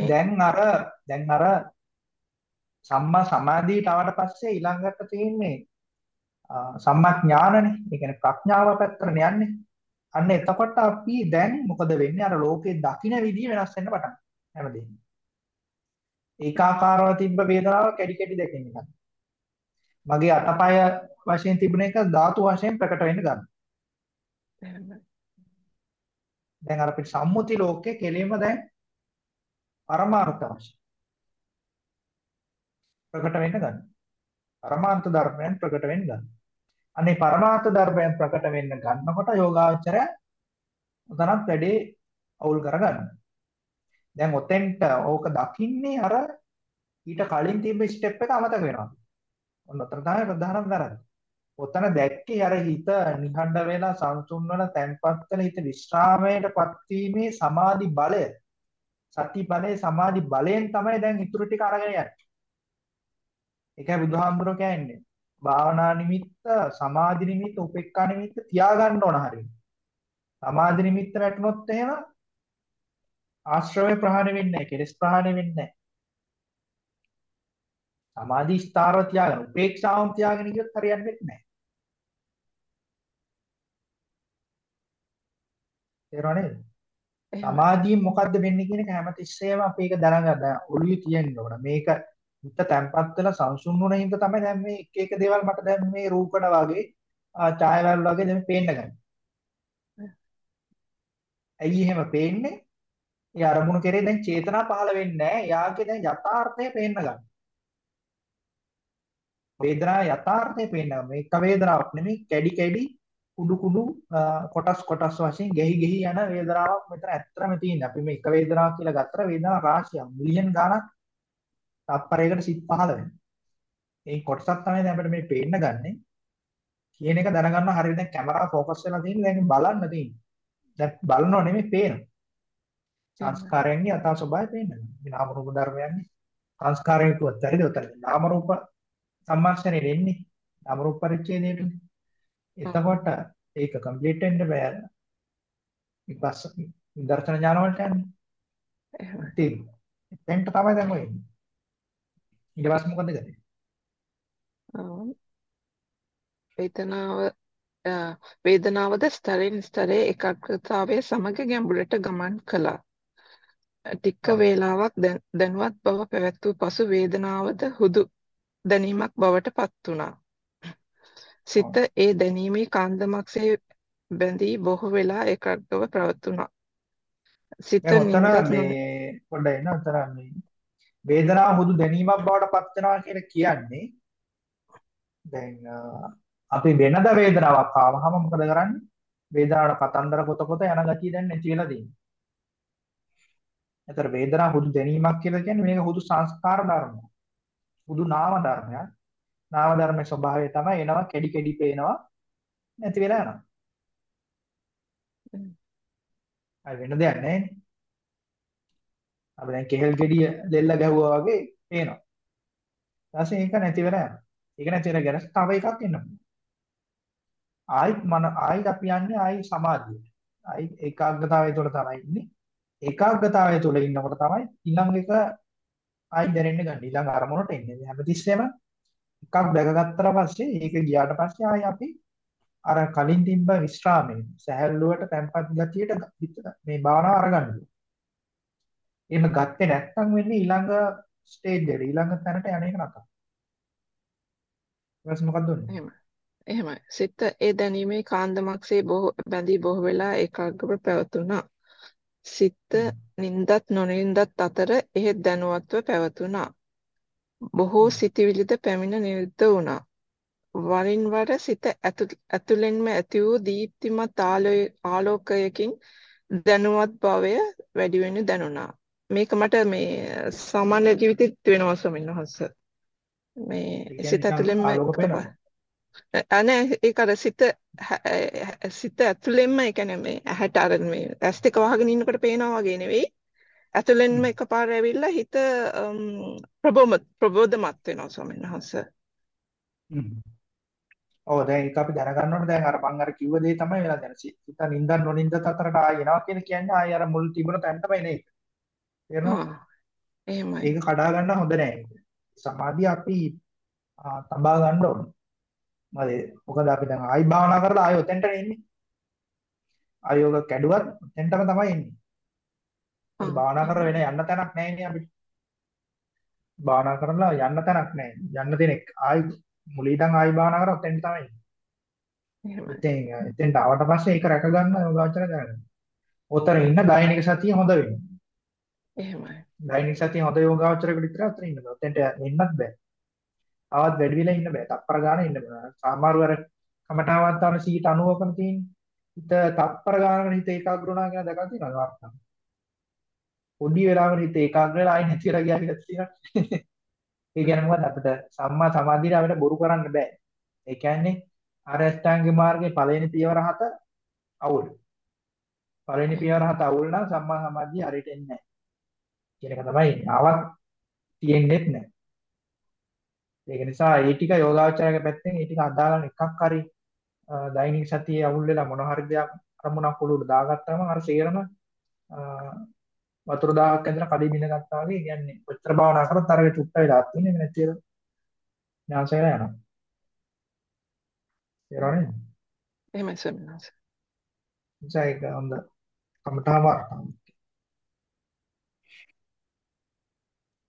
දැන් අර දැන් අර සම්මා සමාධියට ආවට පස්සේ ඊළඟට තියෙන්නේ සම්මා ඥානනේ. ඒ කියන්නේ ප්‍රඥාව පැත්තට යන්නේ. අන්න එතකොට අපි දැන් මොකද වෙන්නේ? අර ලෝකේ දකින්න විදිය වෙනස් වෙන්න පටන් හැමදේම. ඒකාකාරව තිබ්බ වේදනාව කැඩි කැඩි දැකෙන්න ගන්නවා. මගේ අතපය වශයෙන් තිබුණ එක ධාතු වශයෙන් ප්‍රකට වෙන්න ගන්නවා. දැන් අර අපිට සම්මුති ලෝකේ කෙලෙම දැන් පරමාර්ථ වශයෙන් ප්‍රකට වෙන්න ගන්නවා. පරමාර්ථ ධර්මයන් ප්‍රකට වෙන්න ගන්නවා. අනේ පරමාර්ථ ධර්මයන් ප්‍රකට වෙන්න ගන්නකොට යෝගාචරය උතනත් වැඩේ අවුල් කරගන්නවා. දැන් ඔතෙන්ට ඕක දකින්නේ අර ඊට කලින් තිබ්බ ස්ටෙප් එක අමතක වෙනවා. ඔන්න ඔතන තමයි ප්‍රධානම වැරද්ද. ඔතන දැක්කේ අර හිත නිහඬ වෙලා සංසුන් වෙලා තැන්පත් වෙලා හිත විශ්‍රාමයටපත් වීමේ සමාධි බලය සති බලය සමාධි බලයෙන් තමයි දැන් ඉතුරු ටික අරගෙන යන්නේ. ඒකයි බුදුහාමුදුරුවෝ කියන්නේ. භාවනා නිමිත්ත, සමාධි නිමිත්ත, උපේක්ඛා නිමිත්ත තියාගන්න ඕන හරියට. සමාධි නිමිත්ත වැටුනොත් එහෙම ආශ්‍රවය ප්‍රහාණය වෙන්නේ නැහැ, කෙලස් ප්‍රහාණය වෙන්නේ නැහැ. සමාධි ස්ථාරව තියාගෙන උපේක්ෂාවම තියාගෙන ගියොත් හරියන්නේ නැහැ. තේරුණා නේද? සමාධියෙන් මොකද්ද වෙන්නේ කියන එක හැමතිස්සෙම අපි ඒක දැනගන්න ඔළුවේ තියෙන්න ඕන. මේක හිත තැම්පත් වෙලා සංසුන් වුණ හින්දා තමයි දැන් මේ එක එක දේවල් මට දැන් මේ රූකඩ වගේ ඡායාවල් වගේ දැන් පේන්න ගන්නේ. ඇයි එහෙම පේන්නේ? ඒ අරමුණු කෙරේ දැන් චේතනා පහළ වෙන්නේ නැහැ. යාගේ දැන් යථාර්ථය පේන්න ගන්න. වේදනාව යථාර්ථය පේන්න ගන්න. මේක වේදනාවක් නෙමෙයි කැඩි කැඩි කුඩු කුඩු කොටස් කොටස් වශයෙන් ගෙහි ගෙහි යන වේදනාවක් මෙතන ඇත්තටම තියෙනවා. අපි මේ එක වේදනාවක් කියලා ගත්තට වේදනා රාශියක් මිලියන් ගණන් තත්පරයකට සිත් 15 වෙනවා. ඒ කොටසක් තමයි දැන් අපිට මේ පේන්න ගන්නෙ. කියන එක දැනගන්න හරියට දැන් කැමරා ෆෝකස් වෙලා තියෙන්නේ දැන් බලන්න තියෙන්නේ. දැන් බලනව නෙමෙයි පේනවා. සංස්කාරයන්ගේ යථා ස්වභාවය පේනවා. මේ නාම රූප ධර්මයන්ගේ සංස්කාරයෙන් කිව්වත් හරිද උතන. නාම රූප සම්මාර්ෂණය වෙන්නේ. නාම රූප පරිච්ඡේදයේදී. එතකොට ඒක කම්ප්ලීට් වෙන්න බෑ. විපස්ස දර්ශන ඥාන වලට යන්නේ. එහෙමයි. ඉතින් එතෙන්ට තමයි දැන් ඔය එන්නේ. ඊට පස්සේ මොකද? ආ, වේදනාව වේදනාවද ස්තරෙන් ස්තරේ ඒකාග්‍රතාවයේ සමග ගැඹුරට ගමන් කළා. ටික. වේලාවක් දැන්- දැනුවත් බව පැවැත් වූ පසු වේදනාවද හුදු දැනීමක් බවට පත් වුණා. සිත. ඒ දැනීමේ කාන්දමක්සේ බැඳී බොහෝ වෙලා ඒකාග්‍රව පැවතුණා. සිත දැන් ඔතන නින්දත් නොන මේ පොඩ්ඩක් එන්න ඔතන මේ වේදනාව හුදු දැනීමක් බවට පත් වෙනවා කියලා කියන්නේ දැන් අපි වෙනද වේදනාවක් ආවහම මොකද කරන්නේ? වේදනාවට කතන්දර පොත පොත යන ගතිය දැන් නැති වෙලා තියෙනවා. ඒතර වේදනාව හුදු දැනීමක් කියලා කියන්නේ මේක හුදු සංස්කාර ධර්මයක්. හුදු නාම ධර්මයක්. නාම ධර්මයේ ස්වභාවය තමයි එනවා කැඩි කැඩි පේනවා නැති වෙලා යනවා. අය වෙන දෙයක් නැහැ නේ. අපි දැන් කෙහෙල් ගෙඩිය දෙල්ල ගැහුවා වගේ පේනවා. ඊට පස්සේ ඒක නැති වෙලා යනවා. ඒක නැති වෙලා ගැන තව එකක් එන්න පුළුවන්. ආයිත් මන ආයිත් අපි යන්නේ ආයි සමාධියට. ආයි ඒකාග්‍රතාවය තුළ තමයි ඉන්නේ. ඒකාග්‍රතාවය තුළ ඉන්නකොට තමයි ඊළඟ එක ආයි දැනෙන්න ගන්න. ඊළඟ අරමුණට එන්නේ. හැමතිස්සෙම එකක් දැකගත්තට පස්සේ ඒක ගියාට පස්සේ ආයි අපි අර කලින් තිබ්බ විස්රාමයේ සහැල්ලුවට තැම්පත් ගතියට මේ භාවනාව අරගන්න ඕනේ. එහෙම ගත්තේ නැත්නම් වෙන්නේ ඊළඟ ස්ටේජ් එකට ඊළඟ තැනට යන එක නතර. ඊට පස්සේ මොකක්ද වෙන්නේ? එහෙමයි. එහෙමයි. සිත ඒ දැනීමේ කාන්දමක්සේ බොහෝ බැඳී බොහෝ වෙලා ඒකාග්‍රව පැවතුණා. සිත නින්දත් නොනින්දත් අතර එහෙත් දැනුවත්ව පැවතුණා. බොහෝ සිතිවිලිද පැමිණ නිරුද්ධ වුණා. වරින් වර සිත ඇතුළෙන්ම ඇති වූ දීප්තිමත් ආලෝය- ආලෝකයකින් දැනුවත් භාවය වැඩි වෙනු දැනුණා. මේක මට මේ සාමාන්‍ය ජීවිතෙත් වෙනවා ස්වාමීන් වහන්සේ. මේ සිත ඇතුළෙන්ම. අනේ ඒක අර සිත සිත ඇතුළෙන්ම ඒ කියන්නේ මේ ඇහැට අර මේ ඇස් දෙක වහගෙන ඉන්නකොට පේනවා වගේ නෙවෙයි ඇතුළෙන්ම. එකපාර ඇවිල්ලා හිත ප්‍රබෝධ ප්‍රබෝධමත් වෙනවා ස්වාමීන් වහන්සේ. ඔව් දැන් ඒක අපි දැනගන්න ඕනේ දැන් අර මං අර කිව්ව දේ තමයි වෙලා දැන් සිත නින්දන් නොනින්දත් අතරට ආය එනවා කියන කියන්නේ ආය අර මුල් තිබුණ තැන තමයි එන්නේ. තේරෙනවද? එහෙමයි. ඒක කඩා ගන්න හොඳ නෑ. සමාධිය අපි තබා ගන්න ඕනේ. මොකද මොකද අපි දැන් ආයි භාවනා කරලා ආයි ඔතෙන්ට එන්නේ. ආයෝග කැඩුවත් ඔතෙන්ටම තමයි එන්නේ. ආ භාවනා කරලා වෙන යන්න තැනක් නැහැ නේ අපිට. භාවනා කරලා යන්න තැනක් නැහැ. යන්න දෙන ආයි මුල ඉඳන් ආයි භාවනා කරා ඔතෙන්ට තමයි එන්නේ. ඉතින් එතෙන්ට ආවට පස්සේ ඒක රැක ගන්න යෝගාචර කරගන්න. ඔතන ඉන්න දෛනික සතිය හොඳ වෙනවා. එහෙමයි. දෛනික සතිය හොඳ යෝගාචරයකට විතර අතර ඉන්න බෑ. ඔතෙන්ට එන්නත් බෑ. ආවත් වැඩි වෙලා ඉන්න බෑ. තප්පර ගාන ඉන්න බෑ. සමහරව අර කමඨාවත් තාන 90කම තියෙන. හිත තප්පර ගානකට හිත ඒකාග්‍ර වුණා කියලා දැකලා තියෙනවා වාර්තා. පොඩි වෙලාවකට හිත ඒකාග්‍ර වෙලා ආයි නැති වෙලා ගියා කියලා තියෙනවා. (laughs) ඒ කියන්නේ මොකද අපිට සම්මා සමාධියට අපිට බොරු කරන්න බෑ. ඒ කියන්නේ ආර්ය අෂ්ටාංගික මාර්ගයේ පළවෙනි පියවර හත අවුල්. පළවෙනි පියවර හත අවුල් නම් සම්මා සමාධිය හරියට එන්නේ නැහැ. කියන එක තමයි. ආවත් තියෙන්නේත් නැහැ. ඒක නිසා ඒ ටික යෝගාචරයේ පැත්තෙන් ඒ ටික අදාළන එකක් හරි දෛනික සතියේ අවුල් වෙලා මොන හරි දෙයක් අරමුණක් ඔලුවට දාගත්තාම අර සේරම වතුර දාහක් ඇඳලා කඩේ බිඳ ගත්තා වගේ කියන්නේ කොච්චර භාවනා කරත් අර චුට්ට වෙලා තියෙන්නේ නැති වෙලා ඥානසය යනවා. ඒරෝනේ. එහෙමයි වහන්සේ. නිසා ඒක හොඳ කමඨා වර්තාවක්.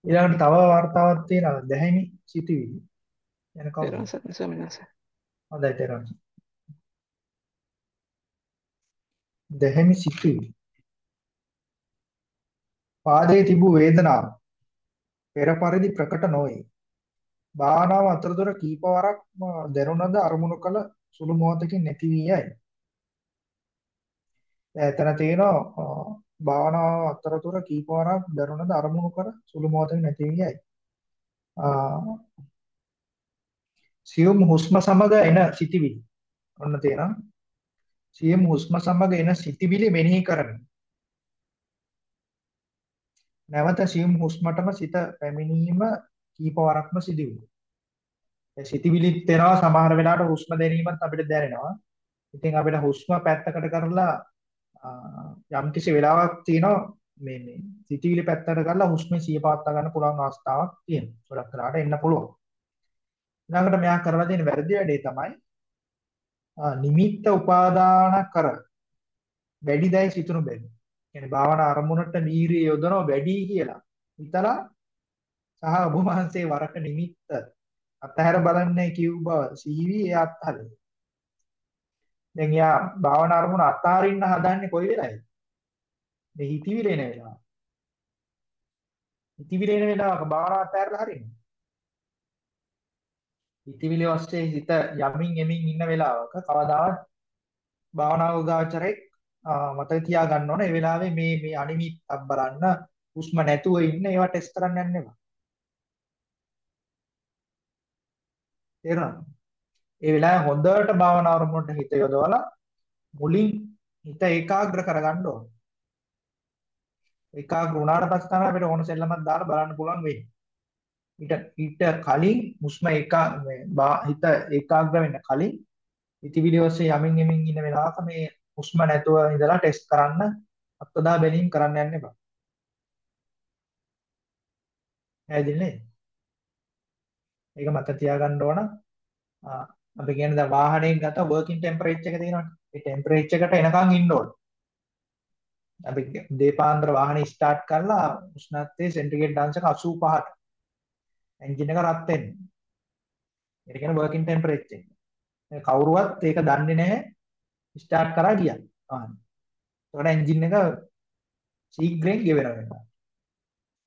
ඊළඟට තව වර්තාවක් තියෙනවා දැහැමි සිටිවිලි. යන කවුද? ස්වාමීන් වහන්සේ. හොඳයි තේරෙනවා. දැහැමි සිටිවිලි. පාදයේ තිබූ වේදනාව පෙර පරිදි ප්‍රකට නොවේ. භාවනාව අතරතුර කීප වරක් දැනුණද අරමුණු කළ සුළු මොහොතකින් නැති වී යයි. එතන තියෙනවා භාවනාව අතරතුර කීප වරක් දැනුණද අරමුණු කර සුළු මොහොතකින් නැති වී යයි. සියුම් හුස්ම සමග එන සිතිවිලි. ඔන්න තේරෙනවා. සියුම් හුස්ම සමග එන සිතිවිලි මෙනෙහි කරමින්. නැවත සියුම් හුස්මටම සිත පැමිණීම කීප වරක්ම සිදු වෙනවා. ඒ සිතිවිලිත් එනවා සමහර වෙලාවට හුස්ම දැනීමත් අපිට දැනෙනවා. ඉතින් අපිට හුස්ම පැත්තකට කරලා යම් කිසි වෙලාවක් තියෙනවා මේ මේ සිතිවිලි පැත්තකට කරලා හුස්මේ සිය පවත්වා ගන්න පුළුවන් අවස්ථාවක් තියෙනවා. ගොඩක් වෙලාවට එන්න පුළුවන්. ඊළඟට මෙයා කරලා තියෙන වැරදි වැඩේ තමයි නිමිත්ත උපාදාන කර වැඩි දැයි සිතුණු බැරි. කියන්නේ භාවනා අරමුණට වීරිය යොදනවා වැඩි කියලා. හිතලා සහ ඔබ වහන්සේ වරක නිමිත්ත අතහැර බලන්නේ කිව් බව සීවි ඒ අත්හරින. දැන් යා භාවනා අරමුණ අතාරින්න හදන්නේ කොයි වෙලාවේද? මේ හිතවිලි එන වෙලාව. හිතවිලි එන වෙලාවක භාවනා අතහැරලා හරින්නේ. හිතවිලි ඔස්සේ හිත යමින් එමින් ඉන්න වෙලාවක කවදාවත් භාවනා උදාචරයක් මතක තියා ගන්න ඕන ඒ වෙලාවේ මේ මේ අනිමිත්තක් බලන්න හුස්ම නැතුව ඉන්න ඒවා ටෙස්ට් කරන්න යන්න එපා. තේරුණාද? ඒ වෙලාවේ හොඳට භාවනා අරමුණට හිත යොදවලා මුලින් හිත ඒකාග්‍ර කරගන්න ඕන. ඒකාග්‍ර වුණාට පස්සේ තමයි අපිට ඕන සෙල්ලමක් දාලා බලන්න පුළුවන් වෙන්නේ. ඊට ඊට කලින් මුස්ම ඒකා හිත ඒකාග්‍ර වෙන්න කලින් ඉතිවිලි ඔස්සේ යමින් යමින් ඉන්න වෙලාවක මේ හුස්ම නැතුව ඉඳලා ටෙස්ට් කරන්න අත්දා බැලීම් කරන්න යන්න එපා. හැදෙන්නේ. ඒක මත තියාගන්න ඕන. අපි කියන්නේ දැන් වාහනයෙන් ගත්ත වර්කින් ටෙම්පරේචර් එක තියෙනවනේ. ඒ ටෙම්පරේචර් එකට එනකන් ඉන්න ඕන. අපි දීපාන්දර වාහනේ ස්ටාර්ට් කරලා උෂ්ණත්වයේ සෙන්ටිග්‍රේඩ් අංශක 85ට එන්ජින් එක රත් වෙන්නේ. ඒක කියන වර්කින් ටෙම්පරේචර් එක. කවුරුවත් ඒක දන්නේ නැහැ ස්ටාර්ට් කරා ගියා. වාහනේ. ඒකට එන්ජින් එක ශීඝ්‍රයෙන් ගෙවෙන වෙනවා.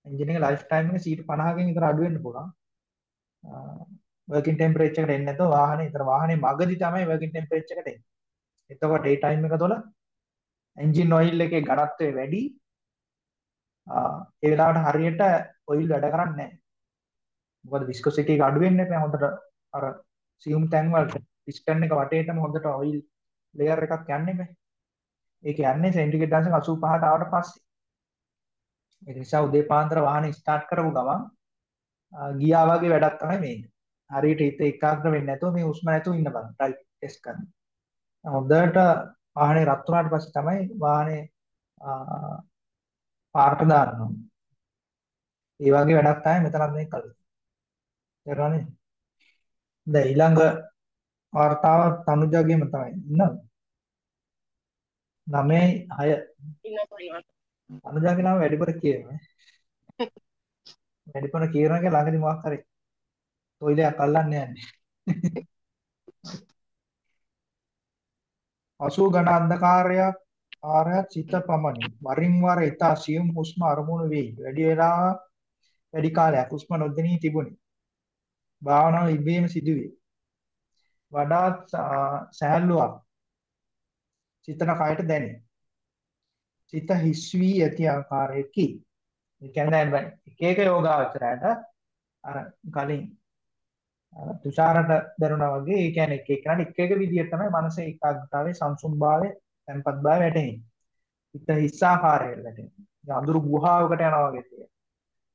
එන්ජින් එක ලයිෆ් ටයිම් එක 50කින් විතර අඩු වෙන්න පුළුවන්. වර්කින් ටෙම්පරේචර් එකට එන්නේ නැතුව වාහනේ විතර වාහනේ මගදී තමයි වර්කින් ටෙම්පරේචර් එකට එන්නේ. එතකොට ඒ ටයිම් එක තුළ එන්ජින් ඔයිල් එකේ ඝනත්වය වැඩි. ඒ වෙලාවට හරියට ඔයිල් වැඩ කරන්නේ නැහැ. මොකද විස්කොසිටි එක අඩු වෙන්නේ නැහැ හොඳට අර සියුම් තැන් වලට පිස්ටන් එක වටේටම හොඳට ඔයිල් ලේයර් එකක් යන්නේ නැහැ. ඒක යන්නේ සෙන්ටිග්‍රේඩ් අංශක 85ට ආවට පස්සේ. ඒ නිසා උදේ පාන්දර වාහනේ ස්ටාර්ට් කරපු ගමන් ගියා වගේ වැඩක් තමයි මේක. හරියට හිත ඒකාග්‍ර වෙන්නේ නැතුව මේ හුස්ම නැතුව ඉන්න බලන්න ට්‍රයි ටෙස්ට් කරන්න. හොඳට වාහනේ රත් වුණාට පස්සේ තමයි වාහනේ පාට දාන්න ඕනේ. ඒ වගේ වැඩක් තමයි මෙතනත් මේ කළේ. තේරුණානේ? දැන් ඊළඟ වார்த்தාව තනුජගේම තමයි. ඉන්නවද? 9 6 ඉන්නවා. තනුජගේ නම වැඩිපුර කියනවා. වැඩිපුර කියනවා කියලා ළඟදී මොකක් හරි තොইলයක් අල්ලන්න යන්නේ. අසු ඝන අන්ධකාරයක් ආරයත් සිත පමණි. වරින් වර ඊට සියුම් හුස්ම අරමුණු වෙයි. වැඩි වෙලා වැඩි කාලයක් හුස්ම නොදෙනී තිබුණි. භාවනාව ඉබේම සිදුවේ. වඩාත් සෑහලුවක් සිතන කයට දැනේ. සිත හිස් වී ඇති ආකාරයකි. ඒ කියන්නේ එක එක යෝගාවචරයට අර කලින් තුෂාරට දරුණා වගේ ඒ කියන්නේ එක එකනට එක එක විදිහට තමයි මනස ඒකාග්‍රතාවයේ සංසුන් භාවය, tempat භාවය වැටෙන්නේ. හිත හිස්සාකාරයට වැටෙන්නේ. අඳුරු ගුහාවකට යනවා වගේ තියෙනවා.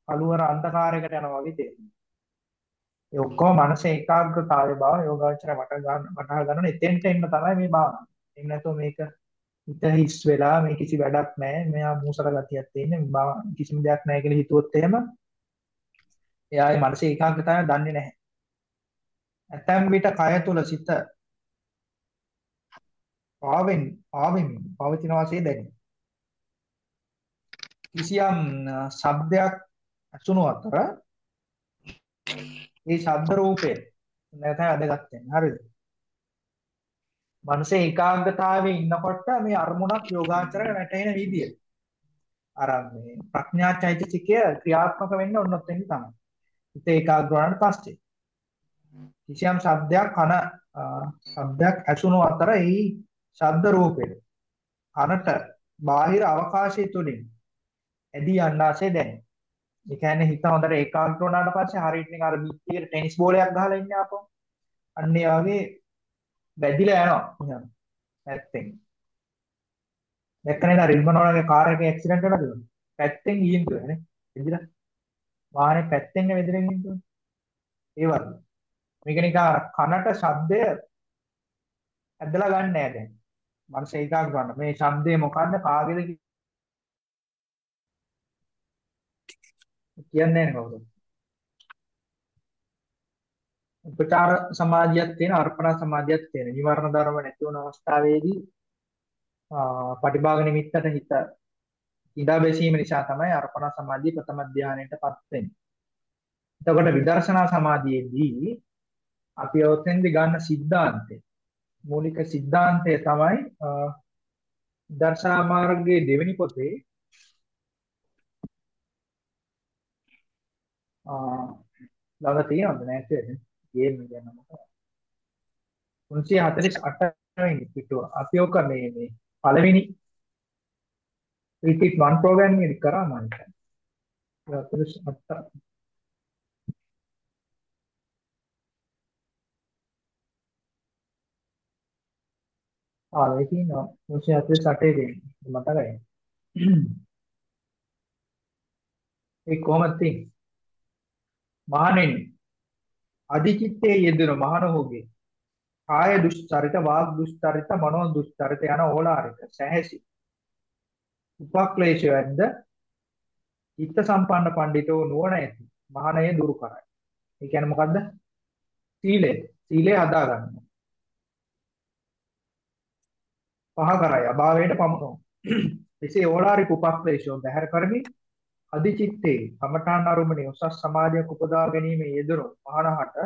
කළුවර අන්ධකාරයකට යනවා වගේ තියෙනවා. ඒ ඔක්කොම මනස ඒකාග්‍රතාවය බව යෝගාචරය වට ගන්න වටහා ගන්න එතෙන්ට එන්න තමයි මේ භාවනාව. එහෙම නැත්නම් මේක හිත හිස් වෙලා මේ කිසි වැඩක් නැහැ. මෙයා මූසල ගතියක් තියෙන්නේ. කිසිම දෙයක් නැහැ කියලා හිතුවොත් එහෙම එයාගේ මනස ඒකාග්‍රතාවය දන්නේ නැහැ. ඇතැම් විට කය තුල සිත පාවෙන් පාවෙන් පවතින වාසේ දැනේ. කිසියම් ශබ්දයක් අසුණු අතර ඒ ශබ්ද රූපය නැතයි අදගත් වෙන්නේ. හරිද? මනසේ ඒකාග්‍රතාවයේ ඉන්නකොට මේ අරමුණක් යෝගාචරය වැටෙන විදිය. අර මේ ප්‍රඥා චෛතසිකය ක්‍රියාත්මක වෙන්න ඕනොත් වෙන්නේ තමයි. හිත ඒකාග්‍ර වුණාට පස්සේ. කිසියම් ශබ්දයක් කන ශබ්දයක් ඇසුණු අතර ඒ ශබ්ද රූපෙට කනට බාහිර අවකාශය තුලින් ඇදී යන්නාසේ දැනේ. ඒ කියන්නේ හිත හොඳට ඒකාග්‍ර වුණාට පස්සේ හරියට නිකන් අර පිටියට ටෙනිස් බෝලයක් ගහලා ඉන්නේ ආපහු. අන්න ඒ වගේ වැදිලා යනවා. නිකන් පැත්තෙන්. දැක්කනේ නේද රිල්මනෝලගේ කාර් එකේ ඇක්සිඩන්ට් වෙලා තිබුණා. පැත්තෙන් ගියින් තුනේ. එදිලා වාහනේ පැත්තෙන් වැදිලා ගියින් තුනේ. ඒ වගේ. මේක නිකන් කනට ශබ්දය ඇදලා ගන්න නෑ දැන්. මනස ඒකාග්‍ර කරන්න. මේ ශබ්දය මොකද්ද කාගේද කියන්නේ නැහැ කවුරුත්. උපචාර සමාධියක් තියෙන අර්පණ සමාධියක් තියෙන. නිවර්ණ ධර්ම නැති වුණ අවස්ථාවේදී පටිභාග නිමිත්තට හිත ඉඳා බැසීම නිසා තමයි අර්පණ සමාධිය ප්‍රථම ධානයටපත් වෙන්නේ. එතකොට විදර්ශනා සමාධියේදී අපි ඔතෙන්දි ගන්න સિદ્ધාන්තය මූලික સિદ્ધාන්තය තමයි දර්ශනා මාර්ගයේ දෙවෙනි පොතේ ආ ළඟ තියෙනවද? නැත්නම් ගේම් ගැන මොකක්ද 348 වෙනි පිටුව. අපි ඔක මේ මේ පළවෙනි රිපීට් 1 ප්‍රෝග්‍රෑම් එකේදී කරා මම හිතන්නේ. 348 ආ ඒක ඉන්නවා 348 දෙන්නේ මතකයි ඒ කොහොමද තියෙන්නේ මහණෙනි අධිචිත්තේ යෙදෙන මහණෝගේ කාය දුෂ්චරිත වාග් දුෂ්චරිත මනෝ දුෂ්චරිත යන ඕලාරික සැහැසි උපක්ලේශයන්ද චිත්ත සම්පන්න පඬිතෝ නුවණ ඇති මහණය දුරු කරයි. ඒ කියන්නේ මොකද්ද? සීලය. සීලය හදා ගන්න. පහ කරයි අභාවයට පමුණු. එසේ ඕලාරික උපක්ලේශෝ බැහැර කරමින් අධිචිත්තේ කමඨාන් අරුමණේ උසස් සමාධියක් උපදවා ගැනීම යෙදුණු මහණහට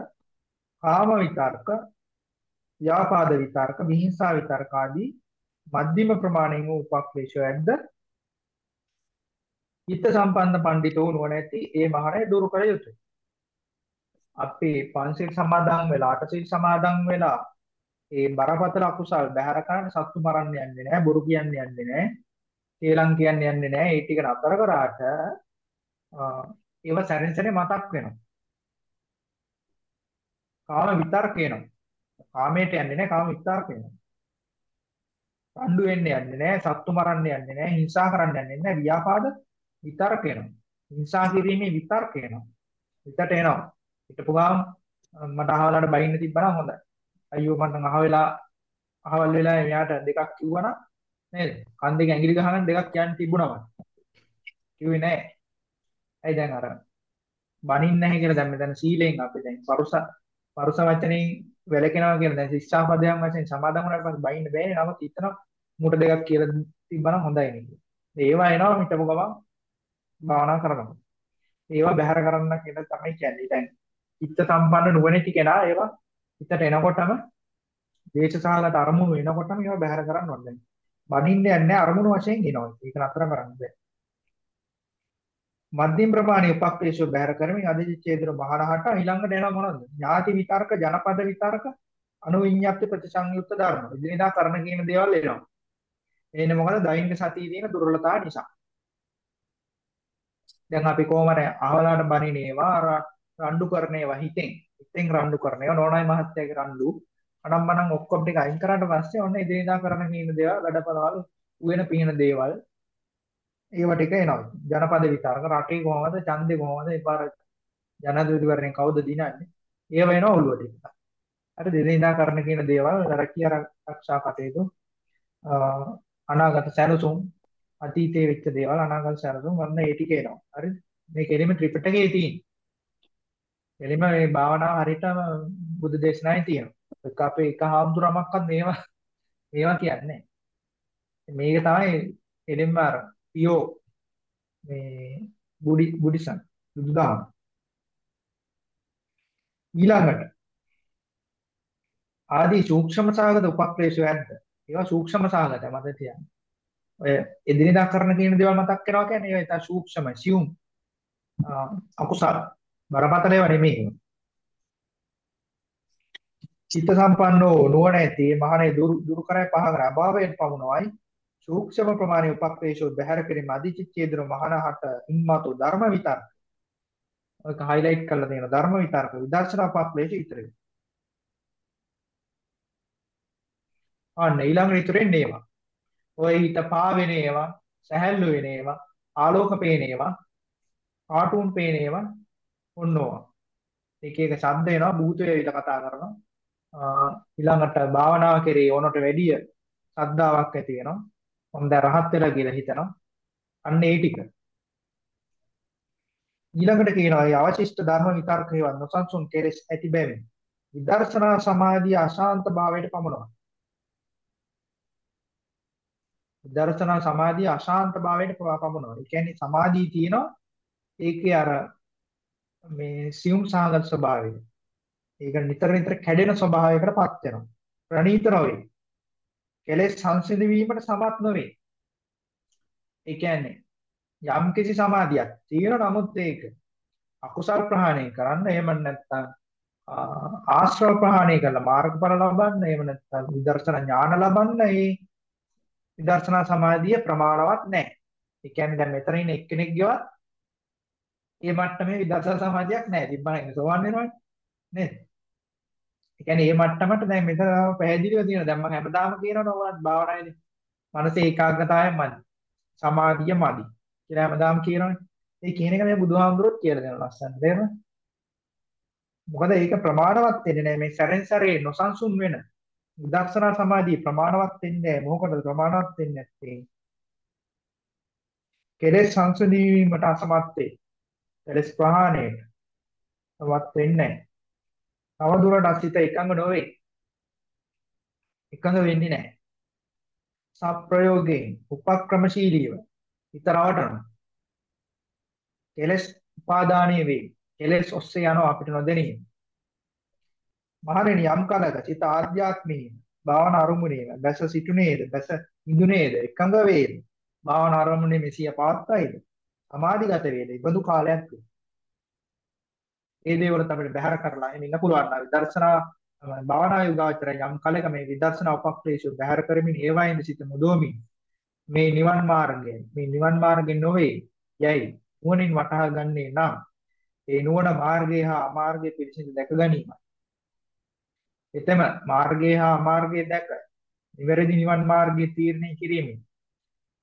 කාම විතර්ක, ව්‍යාපාද විතර්ක, විහිංසා විතර්ක ආදී මධ්‍යම ප්‍රමාණයෙන් වූ උපක්ලේශයන්ද චිත්ත සම්පන්න පඬිතෝ නුවණැති ඒ මහණය දුරු කළ යුතුය. අපි පංචශීල සමාදන් වෙලා අටශීල සමාදන් වෙලා ඒ බරපතල අකුසල් බැහැර කරන්න සත්තු මරන්න යන්නේ නැහැ, බොරු කියන්නේ යන්නේ නැහැ. ශ්‍රී කියන්නේ යන්නේ නැහැ. ඒ ටික නතර කරාට ඒව සැරෙන් සැරේ මතක් වෙනවා. කාම විතර්ක එනවා. කාමයට යන්නේ නැහැ, කාම විතර්ක එනවා. රණ්ඩු වෙන්න යන්නේ නැහැ, සත්තු මරන්න යන්නේ නැහැ, හිංසා කරන්න යන්නේ නැහැ, ව්‍යාපාද විතර්ක එනවා. හිංසා කිරීමේ විතර්ක එනවා. හිතට එනවා. හිටපු ගාම මට අහවලට බයින්න තිබ්බනම් හොඳයි. අයියෝ මට නම් අහවෙලා අහවල් වෙලා එයාට දෙකක් කිව්වනම් නේද? කන් දෙක ඇඟිලි ගහගෙන දෙකක් කියන්න තිබුණා මට. කිව්වේ නෑ. ඇයි දැන් අර බනින්න නැහැ කියලා දැන් මෙතන සීලෙන් අපි දැන් පරුස පරුස වචනෙන් වැළකෙනවා කියලා දැන් ශික්ෂාපදයන් වශයෙන් සමාදන් වුණාට පස්සේ බයින්න බෑනේ. නමුත් හිතනවා මුට දෙකක් කියලා තිබ්බනම් හොඳයි නේද? ඒවා එනවා හිටපු ගමන් භාවනා කරනවා. ඒවා බැහැර කරන්න කියලා තමයි කියන්නේ. දැන් චිත්ත සම්පන්න නුවණැති කෙනා ඒවා හිතට එනකොටම දේශසාලට අරමුණු එනකොටම ඒවා බැහැර කරන්න ඕනේ. බනින්න යන්නේ අරමුණු වශයෙන් එනවා. ඒක නතර කරන්න බෑ. මධ්‍යම ප්‍රමාණයේ උපක්ලේශය බැහැර කරමින් අධිචේතන මහරහට ඊළඟට එනවා මොනවද? ඥාති විතර්ක, ජනපද විතර්ක, අනුවිඤ්ඤාප්ති ප්‍රතිසංයුක්ත ධර්ම. ඉදිරියදා කරන කියන දේවල් එනවා. එන්නේ මොකද? දෛනික සතියේ තියෙන දුර්වලතාව නිසා. දැන් අපි කොහමද අහවලාට බණිනේවා අර රණ්ඩු කරනේවා හිතෙන්. හිතෙන් රණ්ඩු කරනේවා නෝනායි මහත්තයාගේ රණ්ඩු. අනම්මනම් ඔක්කොම ටික අයින් කරාට පස්සේ ඔන්න ඉදිරියදා කරන කියන දේවල් වැඩපළවල් උයන පිහින දේවල් ඒව ටික එනවා. ජනපද විතරක රටේ කොහමද ඡන්දේ කොහමද එපාර ජනාධිපතිවරණය කවුද දිනන්නේ? ඒව එනවා ඔළුවට ටික. අර දෙදිනදා කරන කියන දේවල් රැකිය ආරක්ෂා කටයුතු අනාගත සැලසුම් අතීතයේ වෙච්ච දේවල් අනාගත සැලසුම් වන්න ඒ ටික එනවා. හරිද? මේ කෙලිම ත්‍රිපිටකයේ තියෙන. කෙලිම මේ භාවනාව හරියටම බුදු දේශනාවේ තියෙනවා. ඒක අපේ එක හාමුදුරමක්වත් මේවා (laughs) මේවා කියන්නේ මේක තමයි එදෙන්න අර පියෝ මේ බුඩි බුඩිසම් බුදුදහම. ඊළඟට ආදී සූක්ෂම සාගත උපක්ලේශය ඇද්ද? ඒවා සූක්ෂම සාගත මත තියන්න ඔය එදිනෙදා කරන කියන දේවල් මතක් කරනවා කියන්නේ ඒවා ඉතා සූක්ෂම සියුම් අකුසල. බරපතල ඒවා නෙමෙයි චිත්ත සම්පන්නෝ නුවණ ඇති මහණේ දුරු කරයි පහ කර අභාවයෙන් පමුණවයි සූක්ෂම ප්‍රමාණයේ උපක්ලේශෝ බැහැර කිරීම අධිචිත්තේදර මහණහට ඉම්මතු ධර්ම විතර ඔයක highlight කරලා තියෙන ධර්ම විතර්ක විදර්ශනා පක්ලේශ ඉතරේ. අන්න ඊළඟ ඉතුරෙන් ඒවා. ඔය හිත පාවෙන ඒවා, සැහැල්ලු වෙන ඒවා, ආලෝක පේන ඒවා, කාටුන් පේන ඒවා ඔන්නෝවා. එක එක ශබ්ද එනවා භූතය විතර කතා කරනවා. ඊළඟට භාවනාව කෙරේ ඕනට වැඩිය ශ්‍රද්ධාවක් ඇති වෙනවා. මම දැන් රහත් වෙලා කියලා හිතනවා. අන්න ඒ ටික. ඊළඟට කියනවා මේ අවශිෂ්ට ධර්ම විතර්කේවත් නොසන්සුන් කෙලෙස් ඇති බැවින් විදර්ශනා සමාධිය අශාන්ත භාවයට පමනවා. විදර්ශනා සමාධිය අශාන්ත භාවයට පමනවා. ඒ කියන්නේ සමාධිය තියෙනවා ඒකේ අර මේ සියුම් සාගත ස්වභාවය. ඒක නිතර නිතර කැඩෙන ස්වභාවයකට පත් වෙනවා. ප්‍රණීත නොවේ. කෙලෙස් සංසිඳ වීමට සමත් නොවේ. ඒ කියන්නේ යම් කිසි සමාධියක් තියෙන නමුත් ඒක අකුසල් ප්‍රහාණය කරන්න එහෙම නැත්නම් ආශ්‍රව ප්‍රහාණය කරලා මාර්ගඵල ලබන්න එහෙම නැත්නම් විදර්ශනා ඥාන ලබන්න ඒ විදර්ශනා සමාධිය ප්‍රමාණවත් නැහැ. ඒ කියන්නේ දැන් මෙතන ඉන්න එක්කෙනෙක්ගේවත් ඒ මට්ටමේ විදර්ශනා සමාධියක් නැහැ. තිබ්බනම් සෝවන් වෙනවනේ. නේද? ඒ කියන්නේ මේ මට්ටමට දැන් මෙතන පැහැදිලිව තියෙනවා. දැන් මම හැමදාම කියනවා ඔයාලත් භාවනාවේදී. මනසේ ඒකාග්‍රතාවය මදි. සමාධිය මදි. කියලා හැමදාම කියනවනේ. ඒ කියන එක මේ බුදුහාමුදුරුවෝ කියලා දෙනවා ලස්සන. තේරෙනවද? මොකද ඒක ප්‍රමාණවත් වෙන්නේ නැහැ. මේ සැරෙන් සැරේ නොසන්සුන් වෙන විදර්ශනා සමාධිය ප්‍රමාණවත් වෙන්නේ නැහැ. මොකටද ප්‍රමාණවත් වෙන්නේ නැත්තේ? කෙලෙස් සංසුනීමට අසමත් වේ. කෙලෙස් ප්‍රහාණයට සමත් වෙන්නේ නැහැ. තවදුරටත් සිත එකඟ නොවේ. එකඟ වෙන්නේ නැහැ. සප්‍රයෝගයෙන් උපක්‍රමශීලීව හිත රවටනවා. කෙලස් උපාදානීය වේ. කෙලස් ඔස්සේ යනවා අපිට නොදැනීම. මහණෙනි යම් කලක චිත ආධ්‍යාත්මී භාවන අරුමුණේ බැස සිටුනේද බැස ඉඳුනේද එකඟ වේද භාවන අරුමුණේ මෙසිය පාත්තයිද සමාධිගත වේද ඉබඳු කාලයක් වේ. ඒ දේවලත් අපිට බැහැර කරලා එන්න පුළුවන් නම් විදර්ශනා භාවනා යෝගාචරය යම් කලක මේ විදර්ශනා උපක්ලේශ බැහැර කරමින් ඒවායින් සිත මුදවමින් මේ නිවන් මාර්ගය මේ නිවන් මාර්ගෙ නොවේ යයි නුවණින් වටහා ගන්නේ නම් ඒ නුවණ මාර්ගය හා අමාර්ගය පිළිසිඳ දැක ගැනීමයි. එතම මාර්ගය හා අමාර්ගය දැක නිවැරදි නිවන් මාර්ගය තීරණය කිරීමෙන්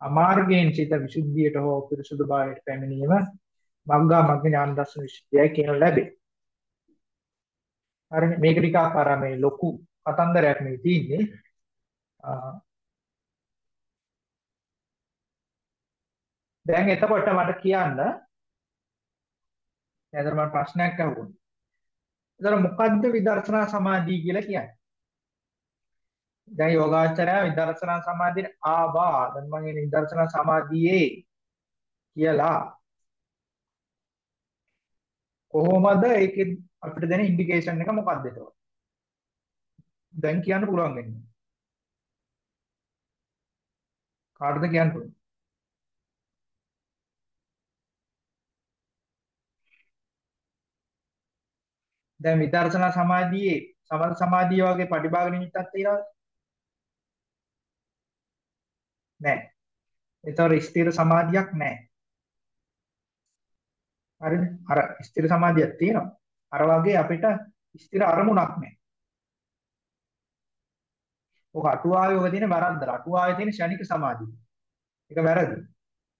අමාර්ගයෙන් සිත විසුද්ධියට හෝ පිරිසුදු භාවයට පැමිණීම මග්ගා මග්ග ඥාන දර්ශන විසුද්ධියයි කියන ලැබේ. හරිනේ මේක ටිකක් අර මේ ලොකු කතන්දරයක් මේ තියෙන්නේ. දැන් එතකොට මට කියන්න එතන මම ප්‍රශ්නයක් අහුවුණා. එතන මොකද්ද විදර්ශනා සමාධිය කියලා කියන්නේ? දැන් යෝගාචරය විදර්ශනා සමාධියට ආවා. දැන් මම කියන්නේ විදර්ශනා සමාධියේ කියලා කොහොමද ඒකේ අපිට දෙන ඉන්ඩිකේෂන් එක මොකක්ද එතකොට? දැන් කියන්න පුළුවන් වෙන්නේ. කාටද කියන්න පුළුවන්? දැන් විදර්ශනා සමාධියේ සමත සමාධිය වගේ පටිභාග නිමිත්තක් තියෙනවද? නැහැ. ඒතර ස්ථිර සමාධියක් නැහැ. හරිද? අර ස්ථිර සමාධියක් තියෙනවා. අර වගේ අපිට ස්ථිර අරමුණක් නැහැ. ඔක අටුවාවේ ඔක තියෙන වැරද්ද. අටුවාවේ තියෙන ෂණික සමාධිය. ඒක වැරදි.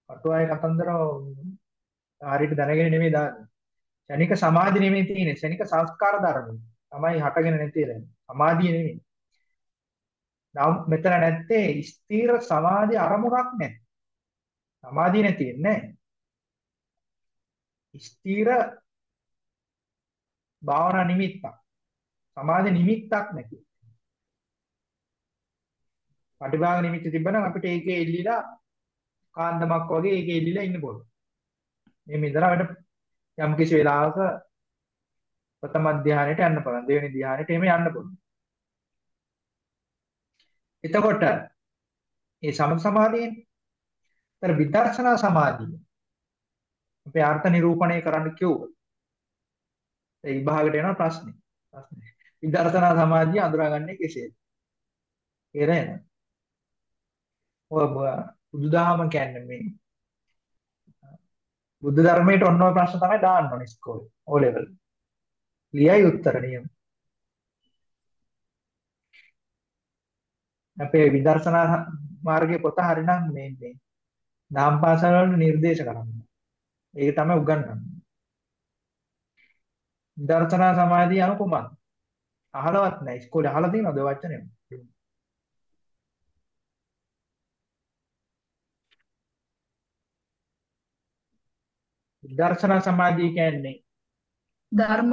අටුවාවේ කතන්දර හරියට දැනගෙන නෙමෙයි දාන්නේ. ශනික සමාධි නෙමෙයි තියෙන්නේ ශනික සංස්කාර ධර්ම තමයි හටගෙන නැති වෙන්නේ සමාධිය නෙමෙයි නම් මෙතන නැත්තේ ස්ථීර සමාධි අරමුණක් නැහැ සමාධිය නැති වෙන්නේ ස්ථීර භාවනා නිමිත්තක්. සමාධි නිමිත්තක් නැති. පටිභාග නිමිත්ත තිබ්බනම් අපිට ඒකේ එල්ලිලා කාන්දමක් වගේ ඒකේ එල්ලිලා ඉන්න පුළුවන්. මේ මිදලා අපිට යම් කිසි වෙලාවක ප්‍රථම ධානයට යන්න පුළුවන්. දෙවෙනි ධානයට එහෙම යන්න පුළුවන්. එතකොට මේ සමථ සමාධියෙන් තර විදර්ශනා සමාධිය අපේ අර්ථ නිරූපණය කරන්න කිව්වොත් ඒ විභාගයට එන ප්‍රශ්නේ. ප්‍රශ්නේ. විදර්ශනා සමාධිය අඳුරගන්නේ කෙසේද? කියලා එනවා ඔය බුදුදහම කියන්නේ මේ බුද්ධ ධර්මයට ඔන්න ඔය ප්‍රශ්න තමයි දාන්න ඕනේ ඉස්කෝලේ. O level. ලියයි උත්තර නියම. අපේ විදර්ශනා මාර්ගයේ පොත හරිනම් මේ මේ නාම පාසල් වල නිර්දේශ කරන්නේ. ඒක තමයි උගන්වන්නේ. විදර්ශනා සමාධිය අනු කුමක්ද? අහලවත් නැහැ. ඉස්කෝලේ අහලා තියෙනවද වචනේ? විදර්ශනා සමාධිය කියන්නේ ධර්ම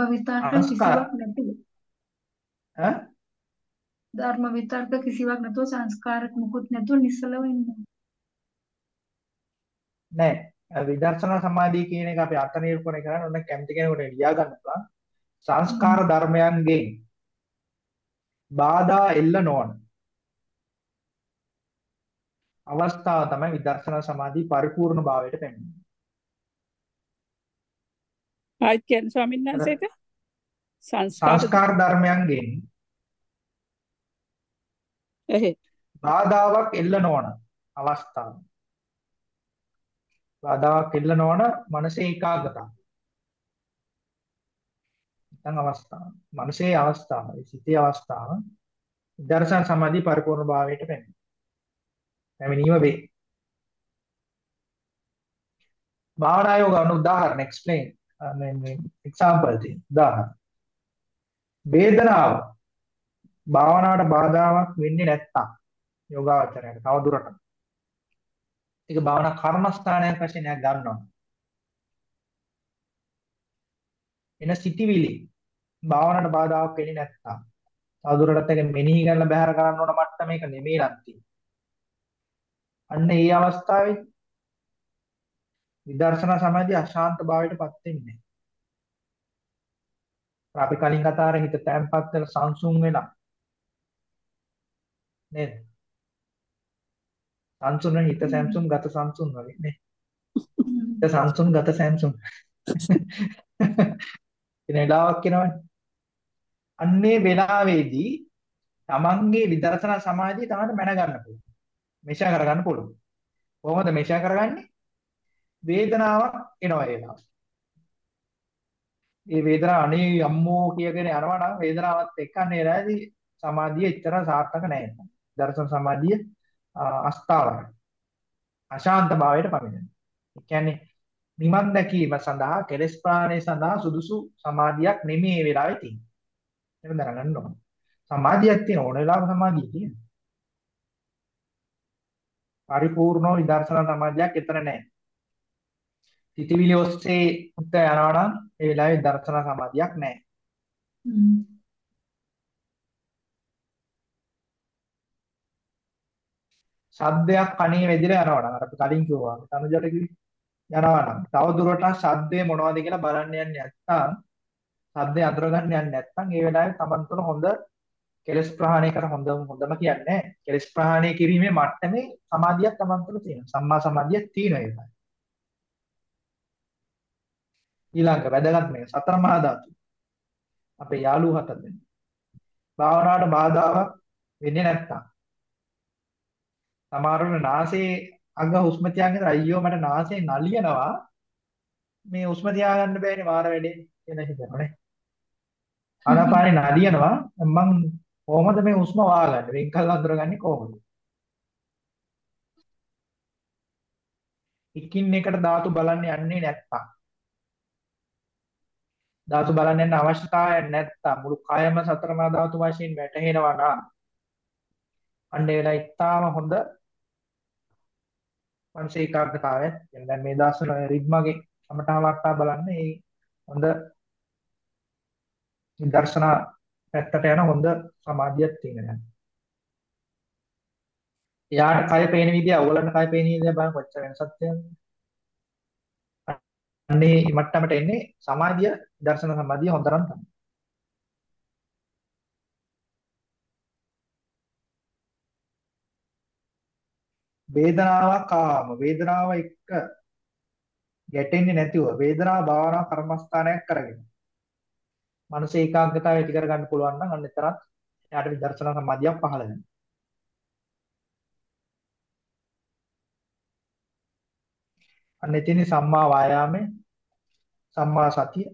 සංස්කාර. කිසිවක් නැතුව ඈ ධර්ම විතර්ක කිසිවක් නැතුව සංස්කාරක මුකුත් නැතුව නිස්සලව ඉන්නවා. නෑ විදර්ශනා සමාධිය කියන එක අපි අර්ථ නිරූපණය කරන්න ඕන කැමති කෙනෙකුට ලියා ගන්න පුළුවන් සංස්කාර ධර්මයන්ගෙන් බාධා එල්ල නොවන අවස්ථාව තමයි විදර්ශනා සමාධි පරිපූර්ණ භාවයට පැමිණෙන්නේ. ආයිත් කියන්නේ ස්වාමීන් වහන්සේට සංස්කාර ධර්මයන්ගෙන් බාධාවක් එල්ල නොවන අවස්ථාව. බාධාවක් එල්ල නොවන මනසේ ඒකාග්‍රතාව. නැත්නම් අවස්ථාව. මනසේ අවස්ථාව, සිතේ අවස්ථාව දර්ශන සමාධි පරිපූර්ණ භාවයට පැමිණෙනවා. පැමිණීම වේ. භාවනා යෝග අනු උදාහරණ explain මේ මේ example තියෙන උදාහරණ. වේදනාව භාවනාවට බාධාවක් වෙන්නේ නැත්තම් යෝගාවචරයට තව දුරට ඒක භාවනා කර්මස්ථානයක් වශයෙන් එයා ගන්නවා. එන සිටිවිලි භාවනාවට බාධාවක් වෙන්නේ නැත්තම් තවදුරටත් ඒක මෙනෙහි කරලා බැහැර කරන්න ඕන මට්ටම මේක නෙමෙයි නැත්නම්. අන්න ඒ අවස්ථාවේ විදර්ශනා සමාධිය අශාන්ත භාවයටපත් වෙන්නේ. අපි කලින් කතා කරේ හිත තැම්පත් වෙලා සංසුන් වෙලා නේද? සංසුන් හිත සැම්සුන් ගත සංසුන් වගේ නේ. හිත සංසුන් ගත සැම්සුන්. එන වෙලාවක් එනවනේ. අන්නේ වෙලාවේදී තමන්ගේ විදර්ශනා සමාධිය තමයි මැන ගන්න පුළුවන්. මෙෂා කරගන්න පුළුවන්. කොහොමද මෙෂා කරගන්නේ? වේදනාවක් එනවා වෙලාවට. ඒ වේදනාව අනේ අම්මෝ කියගෙන යනවා නම් වේදනාවත් එක්ක අනේ රැදී සමාධිය එච්චර සාර්ථක නැහැ. දර්ශන සමාධිය අස්ථාවරයි. අශාන්ත භාවයට පමිනෙනවා. ඒ කියන්නේ නිවන් දැකීම සඳහා කෙලෙස් ප්‍රාණය සඳහා සුදුසු සමාධියක් නෙමෙයි මේ වෙලාවේ තියෙන්නේ. ඒක දැනගන්න ඕන. සමාධියක් තියෙන ඕන වෙලාවක සමාධිය තියෙනවා. පරිපූර්ණ විදර්ශනා සමාධියක් එතන නැහැ. සිතවිලි ඔස්සේ උත් යනවා නම් ඒ වෙලාවේ දර්ශනා සමාධියක් නැහැ. ශබ්දයක් කණේ වැදිලා යනවා නම් අර අපි කලින් කිව්වා තනුජට කිව්වේ. යනවා නම්. තව දුරටත් ශබ්දේ මොනවද කියලා බලන්න යන්නේ නැත්නම් ශබ්දේ අඳුර ගන්න යන්නේ නැත්නම් ඒ වෙලාවේ Taman තුන හොඳ කෙලස් ප්‍රහාණය කර හොඳ හොඳම කියන්නේ කෙලස් ප්‍රහාණය කිරීමේ මට්ටමේ සමාධියක් Taman තුන තියෙනවා. සම්මා සමාධියක් තියෙනවා ඒ වෙලාවේ. ඊළඟ වැදගත් මේ සතර මහා ධාතු. අපේ යාළුවෝ හතර දෙනෙක් භාවනාවට බාධාවක් වෙන්නේ නැත්නම් සමහරවිට නාසයේ අග හුස්ම තියාගෙන අයියෝ මට නාසයේ නලියනවා. මේ හුස්ම තියාගන්න බෑනේ වාර වැඩේ කියලා හිතනවානේ ආනාපානේ නලියනවා. මම කොහොමද මේ හුස්ම වාගන්නේ? වෙන් කල් අඳුරගන්නේ කොහොමද? එකින් එකට ධාතු බලන්න යන්නේ නැත්තම්. ධාතු බලන්න යන අවශ්‍යතාවයක් නැත්තම්. මුළු කයම සතර මහා ධාතු වශයෙන් වැටහෙනවා නම්. අන්න ඒ වෙලාව ඉතාම හොඳ මනසේ ඒකාග්‍රතාවය කියන්නේ දැන් මේ දවස්වල රිද්මගේ සමටා වාර්තා බලන්න ඒ හොඳ දර්ශන පැත්තට යන හොඳ සමාධියක් තියෙනවා. එයාට කය පේන විදිය අවලන්න කය පේන විදිය බලන්න කොච්චර වෙනසක් තියෙනවද? අන්නේ මට්ටමට එන්නේ සමාධිය දර්ශන සමාධිය හොඳටම තමයි. වේදනාවක් ආවම වේදනාව එක්ක ගැටෙන්නේ නැතිව වේදනාව භාවනා කර්මස්ථානයක් කරගෙන මනස ඒකාග්‍රතාවය ඇති කර ගන්න පුළුවන් නම් අන්න එතරම් එයාට විදර්ශනා සමාධියක් පහළ වෙනවා. අන්න එතනදී සම්මා වායාමය සම්මා සතිය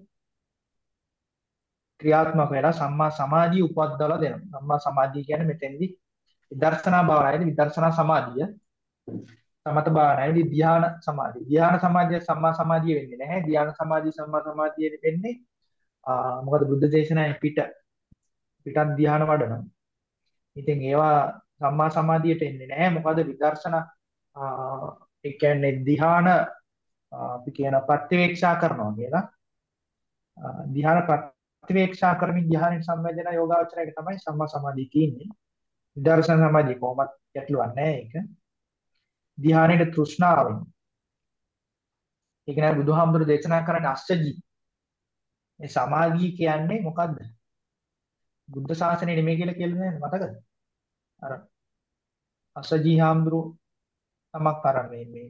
ක්‍රියාත්මක වෙලා සම්මා සමාධිය උපද්දවලා දෙනවා. සම්මා සමාධිය කියන්නේ මෙතෙන්දී විදර්ශනා භාවනාවේදී විදර්ශනා සමාධිය සමත භාවනාවේදී ධ්‍යාන සමාධිය. ධ්‍යාන සමාධිය සම්මා සමාධිය වෙන්නේ නැහැ. ධ්‍යාන සමාධිය සම්මා සමාධිය වෙන්නේ ආ මොකද බුද්ධ දේශනාවේ පිට පිටත් ධ්‍යාන වඩනවා. ඉතින් ඒවා සම්මා සමාධියට එන්නේ නැහැ. මොකද විදර්ශනා ඒ කියන්නේ ධ්‍යාන අපි කියන ප්‍රත්‍යවේක්ෂා කරනවා කියලා. ධ්‍යාන ප්‍රතිවේක්ෂා කරමින් ධ්‍යානෙ සම්වැදෙන යෝගාවචරයක තමයි සම්මා සමාධිය කියන්නේ. විදර්ශනා සමාධිය කොහොමත් ගැටලුවක් නැහැ ඒක. ධ්‍යානෙට තෘෂ්ණාවෙන්. ඒක නෑ බුදුහාමුදුරු දේශනා කරන්නේ අස්සජී. මේ සමාධිය කියන්නේ මොකද්ද? බුද්ධ ශාසනය නෙමෙයි කියලා කියලා නේද මතකද? අර අස්සජී හාමුදුරු තමක් කරන්නේ මේ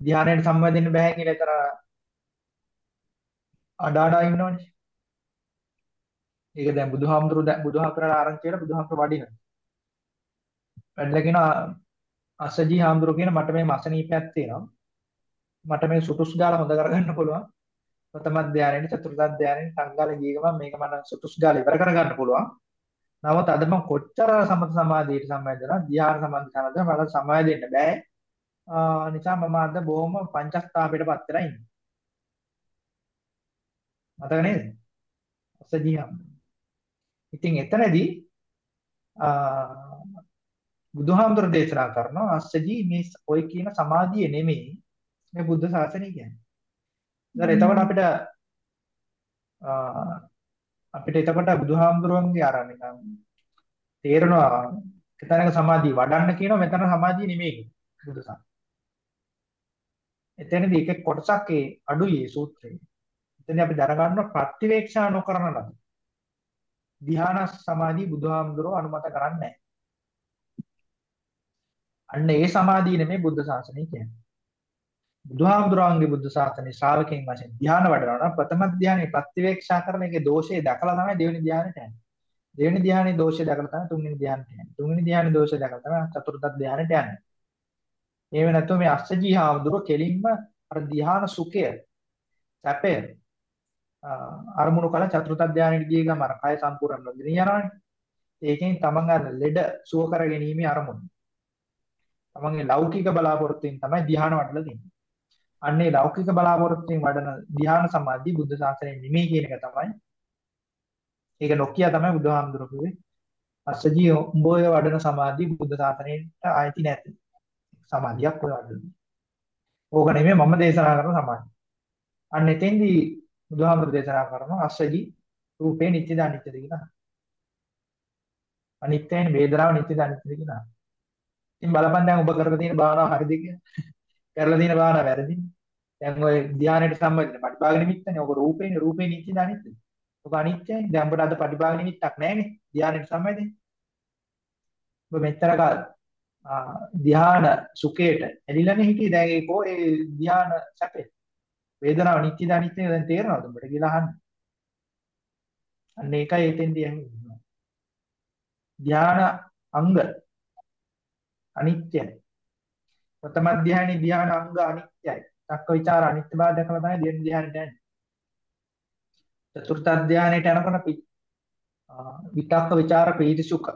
ධ්‍යානයට සම්වැදෙන්න බෑ කියලා ඒතර අඩාඩා ඉන්නවනේ. ඒක දැන් බුදුහාමුදුරු බුදුහාමුදුරලා ආරංචි වෙලා බුදුහාමුදුරු වඩිනවා. වැඩලා කියන අසජී හාමුදුරු කියන මට මේ මසනීපයක් තියෙනවා. මට මේ සුටුස් ගාලා හොඳ කරගන්න පුළුවන්. ප්‍රථම ධානයෙ චතුර්ථ ධානයෙ සංගාල ගිය ගමන් මේක මම සුටුස් ගාලා ඉවර කරගන්න පුළුවන්. නමුත් අද මම කොච්චර සමත සමාධියට සම්බන්ධලා ධ්‍යාන සමාධි සමාධිය මට සමාය දෙන්න බෑ. ආ නිසා මම අද බොහොම පංචස්ථාපයටපත් වෙලා ඉන්නේ. මතක නේද? අසජී හාමුදුරු ඉතින් එතනදී බුදුහාමුදුර දේශනා කරනවා අස්සජී මේ ඔය කියන සමාධිය නෙමෙයි මේ බුද්ධ ශාසනය කියන්නේ. ඉතින් එතකොට අපිට අපිට එතකොට බුදුහාමුදුරුවන්ගේ අර නිකන් තේරෙනවා එතනක සමාධිය වඩන්න කියනවා මෙතන සමාධිය නෙමෙයි බුදු ශාසනය. එතනදී එක කොටසක් ඒ අඩුයි ඒ සූත්‍රයේ. එතනදී අපි දරගන්න ප්‍රතිවේක්ෂා නොකරන ලද ධ්‍යාන සමාධිය බුදුහාමුදුරුව අනුමත කරන්නේ අන්න ඒ සමාධිය නෙමෙයි බුද්ධ ශාසනය කියන්නේ. බුදුහාමුදුරුවන්ගේ බුද්ධ ශාසනයේ ශ්‍රාවකයන් වශයෙන් ධ්‍යාන වඩනවා නම් ප්‍රථම ධ්‍යානෙ ප්‍රතිවේක්ෂා කරන එකේ දෝෂය දැකලා තමයි දෙවෙනි ධ්‍යානෙට යන්නේ. දෙවෙනි ධ්‍යානයේ දෝෂය දැකලා තමයි තුන්වෙනි ධ්‍යානෙට යන්නේ. තුන්වෙනි ධ්‍යානයේ දෝෂය දැකලා තමයි චතුර්ථ ධ්‍යානෙට යන්නේ. එහෙම නැත්නම් මේ අස්සජී හාමුදුරුව කෙලින්ම අර ධ්‍යාන සුඛය සැපය අරමුණු කළ චතුර්ථ ධානයට ගිය ගම අර කය සම්පූර්ණ නොගෙන යනවානේ. ඒකෙන් තමන් අර ලෙඩ සුව කර ගැනීමේ අරමුණ. තමන්ගේ ලෞකික බලාපොරොත්තුෙන් තමයි ධ්‍යාන වඩලා තියෙන්නේ. අන්නේ ලෞකික බලාපොරොත්තුෙන් වඩන ධ්‍යාන සමාධිය බුද්ධ ශාසනයේ නිමේ කියන එක තමයි. ඒක නොකිය තමයි බුදුහාමුදුරුවෝ කිව්වේ. අස්සජී උඹය වඩන සමාධිය බුද්ධ ශාසනයට ආйти නැති. සමාධියක් ඔය වඩන්නේ. ඕක නෙමෙයි මම දේශනා කරන සමාධිය. අන්න එතෙන්දී බුදුහාමුදුරුවෝ දේශනා කරන අස්සජී රූපේ නිත්‍යද අනිත්‍යද කියලා. අනිත්‍යයෙන් වේදනාව නිත්‍යද අනිත්‍යද කියලා. ඉතින් බලපන් දැන් ඔබ කරලා තියෙන භාවනාව හරිද කියලා. කරලා තියෙන භාවනාව වැරදිද? දැන් ඔය ධානයට සම්බන්ධ පටිභාග නිමිත්තනේ. ඔබ රූපේනේ රූපේ නිත්‍යද අනිත්‍යද? ඔබ අනිත්‍යයි. දැන් ඔබට අද පටිභාග නිමිත්තක් නැහැනේ. ධානයට සම්බන්ධයෙන්. ඔබ මෙච්චර කාල ධාන සුඛයට ඇලිලානේ හිටියේ. දැන් ඒකෝ ඒ ධාන සැපේ. වේදනාව නිත්‍යද අනිත්‍යද දැන් තේරෙනවද උඹට කියලා අහන්න. අන්න ඒකයි එතෙන්දී අහන්නේ. ධාන අංග අනිත්‍යයි. ප්‍රථම ධ්‍යානයේ ධ්‍යාන අංග අනිත්‍යයි. චක්ක විචාර අනිත්‍ය බව දැකලා තමයි දෙවෙනි ධ්‍යානයට යන්නේ. චතුර්ථ ධ්‍යානයට යනකොට විතක්ක විචාර ප්‍රීති සුඛ.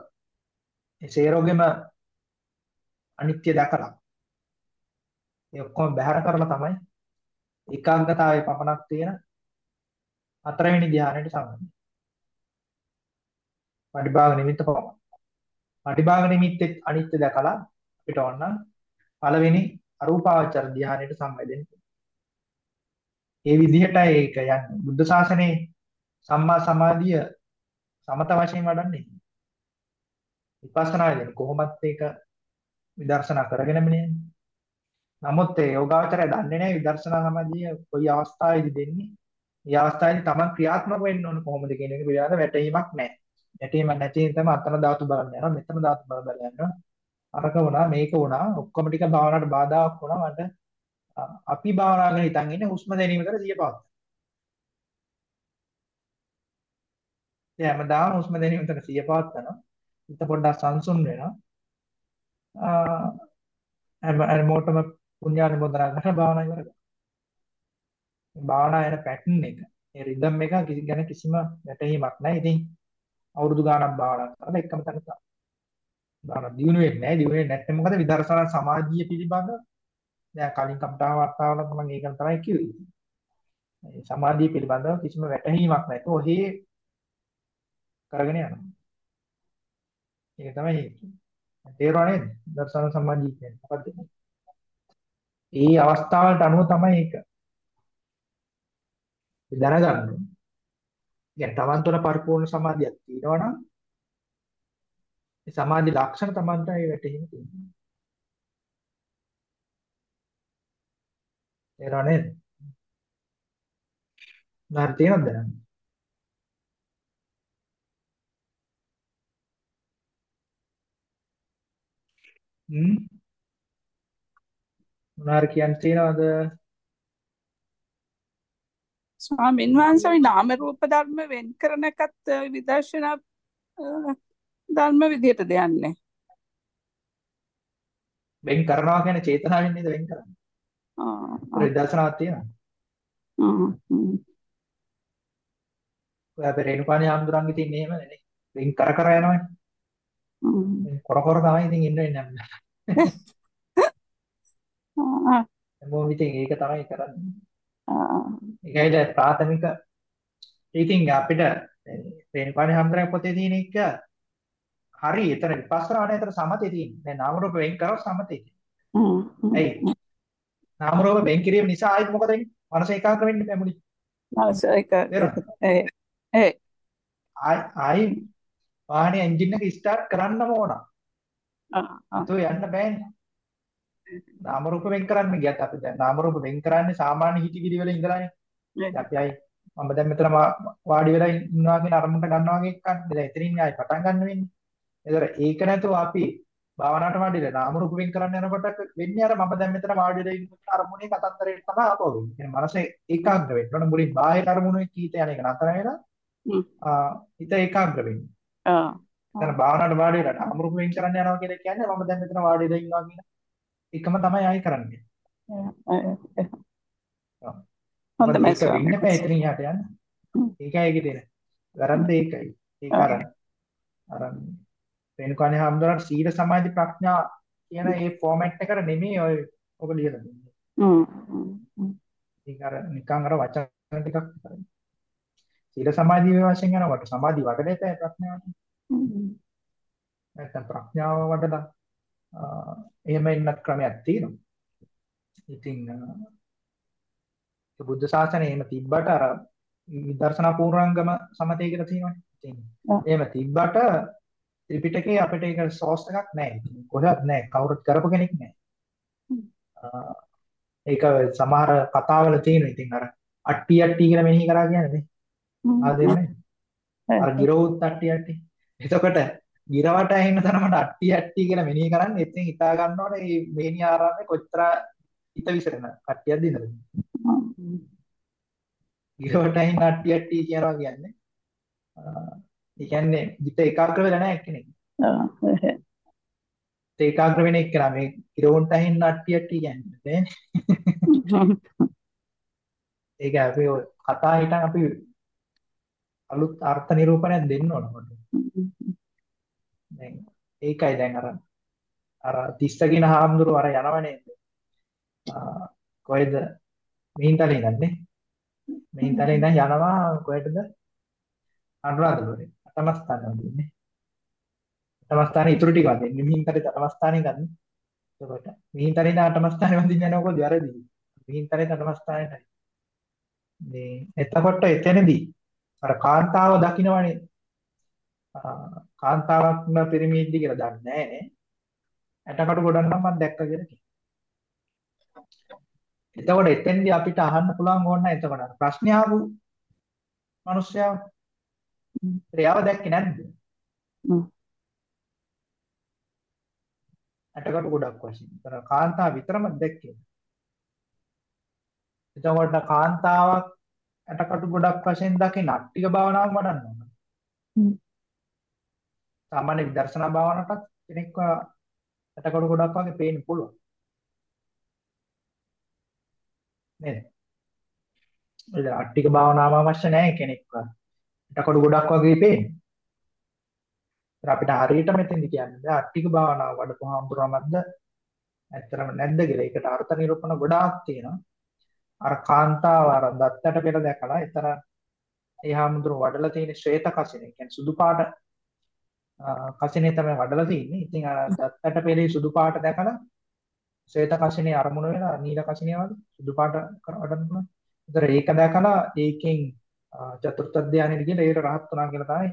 ඒ සේරෝගෙම අනිත්‍ය දැකලා. ඒ ඔක්කොම බැහැර කරලා තමයි ඒකාංගතාවයේ පමණක් තියෙන හතරවෙනි ධ්‍යානයට සම්බන්ධ. පරිභාග නිමිත්ත පමණයි. පටිභාග නිමිත්තෙත් අනිත්‍ය දැකලා අපිට ඕන පළවෙනි අරූපාවචර ධ්‍යානයට සම්බන්ධෙන්න. ඒ විදිහටයි ඒක යන්නේ. බුද්ධ ශාසනයේ සම්මා සමාධිය සමත වශයෙන් වඩන්නේ. විපස්සනායේදී කොහොමත් ඒක විදර්ශනා කරගෙනමනේ නමුත් ඒ යෝගාවචරය දන්නේ නැහැ විදර්ශනා සමාධිය කොයි අවස්ථාවේදී දෙන්නේ. මේ අවස්ථාවේදී තමන් ක්‍රියාත්මක වෙන්න ඕන කොහොමද කියන එක පිළිබඳව වැටහීමක් නැහැ. වැටහීමක් නැති නිසා තමයි අතන ධාතු බලන්න යනවා මෙතන ධාතු බලන්න යනවා. අරක වුණා මේක වුණා ඔක්කොම ටික භාවනාවට බාධාක් වුණා මට අපි භාවනා කරන හිතන් ඉන්නේ හුස්ම දැනීමකට සිය පවත්. ඒ හැමදාම හුස්ම දැනීමකට සිය පවත් කරනවා. හිත පොඩ්ඩක් සංසුන් වෙනවා. ආ හැමෝටම පුණ්‍යානුමෝදනා කරලා භාවනා ඉවර කරනවා. භාවනා යන පැටර්න් එක ඒ රිද්ම් එක කිසි ගැන කිසිම වැටහීමක් නැහැ. ඉතින් අවුරුදු ගාණක් භාවනා කරලා එකම තැන තමයි. භාවනා දියුණු වෙන්නේ නැහැ. දියුණු වෙන්නේ නැත්නම් මොකද විදර්ශනා සමාධිය පිළිබඳ දැන් කලින් කම්තාව වර්තාවලත් මම ඒකම තමයි කිව්වේ. මේ සමාධිය පිළිබඳව කිසිම වැටහීමක් නැතුව ඔහේ කරගෙන යනවා. ඒක තමයි හේතුව. තේරුණා නේද? දර්ශන සමාධිය කියන්නේ මොකද්ද? ඒ අවස්ථාවලට අනුව තමයි ඒක දැනගන්න ඕනේ. يعني තමන් තුළ පරිපූර්ණ සමාධියක් තියෙනවා නම් ඒ සමාධි ලක්ෂණ තමන්ට ඒ වැටහෙන්න තියෙනවා. තේරුණා නේද? හරි තේරෙනවද දැන්? හ්ම් මොනාර කියන්න තියෙනවද? ස්වාමීන් වහන්සේ නාම රූප ධර්ම වෙන් කරන එකත් විදර්ශනා ධර්ම විදිහට දෙන්නේ. වෙන් කරනවා කියන්නේ චේතනාවෙන් නේද වෙන් කරන්නේ? ආ විදර්ශනාවක් තියෙනවා. ආ හ්ම්. ඔය අපේ රේණුකාණී ආම්දුරන්ගේ තියෙන එහෙම නේ. වෙන් කර කර යනවනේ. හ්ම්. කොර කොර තමයි ඉතින් ඉන්න වෙන්නේ. (laughs) ආ හැමෝම ඉතින් ඒක තමයි කරන්නේ. ආ ඒකයි දැන් ප්‍රාථමික ඉතින් අපිට රේණුකාණී ආම්දුරන්ගේ පොතේ තියෙන එක හරි එතන විපස්සනානේ එතන සමතේ තියෙන්නේ. දැන් නාම රූප වෙන් කරව සමතේ. හ්ම්. ඇයි? නාම රූප වෙන් කිරීම නිසා ආයෙත් මොකද වෙන්නේ? මනස ඒකාග්‍ර වෙන්න බෑ මුලින්. මනස තේරුණාද? ඒ ඒ ආයි ආයි වාහනේ එන්ජින් එක ස්ටාර්ට් කරන්නම ඕන. ආ તો යන්න බෑනේ. නාම රූප වෙන් කරන්න ගියත් අපි දැන් නාම රූප වෙන් කරන්නේ සාමාන්‍ය හිතිවිලි වල ඉඳලානේ. අපි ආයි මම දැන් මෙතන වාඩි වෙලා ඉන්නවා කියන අරමුණට ගන්නවා වගේ එකක්. දැන් එතනින් ආයි පටන් ගන්න වෙන්නේ. ඒතර ඒක නැතුව අපි භාවනාවට වාඩිලා නාම රූප වෙන් කරන්න යනකොට වෙන්නේ අර මම දැන් මෙතන වාඩි වෙලා ඉන්න අරමුණේ කතන්දරේ තමයි ආපහු. කියන්නේ මනස ඒකාග්‍ර වෙන්න ඕන. මුලින් බාහිර අරමුණේ කීත යන එක නතර වෙලා හිත ඒකාග්‍ර වෙන්න. ආ දැන් භාවනාවට වාඩි වෙලා නාම රූප වෙන් කරන්න යනවා කියලා කියන්නේ මම දැන් මෙතන වාඩි වෙලා ඉන්නවා කියන එකම තමයි ආයි කරන්නේ. හොඳයි ස්වාමීන් වෙන්න බෑ. එතනින් යට යන්න. ඒකයි ඒකේ තියෙන. වැරද්ද ඒකයි. ඒක ආ අර අර රේණුකාණේ හාමුදුරන්ට සීල සමාධි ප්‍රඥා කියන ඒ ෆෝමැට් එකට නෙමෙයි ඔය ඔක ලියලා දෙන්නේ. හ්ම්. ඒක අර නිකන් අර වචන ටිකක් විතරයි. සීල සමාධි වශයෙන් යනකොට සමාධි වඩලා එපා ප්‍රඥාවට. හ්ම්. නැත්නම් ප්‍රඥාව වඩලා එහෙම ඉන්නත් ක්‍රමයක් තියෙනවා. ඉතින් බුද්ධ ශාසනය එහෙම තිබ්බට අර විදර්ශනා පූර්වාංගම සමතේ කියලා තියෙනවානේ. ඉතින් එහෙම තිබ්බට ත්‍රිපිටකේ අපිට ඒක සෝස් එකක් නැහැ. කොහෙවත් නැහැ. කවුරුත් කරපු කෙනෙක් නැහැ. ඒක සමහර කතාවල තියෙනවා. ඉතින් අර අට්ටි අට්ටි කියලා මෙනෙහි කරා කියන්නේ නේ. ආදෙන්නේ. අර ගිරවුත් අට්ටි අට්ටි. එතකොට ගිරවට ඇහෙන තරමට අට්ටි අට්ටි කියලා මෙනෙහි කරන්නේ එතෙන් හිතා ගන්න ඕනේ මේ මෙහෙණි ආරම්භේ කොච්චර හිත විසිරෙන කට්ටියක්ද ඉන්නද හ්ම්. ගිරවට ඇහෙන අට්ටි අට්ටි කියනවා කියන්නේ අ, ඒ කියන්නේ හිත ඒකාග්‍ර වෙලා නැහැ එක්කෙනෙක් ආ ඒ. හිත ඒකාග්‍ර වෙන එක්කෙනා මේ ගිරවුන්ට ඇහෙන අට්ටි අට්ටි කියන්නේ නේ හ්ම්. ඒක අපි ඔය කතා හිටන් අපි අලුත් අර්ථ නිරූපණයක් දෙන්න ඕන කොට දැන් ඒකයි දැන් අර අර තිස්ස කියන හාමුදුරුවෝ අර යනවනේ ආ, කොහෙද? මිහින්තලේ ඉඳන් නේ මිහින්තලේ ඉඳන් යනවා කොහෙටද? අනුරාධපුරේ. අටමස්ථාන වදින්නේ අටමස්ථානේ ඉතුරු ටික වදින්නේ. මිහින්තලේ අටමස්ථානේ ගන්න එතකොට මිහින්තලේ ඉඳන් අටමස්ථානේ වදින්න යනකොට වැරදි. මිහින්තලේ අටමස්ථානේ මේ එතකොට එතනදී අර කාන්තාව දකින්නවනේ. ආ, කාන්තාවක් න පිරිමිද්දි කියලා දන්නේ නැහැ නේ ඇටකටු ගොඩක් නම් මම දැක්ක කියලා කිව්වා. එතකොට එතෙන්දී අපිට අහන්න පුළුවන් ඕන නැහැ එතකොට ප්‍රශ්න ආපු මිනිස්සයා එයාව දැක්කේ නැද්ද? ඇටකටු ගොඩක් වශයෙන්. ඒතර කාන්තාව විතරම දැක්කේ. එතකොට කාන්තාවක් ඇටකටු ගොඩක් වශයෙන් දකින අට්ටික භාවනාව වඩන්න ඕන. හ්ම්. සාමාන්‍ය විදර්ශනා භාවනාවටත් කෙනෙක්ව ඇටකටු ගොඩක් වගේ පේන්න පුළුවන්. නේද? ඒ අට්ටික භාවනාව අවශ්‍ය නැහැ කෙනෙක්ව. එතකොට ගොඩක් වගේ පේන්නේ. ඒත් අපිට හරියට මෙතෙන්දි කියන්නේ බෑ අට්ටික භාවනාව වඩපු හාමුදුරුවමක්ද ඇත්තරම නැද්ද කියලා. ඒකට අර්ථ නිරූපණ ගොඩාක් තියෙනවා. අර කාන්තාව අර දත්තට පෙර දැකලා එතන ඒ හාමුදුරුව වඩලා තියෙන ශ්වේත කසිනේ. කියන්නේ සුදු පාට කසිනේ තමයි වඩලා තියෙන්නේ. ඉතින් දත්තට පෙරේ සුදු පාට දැකලා ශ්වේත කසිනේ අරමුණ වෙලා නීල කසිනේ වගේ සුදු පාට වඩන්න පුළුවන්. ඒතර ඒක දැකලා ඒකෙන් චතුර්ථ ධානයෙ කියන ඒකට රහත් වුණා කියලා තමයි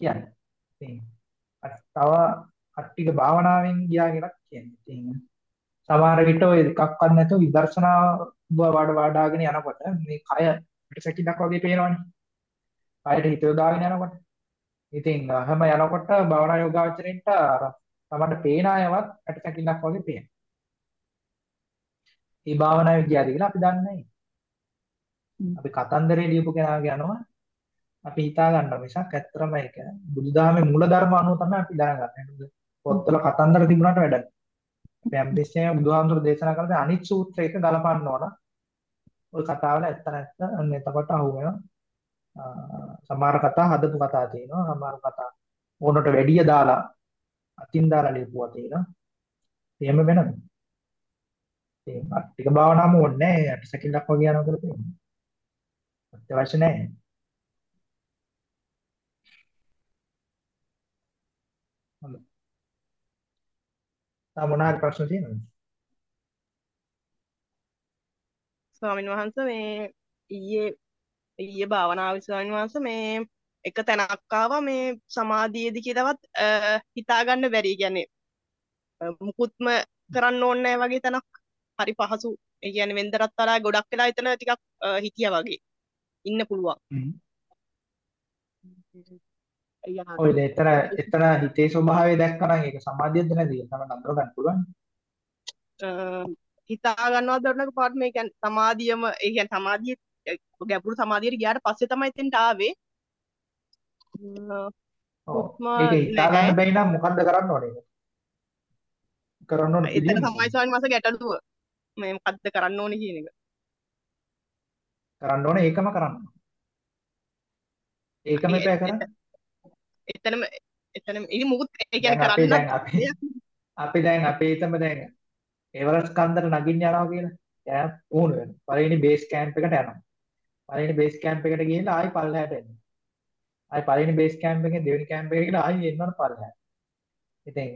කියන්නේ. ඉතින් තව අට්ටික භාවනාවෙන් ගියා කියලා කියන්නේ. ඉතින් සමහර විට ඔය එකක්වත් නැතුව විදර්ශනා වඩ වඩාගෙන යනකොට මේ කය පිටසැකිල්ලක් වගේ පේනවනේ. කයට හිත යොදාගෙන යනකොට. ඉතින් හැම යනකොට භාවනා යෝගාචරෙන්ට අර තමයි පේන අයවත් පිටසැකිල්ලක් වගේ පේනවා. මේ භාවනාවේ ගියාද කියලා අපි දන්නේ නැහැ. අපි කතන්දරේ ලියපු කෙනාගේ යනවා අපි හිතා ගන්නවා මිසක් ඇත්තටම ඒක බුදුදහමේ මූලධර්ම අනුව තමයි අපි දැනගන්නේ. පොත්වල කතන්දර තිබුණාට වැඩක් නැහැ. අපි හැමදෙස්සෙම බුදුහාමුදුරු දේශනා කරන අනිත් සූත්‍රයක ගලපන්න ඕන. ওই කතාවල ඇත්ත නැත්ත අන්න එතකොට අහු වෙනවා. සමහර කතා හදපු කතා තියෙනවා. සමහර කතා ඕනට වැඩිය දාලා අතින් දාලා ලියපුවා තියෙනවා. එහෙම වෙනවද? ඒ ටික භාවනාවම ඕනේ නැහැ. අපි සැකිල්ලක් වගේ යනවා කියලා තියෙනවා. අත්‍යවශ්‍ය නැහැ. හොඳයි. තා මොනවාරි ප්‍රශ්න තියෙනවද? ස්වාමීන් වහන්සේ මේ ඊයේ ඊයේ භාවනාවේ ස්වාමීන් වහන්සේ මේ එක තැනක් ආවා මේ සමාධියේදී කියලාවත් හිතා ගන්න බැරි. කියන්නේ මුකුත්ම කරන්න ඕනේ වගේ තැනක්. හරි පහසු. ඒ කියන්නේ වෙන්දරත් වඩා ගොඩක් වෙලා එතන ටිකක් හිටියා වගේ. ඉන්න පුළුවන්. ඔය එතන එතන හිතේ ස්වභාවය දැක්කම ඒක සමාධියද නැද්ද කියලා තමයි අඳුර ගන්න පුළුවන්. හිතා ගන්නවා දරනක පාට මේ කියන්නේ සමාධියම ඒ කියන්නේ සමාධිය ගැඹුරු සමාධියට ගියාට පස්සේ තමයි එතෙන්ට ආවේ. ඒක හිතා ගන්න බැරි නම් මොකද්ද කරන්න ඕනේ? කරන්න ඕනේ එතන තමයි ස්වාමීන් වහන්සේ ගැටලුව. මේ මොකද්ද කරන්න ඕනේ කියන එක. කරන්න ඕනේ ඒකම කරන්න. ඒකම එපා කරන්න. එතනම එතනම ඉතින් මුකුත් ඒ කියන්නේ කරන්න අපි දැන් අපේ හිතම දැන් එවරස් කන්දර නගින්න යනවා කියලා. දැන් පුහුණු වෙනවා. පළවෙනි බේස් කැම්ප් එකට යනවා. පළවෙනි බේස් කැම්ප් එකට ගිහිල්ලා ආයි පල්ලහැට එනවා. ආයි පළවෙනි බේස් කැම්ප් එකෙන් දෙවෙනි කැම්ප් එකට ගිහිල්ලා ආයි එන්නවනේ පල්ලහැට. ඉතින්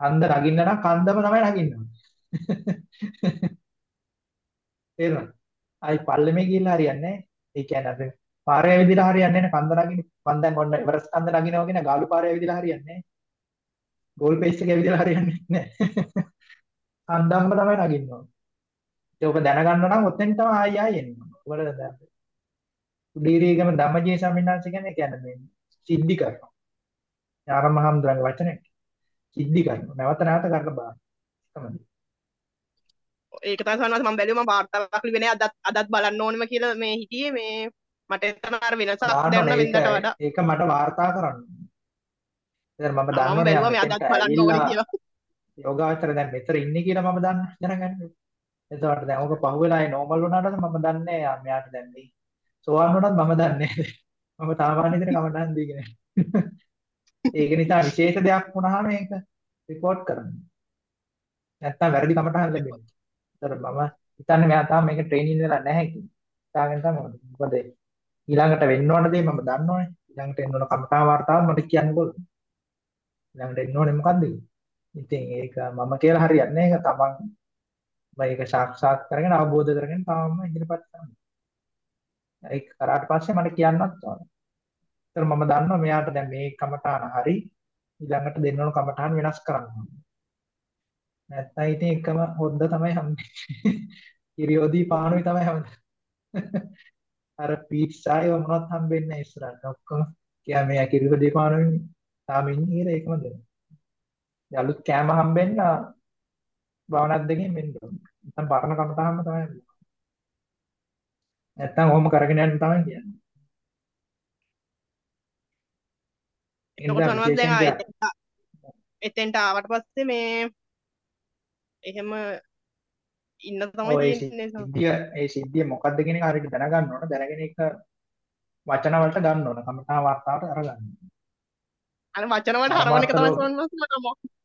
කන්ද නගින්න නම් කන්දම තමයි නගින්න ඕනේ. තේරුණාද? ආයි පල්ලෙමේ ගිහිල්ලා හරියන්නේ නැහැ. ඒ කියන්නේ අපි පාරේ ඇවිදලා හරියන්නේ නැහැ කන්ද නගින්න. මම දැන් ඔන්න එවරස් කන්ද නගිනවා කියන ගාලු පාරේ ඇවිදලා හරියන්නේ නැහැ. ගෝල් පේස් එක ඇවිදලා හරියන්නේ නැහැ. (laughs) කන්දම්ම තමයි නගින්න ඕනේ. ඒක ඔබ දැනගන්න නම් ඔතෙන් තමයි ආයි ආයි එන්න ඔබට දැන් උඩීරීගම ධම්මජීව සම්මිනාංශ කියන්නේ කියන්නේ මේ සිද්ධි කරනවා. ආරම්භහම්දුරගේ වචනේ සිද්ධි කරනවා. නැවත නැවත කරලා බලන්න. තමයි. ඒක තමයි සවනවාස මම බැලුවා මම වාර්තාවක් ලිව්වේ අදත් අදත් බලන්න ඕනෙම කියලා මේ හිටියේ මේ මට එතන අර වෙනසක් දැනුණා වෙනදට වඩා. ඒක මට වාර්තා කරන්න. දැන් මම මම දන්නවනේ බැලුවා මේ අදත් බලන්න ඕනේ කියලා. යෝගාචර දැන් මෙතන ඉන්නේ කියලා මම දන්න දැනගන්න. එතකොට දැන් ඕක පහුවෙලා ඒ නෝමල් වුණාට මම දන්නේ මෙයාට දැන් මේ සෝවන් වුණත් මම දන්නේ මම සාමාන්‍ය විදිහට කමඩන් දීගෙන. ඒක නිසා විශේෂ දෙයක් වුණාම ඒක රෙකෝඩ් කරන්න. නැත්තම් වැරදි කමටහන් ලැබෙනවා ඒතර මම හිතන්නේ මෙයා තාම මේක ට්‍රේනින් වෙලා නැහැ කියලා. හිතාගෙන තමයි මොකද ඊළඟට වෙන්න ඕන දේ මම දන්නවනේ ඊළඟට එන්න ඕන කමටහන් වර්තාව මට කියන්න ඕන ඊළඟට එන්න ඕනේ මොකද්ද? ඉතින් ඒක මම කියලා හරියන්නේ නැහැ. ඒක තමන් මේක සාක්ෂාත් කරගෙන අවබෝධ කරගෙන තාම ඉදිරිපත් කරනවා. ඒක කරාට පස්සේ මට කියන්නත් ඕනේ. ඒතර මම දන්නවා මෙයාට දැන් මේ කමටහන හරි ඊළඟට දෙන්න ඕන කමටහන් වෙනස් කරන්න ඕනේ. නැත්නම් ඉතින් එකම හොද්ද තමයි හම්බෙන්නේ. ඉරියෝදී පානුයි තමයි හම්බෙන්නේ. අර පීට්සා ඒව මොනවත් හම්බෙන්නේ නැහැ ඉස්සරහට. ඔක්කොම කියා මේ කිරියෝදී පානුයි තාම ඉන්නේ කියලා ඒකම දෙනවා. අලුත් කෑම හම්බෙන්න භාවනාවක් දෙකෙන් වෙන්න ඕනේ. නැත්නම් පරණ කමතහම තමයි. නැත්නම් ඔහොම කරගෙන යන්න තමයි කියන්නේ. එතකොට අනවත් දැන් ආයෙත් එතෙන්ට ආවට පස්සේ මේ එහෙම ඉන්න තමයි තියෙන්නේ. සිද්ධිය ඒ සිද්ධිය මොකක්ද කියන එක හරියට දැනගන්න ඕන. දැනගෙන ඒක වචන වලට ගන්න ඕන. කමඨා වර්තාවට අරගන්න. අර වචන වලට හරවන එක තමයි සොන්නස් මට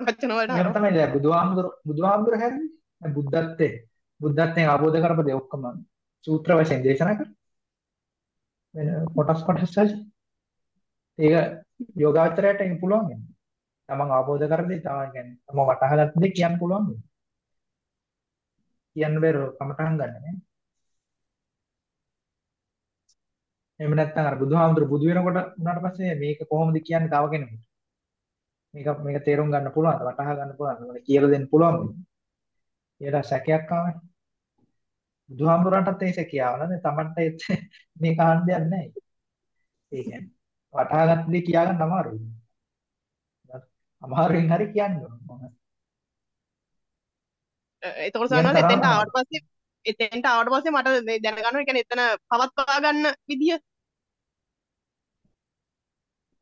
මො- වචන වලට එහෙම හරව තමයි දැන් බුදුහාමුදුර බුදුහාමුදුර හැරෙන්නේ. බුද්ධත්වයේ බුද්ධත්වයෙන් අවබෝධ කරපදේ ඔක්කොම සූත්‍ර වශයෙන් දේශනා කර වෙන කොටස් කොටස්. ඒක යෝගාචරයට එන්න පුළුවන් වෙනවා. තමන් අවබෝධ කරගන්නේ තමන් කියන්නේ තම වටහාගත්ත දේ කියන්න පුළුවන් වෙනවා. කියන්න බැරුව කමටහන් ගන්න නේ. එහෙම නැත්නම් අර බුදුහාමුදුර බුදු වෙනකොට උනාට පස්සේ මේක කොහොමද කියන්නේ තව කෙනෙකුට. මේක මේක තේරුම් ගන්න පුළුවන්ද වටහා ගන්න පුළුවන්ද මොකද කියලා දෙන්න පුළුවන්ද? කියලා සැකයක් ආවනේ. බුදුහාමුදුරන්ටත් ඒ (laughs) සැකිය ආවා නේද? Tamanට මේක අහන්න දෙයක් නැහැ. ඒ කියන්නේ වටහා ගන්න දේ කියා ගන්න අමාරුයි. අමාරුවෙන් හරි කියන්න ඕන. එතකොට තරම් එතෙන්ට ආවට පස්සේ එතෙන්ට ආවට පස්සේ මට මේ දැනගන්න ඕනේ කියන්නේ එතන පවත්වා ගන්න විදිය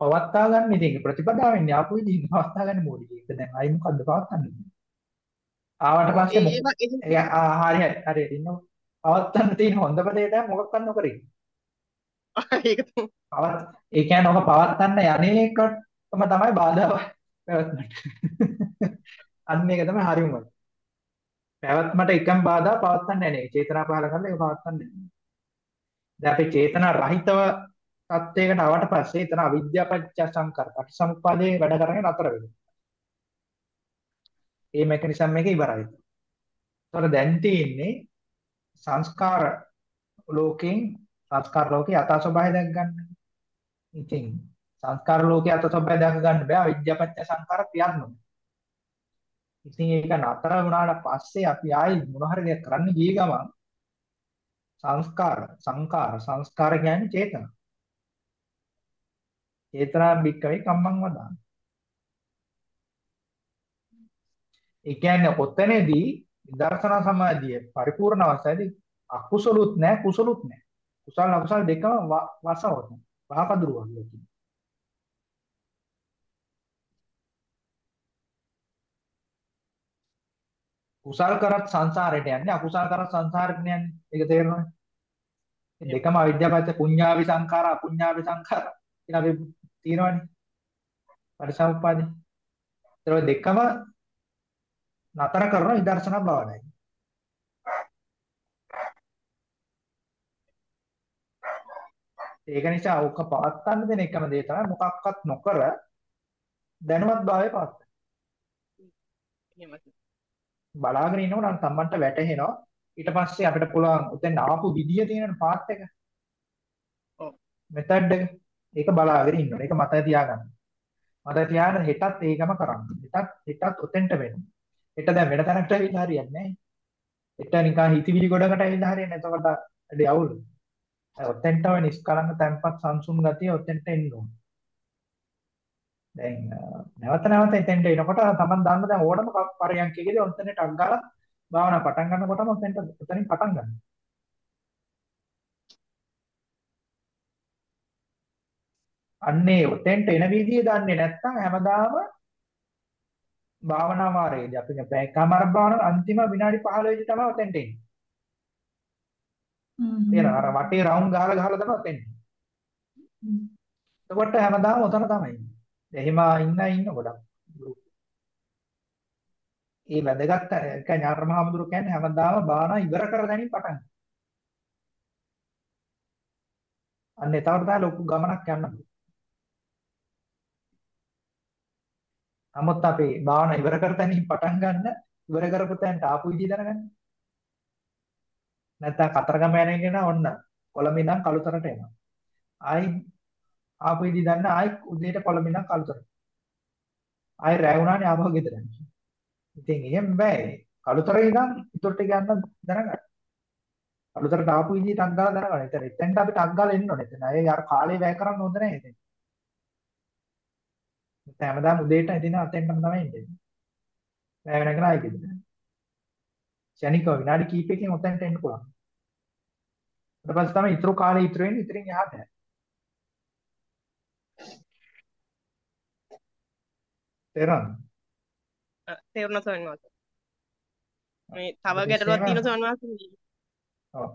පවත්තා ගන්න ඉතින් ප්‍රතිපදාවෙන් ආපු විදිහ පවත්තා ගන්න මොකද ඒක දැන් අයි මොකද්ද පවත්න්නේ ආවට පස්සේ හරි හරි හරි ඉන්නවා පවත්තන්න තියෙන හොඳම දේ තමයි මොකක්වත් නොකර ඉන්න. (laughs) ඒක පවත් ඒ කියන්නේ ඔක පවත්තන්න යන්නේ එකටම තමයි බාධාව පැවැත්මට. (laughs) අන්න ඒක තමයි හරියම. පැවැත්මට එකම බාධා පවත්තන්න යන්නේ. චේතනා පහල කරලා ඒක පවත්තන්න යන්නේ. දැන් අපි චේතනා රහිතව තත්වයකට ආවට පස්සේ එතන අවිද්‍යාපච්ච සංකාර පටිසමුප්පාදේ වැඩ කරගෙන නතර වෙනවා. මේ මෙකනිසම් එක ඉවරයි. ඒතකොට දැන් තියෙන්නේ සංස්කාර ලෝකෙන් සංස්කාර ලෝකේ යථා ස්වභාවය දැක ගන්න. ඉතින් සංස්කාර ලෝකේ යථා ස්වභාවය දැක ගන්න බෑ අවිද්‍යාපච්ච සංකාර ක්‍රියාත්මක. ඉතින් ඒක නතර වුණාට පස්සේ අපි ආයි මොන හරි දෙයක් කරන්න ගිය ගමන් සංස්කාර සංකාර සංස්කාර කියන්නේ චේතන. චේතනා බික්කවේ කම්මං වදාන. ඒ කියන්නේ ඔතනදී විදර්ශනා සමාධිය පරිපූර්ණ අවස්ථාවේදී අකුසලුත් නැහැ කුසලුත් නැහැ. කුසල අකුසල දෙකම වසවත. වහකදුරුවා කියන්නේ. කුසල් කරත් සංසාරයට යන්නේ අකුසල් කරත් සංසාරෙට යන්නේ. ඒක තේරෙනවද? දෙකම අවිද්‍යාවපත්‍ය පුඤ්ඤාවි සංඛාර අපුඤ්ඤාවි සංඛාර කියලා අපි තියෙනවනේ. පරිසම්පාදේ. ඒතර දෙකම නතර කරන විදර්ශනා භාවනාවයි. ඒක නිසා ඕක පවත්තන්න දෙන එකම දේ තමයි මොකක්වත් නොකර දැනුවත් භාවය. එහෙමයි බලාගෙන ඉන්නකොට නම් තමන්ට වැටහෙනවා ඊට පස්සේ අපිට පුළුවන් උතෙන් ආපු විදිය තියෙන පාත් එක ඔව් මෙතඩ් එක ඒක බලාගෙන ඉන්න ඕනේ. ඒක මතක තියාගන්න. මතක තියාගෙන හෙටත් ඒකම කරන්න. හෙටත් හෙටත් උතෙන්ට වෙන්න. හෙට දැන් වෙන තැනකට ඇවිල්ලා හරියන්නේ නැහැ. හෙට නිකන් හිතවිලි ගොඩකට ඇවිල්ලා හරියන්නේ එතකොට වැඩි අවුල්. ඔතෙන්ට ඔය නිස්කලංක තැම්පත් සංසුන් ගතිය ඔතෙන්ට එන්න ඕනේ. දැන් නැවත නැවත එතෙන්ට එනකොට තමන් දන්න දැන් ඕනම පරයන්කේදී ඔතෙන්ට ටක් ගාලා භාවනා පටන් ගන්නකොටම ඔතෙන්ට ඔතනින් පටන් ගන්න. අන්නේ ඔතෙන්ට එන විදිය දන්නේ නැත්නම් හැමදාම භාවනා වාරයේදී අපි පැයකමාර භාවන අන්තිම විනාඩි 15 දී තමයි ඔතෙන්ට එන්නේ. තේරෙනවද? අර වටේ රවුන්ඩ් ගහලා ගහලා තමයි ඔතෙන්ට. එතකොට හැමදාම ඔතන තමයි. එහෙම ඉන්න ඉන්න ගොඩක්. ඒ වැදගත් එක ඥානරමහමුදුර කියන්නේ හැමදාම භාවනා ඉවර කර ගැනීම පටන් ගන්න. අන්න එතකොට තමයි ලොකු ගමනක් යන්න පුළුවන්. නමුත් අපි භාවනා ඉවර කර තැනින් පටන් ගන්න ඉවර කරපු තැනට ආපු විදිහ දැනගන්න. නැත්නම් කතරගම යන එක නා ඔන්න කොළඹ ඉඳන් කළුතරට එනවා. ආයි ආපු විදිහ දන්න ආයි උදේට කොළඹ ඉඳන් කළුතරට. ආයි රැ වුණානේ ආපහු ගෙදර යනවා. ඉතින් එහෙම බෑ. කළුතරේ ඉඳන් ඉතුරුට යන්න දැනගන්න. කළුතරට ආපු විදිහ ටක් ගාලා දැනගන්න. එතන එතෙන්ට අපි ටක් ගාලා එන්න ඕනේ. එතන අය අර කාලේ වැය කරන්න හොඳ නැහැ එතන. හැමදාම උදේට ඉදින අතෙන්ටම තමයි ඉන්නේ. වැය වෙනකන් ආයි ගෙදර. ශනිකව විනාඩි කිහිපයකින් ඔතෙන්ට එන්න පුළුවන්. ඊට පස්සේ තමයි ඊතුරු කාලේ ඊතුරු වෙන්නේ ඉතින් එහාට. තේරෙනවද? තේරුණා සෝන්වස් මේ තව ගැටලුවක් තියෙන ස්වාමීන් වහන්සේ ඔව්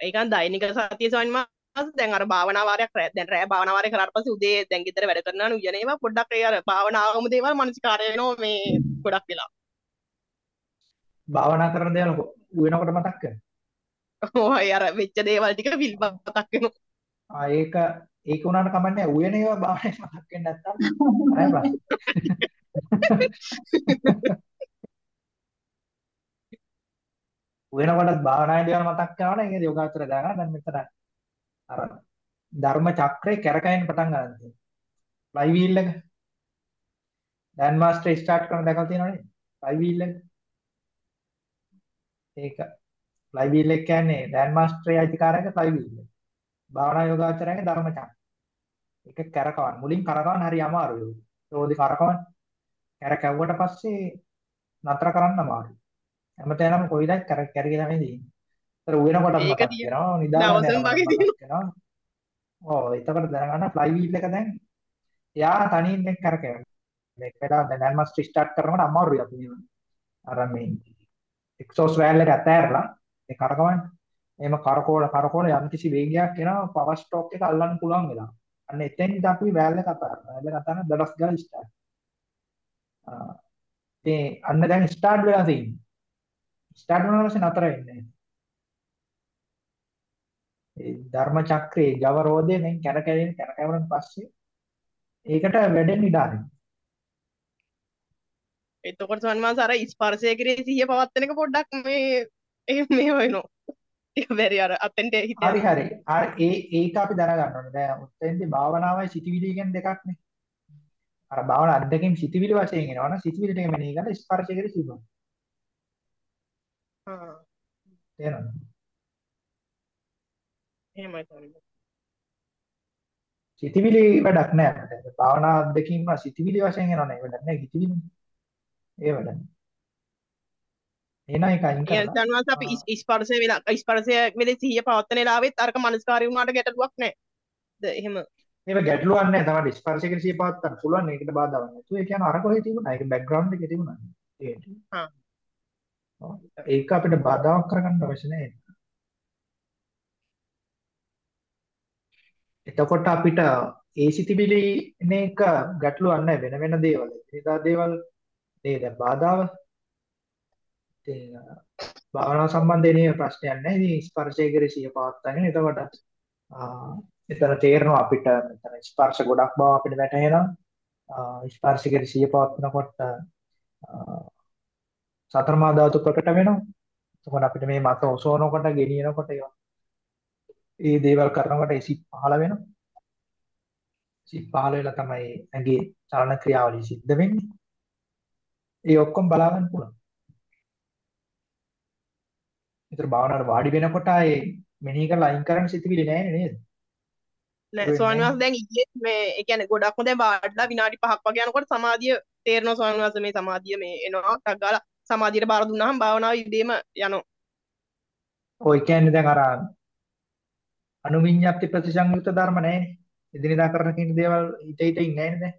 ඒකන් දෛනික සතිය ස්වාමීන් වහන්සේ දැන් අර භාවනා වාරයක් රෑ දැන් රෑ භාවනා වාරය කරාට පස්සේ උදේ දැන් ගෙදර වැඩ කරනවා නේ උයන ඒවා පොඩ්ඩක් ඒ අර භාවනාවම දේවල් මනසිකාරය වෙනවා මේ ගොඩක් වෙලා. භාවනා කරන දේවල් වෙනකොට මතක් කරනවා ඔය අර වෙච්ච දේවල් ටික ෆිල්ම් මතක් වෙනවා. ආ ඒක ඒක උනාට කමන්නේ උයන ඒවා භාවනාවේ මතක් වෙන්නේ නැත්තම් ප්‍රශ්න වෙනකොටත් (laughs) භාවනාවේ දේවල් මතක් කරනවනේ. ඒක යෝගාචර දාගන්න දැන් මෙතන අර ධර්ම චක්‍රේ කැරකෙන්න පටන් ගන්න තියෙනවා ෆ්ලයි වීල් එක. දැන් මාස්ටර් ස්ටාර්ට් කරන දැකලා තියෙනවනේ. ෆ්ලයි වීල් එක. ඒක ෆ්ලයි වීල් එක කියන්නේ දැන් මාස්ටර්ගේ අයිතිකාරයක ෆ්ලයි වීල් එක. භාවනා යෝගාචරයේ ධර්ම චක්‍ර ඒක කරකවන්න. මුලින් කරකවන්න හරි අමාරුයි. රෝදි කරකවන්න. කරකැවුවට පස්සේ නතර කරන්න අමාරුයි. හැමතැනම කොයිදක් කර කැරගෙන තමයි තියෙන්නේ. තියෙනවා වෙනවා. ඔව් එතකොට දැනගන්න ෆ්ලයි වීල් එක දැන් එයා තනියෙන් එක්ක කරකැවෙනවා. මේක වෙලා දැන් දැන්මස් ස්ටාර්ට් කරනකොට අමාරුයි අපි මේ අර මේ එක්සෝස් වෑල් එක අතෑරලා ඒ කරකවන්න. එහෙම කරකෝල කරකෝල යම් කිසි වේගයක් එනවා පවර් ස්ට්‍රෝක් එක අල්ලන්න පුළුවන් වෙලා. අන්න එතෙන්ද අපි වෑල් එක අතාරනවා. වෑල් එක අතාරන දඩස් ගාලා ස්ටාර්ට්. ඉතින් අන්න දැන් ස්ටාර්ට් වෙලා තියෙන්නේ. ස්ටාර්ට් පස්සේ නතර වෙන්නේ ධර්ම චක්‍රයේ ජව රෝධය දැන් කැරකෙන කැරකෙවුනන් පස්සේ ඒකට වැඩෙන්න ඉඩ අරින්න. එතකොට වහන්සේ අර ස්පර්ශය කෙරේ සිහිය පවත්තන එක පොඩ්ඩක් මේ මේ වෙනවා ටික බැරි අර අතෙන්ට හිත හරි හරි. අර ඒ ඒක අපි දැනගන්න ඕනේ. දැන් උත්තෙන්දී භාවනාවයි සිතිවිලි කියන දෙකක් නේ. අර භාවනා අද්දකින් සිතිවිලි වශයෙන් එනවා නම් සිතිවිලි ටික මෙනෙහි කරලා ස්පර්ශය කෙරේ සිහිය. ආ තේරෙනවද? එහෙමයි ස්වාමීන් සිතිවිලි වැඩක් නෑ අපිට. භාවනා අද්දකින් සිතිවිලි වශයෙන් එනවා නේ. වැඩක් නෑ සිතිවිලි. ඒ වැඩක්. එහෙනම් ඒක අයින් කියන්නේ කරලා වහන්සේ අපි ස්පර්ශය වෙලා ස්පර්ශය වෙලේ සිහිය පවත්තන වෙලාවෙත් අරක මනස්කාරී වුණාට ගැටලුවක් නැහැ ද එහෙම මේක ගැටලුවක් නෑ තමයි ස්පර්ශ කෙරේ සිහිය පවත්වන්න පුළුවන්. ඒකට බාධාවක් නැතුව ඒ කියන්නේ අර කොහේ තිබුණා. ඒක බෑග්ග්‍රවුන්ඩ් එකේ තිබුණා. ඒක. හා. ඒක අපිට බාධාවක් කරගන්න අවශ්‍ය නෑ. එතකොට අපිට ඒ සිතිවිලි මේක ගැටලුවක් නැහැ වෙන වෙන දේවල්. එදිනදා දේවල් නේ දැන් බාධාව. ඉතින් භාවනාව සම්බන්ධයෙන් නේ ප්‍රශ්නයක් නැහැ. ඉතින් ස්පර්ශය කෙරේ සිය පවත්වාගෙන එතකොට ආ එතන තේරෙනවා අපිට මෙතන ස්පර්ශ ගොඩක් බව අපිට වැටහෙනවා. ආ ස්පර්ශ කෙරේ සිය පවත්වනකොට සතර මා ධාතු ප්‍රකට වෙනවා. එතකොට අපිට මේ මත ඔසවනකොට ගෙනියනකොට ඒවා ඒ දේවල් කරනකොට ඒ සිත් පහළ වෙනවා. සිත් පහළ වෙලා තමයි ඇඟේ චලන ක්‍රියාවලිය සිද්ධ වෙන්නේ. ඒ ඔක්කොම බලා ගන්න පුළුවන්. ඒතර භාවනාවට වාඩි වෙනකොට ආයේ මෙනෙහි කරලා අයින් කරන්න සිතිවිලි නැහැ නේද? නෑ ස්වාමීන් නැහැ. වහන්සේ දැන් ඊයේ මේ ඒ කියන්නේ ගොඩක්ම දැන් වාඩිලා විනාඩි 5ක් වගේ යනකොට සමාධිය තේරෙනවා ස්වාමීන් වහන්සේ මේ සමාධිය මේ එනවා ටක් ගාලා සමාධියට බාර දුන්නාම භාවනාව ඉබේම යනවා ඔය කියන්නේ දැන් අර අනුවිඤ්ඤාති ප්‍රතිසංයුක්ත ධර්ම නැහැනේ. එදිනෙදා කරන කින දේවල් හිත හිත ඉන්නේ නැහැනේ දැන්.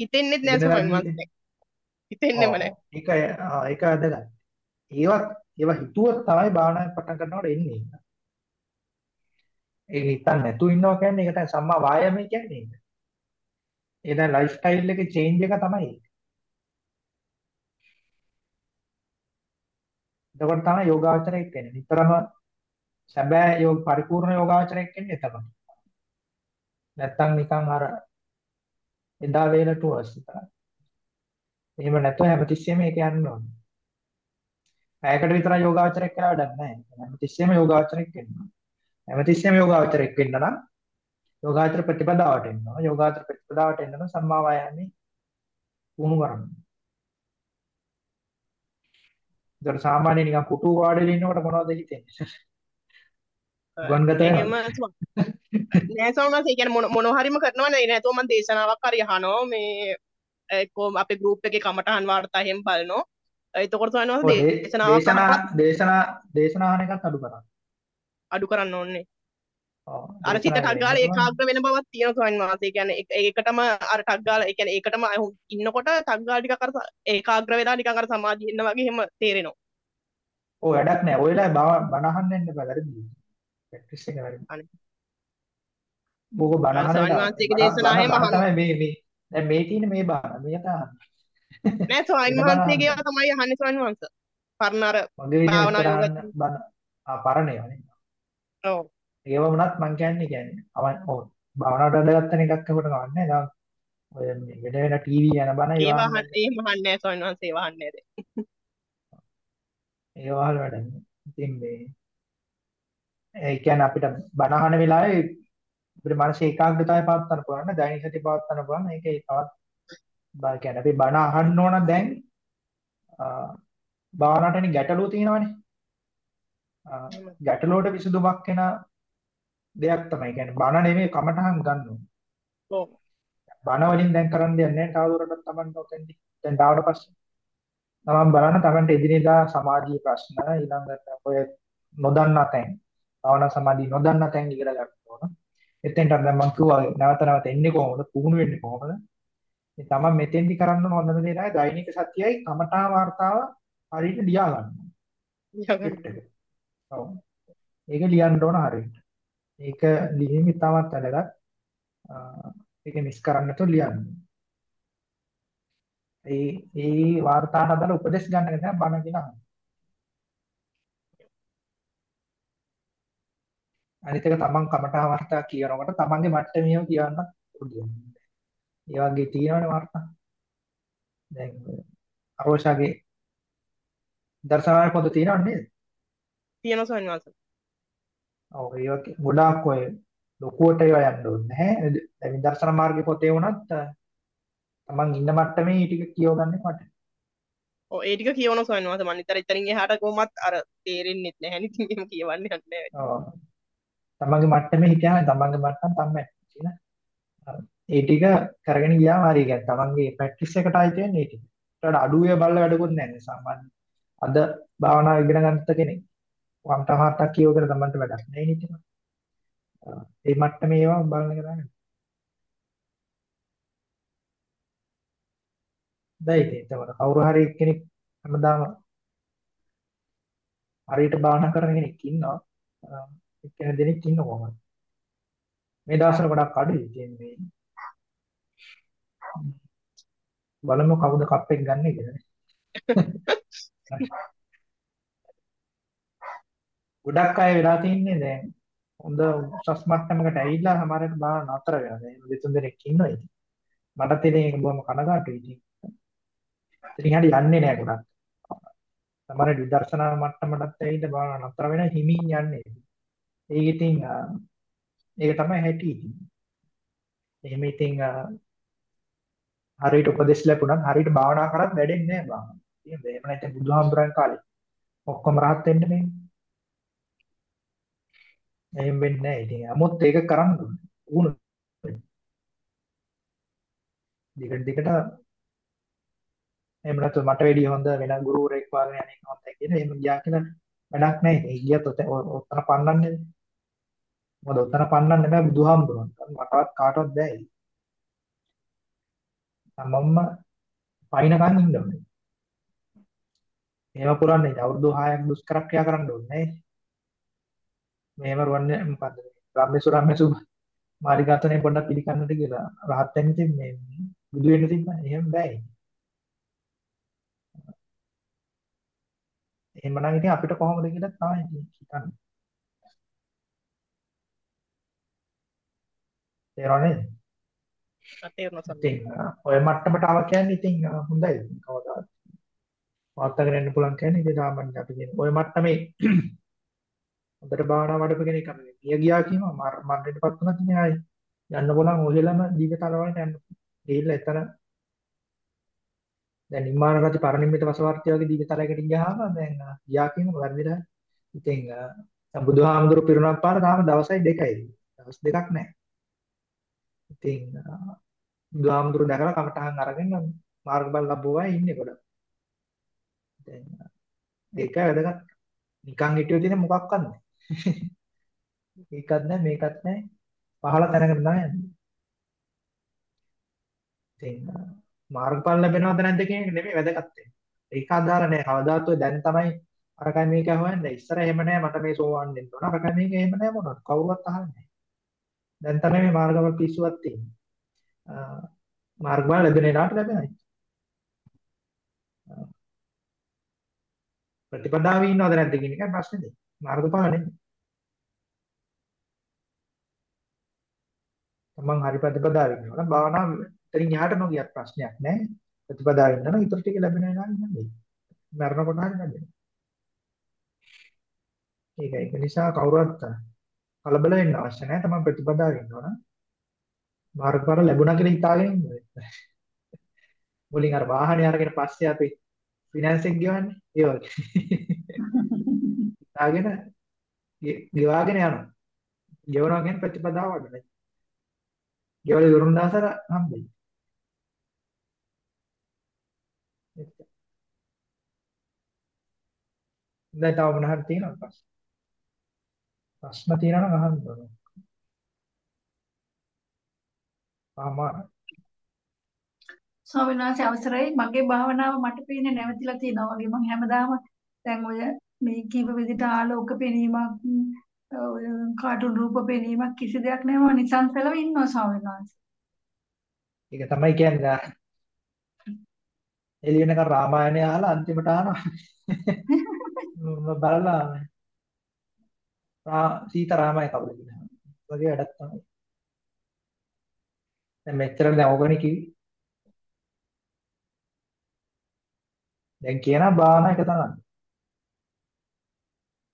හිතෙන්නෙත් නෑ වහන්සේ ජීවිතේ. හිතෙන්නෙම. නෑ ඒක ඒක වැදගත්. ඒවත් ඒවා හිතුවොත් තමයි භාවනාවේ පටන් ගන්නකොට එන්නේ. ඒක හිතන්නේ නැතුව ඉන්නවා කියන්නේ ඒක තමයි සම්මා වායාමයේ කියන්නේ ඒක. ඒ දැන් ලයිෆ් ස්ටයිල් එකේ චේන්ජ් එක තමයි ඒක. එතකොට තමයි යෝගාචරයක් වෙන්නේ. නිතරම සැබෑ යෝග පරිපූර්ණ යෝගාචරයක් වෙන්නේ එතකොට. නැත්තම් නිකන් අර එදා වේල ටුවර්ස් විතරයි. එහෙම නැත්නම් හැමතිස්සෙම ඒක යන්න ඕනේ. පැයකට විතර යෝගාචරයක් කරලා වැඩක් නැහැ. හැමතිස්සෙම යෝගාචරයක් වෙන්න ඕනේ. හැමතිස්සෙම යෝගාචරයක් වෙන්න නම් යෝගාචර ප්‍රතිපදාවට එන්න ඕන. යෝගාචර ප්‍රතිපදාවට එන්න නම් සම්මා වායාමයේ පුහුණු කරන්න. ඒතර සාමාන්‍ය නිකන් පුටු වාඩිලා ඉන්නකොට මොනවද හිතෙන්නේ? ගුවන්ගත එහෙම වෙනවද? ස්වා- නෑ වහන්සේ ඒ කියන්නේ මොන මොන හරිම කරනවා නේ නැතුව මම දේශනාවක් හරි අහනවා මේ එක්කෝ අපේ ගෲප් එකේ කමටහන් වාර්තා එහෙම බලනවා එතකොට දේ- දේශනාවක් දේශනා දේශනා අහන එකත් අඩු කරන්න. අඩු කරන්න ඕනේ අර සිත දේශනා ටක් කරලා ගාලා ඉන්න පුළුවන්. ඒකාග්‍ර වෙන බවක් තියෙනවා ස්වාමීන් වහන්සේ. ඒ කියන්නේ ඒක- ඒකටම අර ටක් ගාලා ඒ කියන්නේ ඒකටම ඉන්නකොට ටක් ගාලා ටිකක් අර ඒකාග්‍ර වෙලා නිකන් අර සමාධිය ඉන්න වගේ එහෙම තේරෙනවා. ඔව් වැඩක් නැහැ. ඔයලා බණ අහන්න යන්න බෑ වැරදි. ප්‍රැක්ටිස් එක. අනේ. ඕක බණ අහන ස්වාමීන් වෙලාව වහන්සේගේ බණ දේශනා බණ එහෙම බණ අහනවා. මේ මේ දැන් මේ තියෙන මේ බණ මේක අහන්න. නෑ ඒවා තමයි අහන්නේ ස්වාමීන් වහන්සේ. පරණ අර මගේ විදිහ භාවනා යෝග බණ ආ පරණ ඒවා නේ. ඔව්. ඒව වුණත් මං කියන්නේ කියන්නේ අව ඔව් භාවනාවට අදගත්තන එකක් අපිට ගන්න නෑ. ඔය වෙන වෙන ටීවී යන බණ ඒවා අහන්න එහෙම අහන්නේ නෑ ස්වාමීන් වහන්සේ ඒවා අහන්නේ නෑ. ඒවා අහලා වැඩක් නෑ. ඉතින් මේ ඒ කියන්නේ අපිට බණ අහන වෙලාවේ අපිට මානසික ඒකාග්‍රතාවය පවත්වන්න පුළුවන් නේ දෛනික සතිය පවත්වන්න පුළුවන්. ඒකේ තවත් බා කියන්නේ අපි බණ අහන්න ඕන දැන් භාවනාවටනේ ගැටලුව තියෙනවනේ. ගැටලුවට විසඳුමක් වෙන දෙයක් තමයි. කියන්නේ බණ නෙමෙයි කමටහන් ගන්න ඕනේ. ඔව්. බණ වලින් දැන් කරන්න දෙයක් නැහැ. තවදුරටත් Tamanට ඔතෙන්දි දැන් ඩාවට පස්සේ තමන් බලන්න Tamanට එදිනෙදා සමාජීය ප්‍රශ්න ඊළඟට ඔය නොදන්නා තැන් භාවනා සමාධිය නොදන්න තැන් ඉගෙන ගන්න ඕන. එතෙන්ට දැන් මම කිව්වා නැවත නැවත එන්නේ කොහොමද? පුහුණු වෙන්නේ කොහොමද? මේ තමයි මෙතෙන්දි කරන්න හොඳම දේ තමයි දෛනික සතියයි කමඨා වார்த்தාව හරියට ලියා ගන්න. ලියා ගන්න. ඔව්. ඒක ලියන්න ඕන හරියට. ඒක ලියීම ඉතාමත් වැදගත්. ඒක මිස් කරන්න නැතුව ලියන්න. ඒ ඒ වார்த்தාට අදාළ උපදේශ ගන්න එක තමයි බණ කියනවා. අනිත් එක තමන් කමටහ වර්තා කියනකොට තමන්ගේ මට්ටමියම කියන්න පුළුවන්. ඒ වගේ තියෙනවනේ වර්තා. දැන් අරෝෂාගේ දර්ශනාවේ පොත තියෙනවද නේද? තියෙනවා සෝන්වාස. ඔව් ඒ වගේ ගොඩාක් ඔය ලොකුවට ඒවා යන්න ඕනේ නැහැ. දැන් විදර්ශන මාර්ගයේ පොතේ වුණත් තමන් ඉන්න මට්ටමේ මේ ටික කියව ගන්න මට. ඔව් ඒ ටික කියවනවා සෝන්වාස. මම නිතර ඉතින් එහාට කොහොමත් අර තේරෙන්නෙත් නැහැ නේ. ඉතින් එහෙම කියවන්න යන්නේ නැහැ. ඔව්. තමන්ගේ මට්ටමේ හිටියාම තමන්ගේ මට්ටම් තමයි කියන ඒ ටික කරගෙන ගියාම හරි يعني තමන්ගේ ප්‍රැක්ටිස් එකට ආйти වෙන්නේ ඒ ටික. ඒකට අඩුවේ බල්ල වැඩකුත් නැහැ සාමාන්‍ය. අද භාවනා ඉගෙන ගන්නත් කෙනෙක් වම්ට හතක් කියවගෙන තමන්ට වැඩක් නැහැ නේ ඉතින්. ඒ මට්ටමේ ඒවා බලන එක තමයි. දැයිද ඒතකොට කවුරු හරි කෙනෙක් හැමදාම හරියට භාවනා කරන කෙනෙක් ඉන්නවා. එක්කෙනෙක් දෙනෙක් ඉන්න කොහොමද? මේ දවස්වල ගොඩක් අඩුයි. ඉතින් මේ බලමු කවුද කප් එක ගන්න කියලා. ගොඩක් අය වෙලා තින්නේ දැන් හොඳ උසස් මට්ටමකට ඇවිල්ලා සමහරවිට බාන නතර වෙනවා. දැන් දෙතුන් දෙනෙක් ඉන්නවා ඉතින්. මට තේරෙන එක බොහොම කනගාටුයි ඉතින්. ඉතින් හරි යන්නේ නැහැ ගොඩක්. සමහර විදර්ශනා මට්ටමටත් ඇවිල්ලා බාන නතර වෙන හිමින් යන්නේ. ඒක ඉතින් ඒක තමයි හැටි ඉතින්. එහෙම ඉතින් හරියට උපදෙස් ලැබුණත් හරියට භාවනා කරත් වැඩෙන්නේ නැහැ බාන. ඉතින් එහෙම නැත්නම් බුදුහාමුදුරන් කාලේ ඔක්කොම rahat වෙන්න මේ. එහෙම වෙන්නේ නැහැ. ඉතින් 아무ත් ඒක කරන්න ඕනේ. උණු. දිගට දිගට එහෙම නැත්නම් මට වැඩිය හොඳ වෙන ගුරුවරයෙක් වාගෙන යන්නේ හොඳයි කියලා එහෙම ගියා කියලා වැඩක් නැහැ. ඒ ගියත් ඔතන පන්නන්නේ. මොකද ඔතන පන්නන්න බෑ බුදුහාමුදුරන්. මටවත් කාටවත් බෑ. මමම පයින්කන් ඉන්න ඕනේ. මේව පුරන්නේ අවුරුදු 6ක් දුෂ්කර ක්‍රියා කරන්න ඕනේ නේ. මේව රුවන්නේ මොකද්ද? රාමේසු රාමේසු මාරිගාතනේ පොඩ්ඩක් පිළිකන්නට කියලා. රහත් වෙන්න ඉතින් මේ බුදු වෙන්න තිබ්බා. එහෙම බෑ. එහෙමනම් ඉතින් අපිට කොහොමද කියලා තමයි හිතන්නේ. තේරෙන්නේ? තේරුණා සර්. ඉතින් ඔය මට්ටමට ආව කියන්නේ ඉතින් හොඳයි. කවදාවත්. වාර්තා කරන්න පුළුවන් කියන්නේ ඉතින් සාමාන්‍ය අපි කියන ඔය මට්ටමේ (clears throat) හොඳට භාවනා වඩපු කෙනෙක් අපි ගිය ගියා කියනවා මරණයටපත් වුණා කියන්නේ ආයි යන්න බලන් ඔහෙලම දීගතල වලට යන්න. ගිහිල්ලා එතන දැන් නිම්මාන රති පරිනිම්මිත වසවර්තිය වගේ දීගතලයකට ගියාම දැන් ගියා කියනවා වැරදිලා. ඉතින් බුදුහාමුදුරු පිරුණම් පාර තාම දවසයි දෙකයි. දවස් දෙකක් නැහැ. ඉතින් බුදුහාමුදුරු දැකලා කමටහන් අරගෙන මාර්ගබල ලැබුවා ඉන්නේ කොට. දැන් ඒක වැදගත්. නිකන් හිටියොත් ඉතින් මොකක්වත් නැහැ. (laughs) ඒකත් නැහැ මේකත් නැහැ. පහළ තැනකට තමයි යන්නේ. ඉතින් මාර්ගඵල ලැබෙනවද නැද්ද කියන එක නෙමෙයි වැදගත් වෙන්නේ. ඒක අදාළ නැහැ. කවදාත් ඔය දැන් තමයි අරකයි මේක හොයන්නේ. ඉස්සර එහෙම නැහැ මට මේ සෝවන් වෙන්න ඕන. අරකයි මේක එහෙම නැහැ මොනවද? කවුරුවත් අහන්නේ නැහැ. දැන් තමයි මේ මාර්ගඵල පිස්සුවක් තියෙන්නේ. මාර්ගඵල ලැබෙන එලාට ලැබෙනයි. ප්‍රතිපදාවේ ඉන්නවද නැද්ද කියන එකයි ප්‍රශ්නේ. මාර්ගඵල නෙමෙයි. තමන් හරි ප්‍රතිපදාවේ ඉන්නවා නම් භාවනාව එතනින් එහාට නොගියත් ප්‍රශ්නයක් නැහැ. ප්‍රතිපදාවේ ඉන්නවා නම් ඊටු ටික ලැබෙන වෙලාවෙ නෙමෙයි. මරණකොට හරි ලැබෙනවා. ඒක ඒක නිසා කවුරුවත් කලබල වෙන්න අවශ්‍ය නැහැ. තමන් ප්‍රතිපදාවේ ඉන්නවා නම් මාර්ගඵල ලැබුණා කියලා හිතාගෙන ඉන්න මුලින් අර වාහනේ අරගෙන පස්සේ අපි ෆිනෑන්ස් එක ගෙවන්නේ ඒ වගේ. හිතාගෙන ගෙවාගෙන යනවා. ගෙවනවා කියන්නේ ප්‍රතිපදාව වඩන. ගෙවල ඉවරුනාසර හම්බෙයි. දැන් තව මොන හරි තියෙනවද ප්‍රශ්න? ප්‍රශ්න තියෙනවා නම් අහන්න ඕන. ආමාර ස්වාමීන් වහන්සේ අවසරයි මගේ භාවනාව මට පේන්නේ නැවතිලා තියෙනවා වගේ මම හැමදාම දැන් ඔය මේ කීප විදිහට ආලෝක පෙනීමක් ඔය කාටුන් රූප පෙනීමක් කිසි දෙයක් නැහැ මම නිසංසලව ඉන්නවා ස්වාමීන් වහන්සේ. ඒක තමයි කියන්නේ එළිය වෙනකන් රාමායනය අහලා අන්තිමට අහනවා. (laughs) බලලා සීතා රාමය කවුද කියනවා. වගේ වැඩක් තමයි. දැන් මෙච්චර දැන් ඕගනේ කිවි. දැන් කියන භාවනා එක තමයි.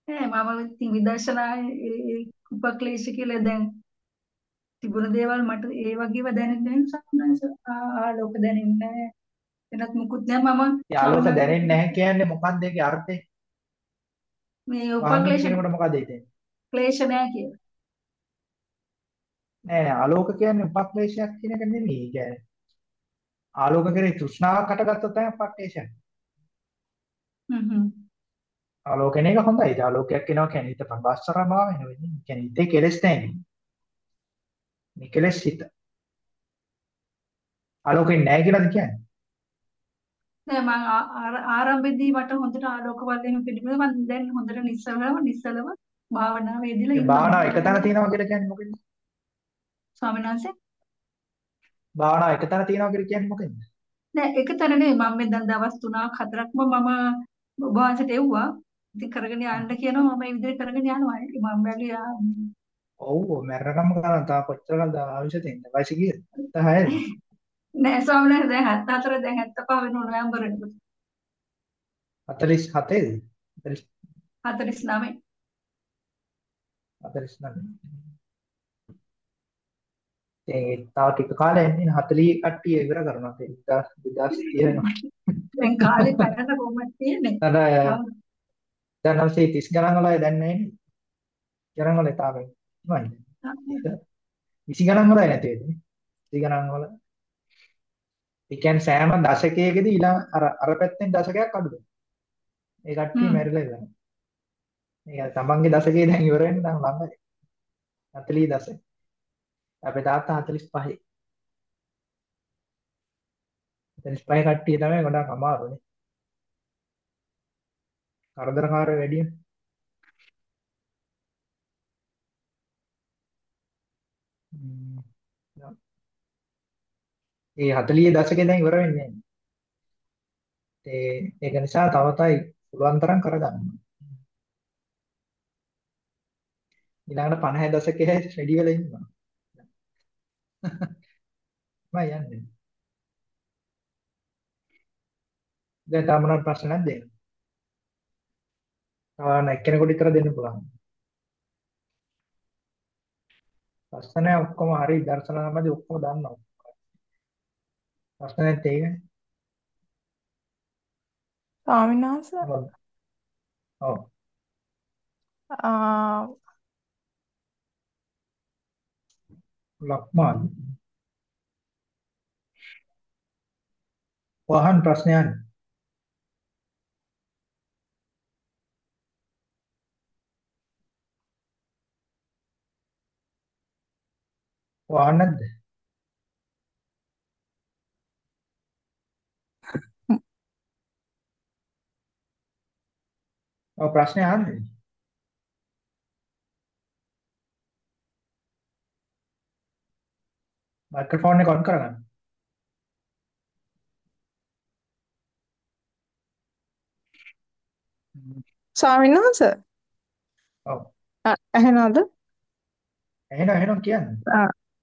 නෑ මම ඉතින් විදර්ශනා උපක්ලේශ කියලා දැන් තිබුණ දේවල් මට ඒ වගේව දැනෙන්නේ නැහැ ආලෝක දැනෙන්නේ නැහැ. වෙනත් මුකුත් නෑ මම ආලෝක දැනෙන්නේ නැහැ කියන්නේ මොකක්ද ඒකේ අර්ථය? මේ උපක්ලේශ මොකද හිතෙන්නේ? ක්ලේශ නෑ කියලා. නෑ ආලෝක කියන්නේ උපක්ලේශයක් කියන එක නෙමෙයි. ඒ කියන්නේ ආලෝක කරේ තෘෂ්ණාවක් හටගත්තොත් තමයි උපක්ලේශයක්. හ්ම් හ්ම්. ආලෝකන එක හොඳයි. ආලෝකයක් එනවා කියන්නේ හිත ප්‍රබස්සරමාව වෙන වෙන්නේ. කියන්නේ හිතේ කෙලෙස් නැහැ. මේ කෙලෙස් හිත. ආලෝකෙන් නැහැ කියලාද කියන්නේ? නෑ මම ආරම්භයේදී මට හොඳට ආලෝක වලින් පිළිබඳ මම දැන් හොඳට නිස්සලව නිස්සලව භාවනාවේ යෙදিলা ඉන්නවා. භාවනාව එක තැන තියෙනවා කියලා කියන්නේ මොකෙන්ද? ස්වාමීන් වහන්සේ භාවනාව එක තැන තියෙනවා කියලා කියන්නේ මොකෙන්ද? නෑ එක තැන නෙවෙයි මම මේ දැන් දවස් 3ක් 4ක්ම මම ඔබ වහන්සේට එව්වා. ඉතින් කරගෙන යන්න කියනවා මම මේ විදිහට කරගෙන යනවා. මම බැලුවා ඔව් මැරණකම කරා තා කොච්චර කල්ද ආයුෂ තියෙන්නේ? වයස කීයද? 76ද? නෑ ස්වාමීන් වහන්සේ දැන් 74 දැන් 75 වෙනු නොවැම්බර් වෙනකොට. 47ද? 49. 49. ඒ තව ටික කාලයක් ඉන්නේ 40 කට්ටිය ඉවර කරනවා 2030 වෙනවා. දැන් කාලේ පැනන කොහොමද තියෙන්නේ? අර දැන් 930 ගණන් වල දැන් නැහැ. ගණන් වල තාම ඉමයි. 20 ගණන් වල නැති වෙන්නේ. 20 ගණන් වල. ඒ කියන්නේ සෑම දශකයකදී ඊළඟ අර අර පැත්තෙන් දශකයක් අඩු වෙනවා. ඒ කට්ටිය මැරිලා ඉවරයි. මේ තමන්ගේ දශකයේ දැන් ඉවර වෙන්න නම් ළඟයි. 40 දශක. අපේ තාත්තා 45. 45 කට්ටිය තමයි ගොඩාක් අමාරුනේ. කරදරකාර වැඩි. ඒ 40 දශකේ දැන් ඉවර වෙන්නේ ඒ ඒක නිසා තවතයි පුළුවන් තරම් කරගන්න. ඊළඟට 50 දශකයේ රෙඩි වෙලා ඉන්නවා. මම යන්නේ. දැන් තාම මොනවද ප්‍රශ්න නැද්ද? තව එක්කෙනෙකුට විතර දෙන්න පුළුවන්. ප්‍රශ්න ඔක්කොම හරි දර්ශන සම්බන්ධ ඔක්කොම දන්නවා. ප්‍රශ්න ඒකනේ. ස්වාමීන් වහන්සේ ඔව්. ආ ලක්මාන් වහන් ප්‍රශ්නයන් ඔය අහන්න නැද්ද? ඔය ප්‍රශ්නේ අහන්නේ. මයික්‍රොෆෝන් එක ඔන් කරගන්න. ස්වාමීන් වහන්සේ ඔව්. ඇහෙනවද? එහෙනම් එහෙනම් කියන්න.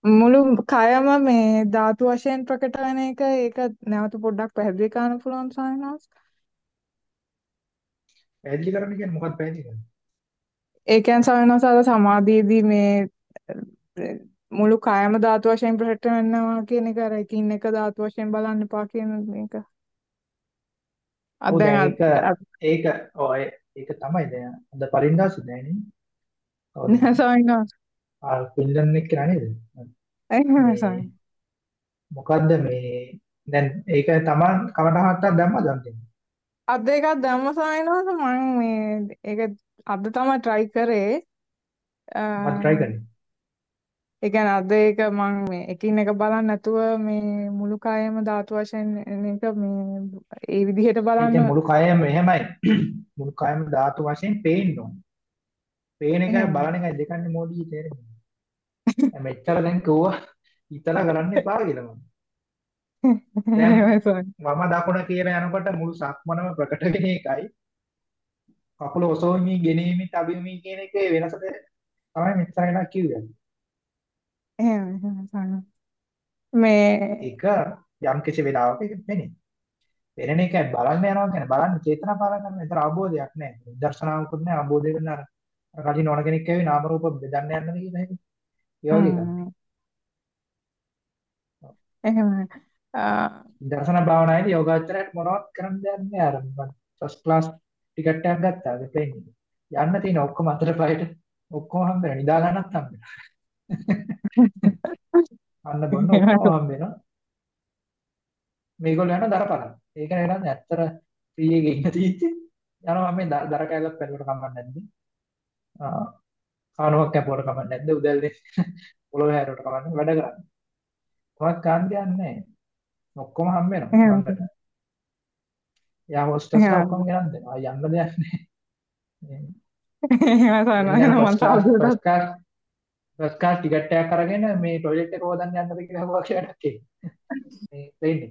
මුළු කයම මේ ධාතු වශයෙන් ප්‍රකට වෙන එක ඒක නැවත පොඩ්ඩක් පැහැදිලි කරන්න පුළුවන් ස්වාමීන් වහන්සේ. පැහැදිලි කරන්න කියන්නේ මොකක්ද පැහැදිලි කරන්නේ? ඒ කියන්නේ ස්වාමීන් වහන්සේ සමාධියේදී මේ මුළු කයම ධාතු වශයෙන් ප්‍රකට වෙනවා කියන එක අර එකින් එක ධාතු වශයෙන් බලන්න එපා කියන එක. අද ඔව් දැන් දැන් ඒක ඒක ඔය ඒක තමයි දැන් අද පරිණදාස නෑනේ. කවුද? නෑ ස්වාමීන් වහන්සේ. ආ පින්දන් එක්ක නේද? එහෙමයි මේ ස්වාමීන්. මොකද්ද මේ දැන් ඒක තමන් කවදාහක්වත් දැම්මද අන්තිම? අද එකක් දැම්ම ස්වාමීන් වහන්සේ මම මේ ඒක අද තමයි try කරේ. මොකක්ද try කරේ? ඒ කියන්නේ අද ඒක මම මේ එකින් එක බලන්නේ නැතුව මේ මුළු කයම ධාතු වශයෙන් එක මේ ඒ විදිහට ඒ බලන්න කියන්නේ මුළු කයම එහෙමයි. මුළු කයම ධාතු වශයෙන් පේන්න ඕන. පේන එකයි. බලන එකයි දෙකන්නේ මොඩි තේරෙන්නේ. මෙච්චර දැන් කිව්වා හිතලා කරන්න එපා කියලා මම. වම දකුණ කියලා යනකොට මුළු සක්මනම ප්‍රකට වෙන එකයි කකුල ඔසවමින් ගෙනීමේ තබීමේ කියන එකේ වෙනස තමයි මෙච්චර වෙලා කිව්වේ. එහෙමයි එහෙමයි ස්වාමීන්. මේ ඒක යම් කිසි වෙලාවක වෙන්නේ. වෙන එකයි බලන්න යනවා කියන්නේ බලන්න චේතනා පාලන කරන විතර අවබෝධයක් නැහැ. දර්ශනාවකුත් නැහැ අවබෝධය වෙන අර කලින් ඕන කෙනෙක් ඇවි නාම රූප බෙදන්න යන්නද කියලා ඒක. ඒ වගේ එකක්. හ්ම් එහෙමයි. ආ දර්ශන භාවනාවේදී යෝගාචරයට මොනවත් කරන්න දෙයක් නැහැ අර ෆස්ට් ක්ලාස් ටිකට් එකක් ගත්තා ඒ ප්ලේන් එකේ. යන්න තියෙන ඔක්කොම අතර ෆ්ලයිට් ඔක්කොම හම්බ වෙනවා නිදා ගන්නත් හම්බ වෙනවා. අන්න බොන්න ඔක්කොම හම්බ වෙනවා. මේගොල්ලෝ යන දරපලන. ඒක නේද ඇත්තට ෆ්‍රී එකේ ඉන්න තීච්චි යනවා මේ දර කැලක් පැලුවට කමක් නැද්ද? ආ කානුවක් කැපුවට කමක් නැද්ද? උදැල්ලේ පොළොවේ හැරුවට කමක් නැද්ද? වැඩ කරන්නේ. කොහොමද කාන්තියක් නැහැ. ඔක්කොම හම්බ වෙනවා එහෙම. යා හොස්ටස්ලා එහෙම ඔක්කොම ගෙනත් දෙනවා. යන්න දෙයක් නැහැ. එහෙනම් ෆස්ට් මම ක්ලාස් ෆස්ට් ක්ලාස් ටිකට් එකක් අරගෙන මේ টয়ලට් එක හොදන්න යන්නද කියලා අහුවා කියලා. මේ එක.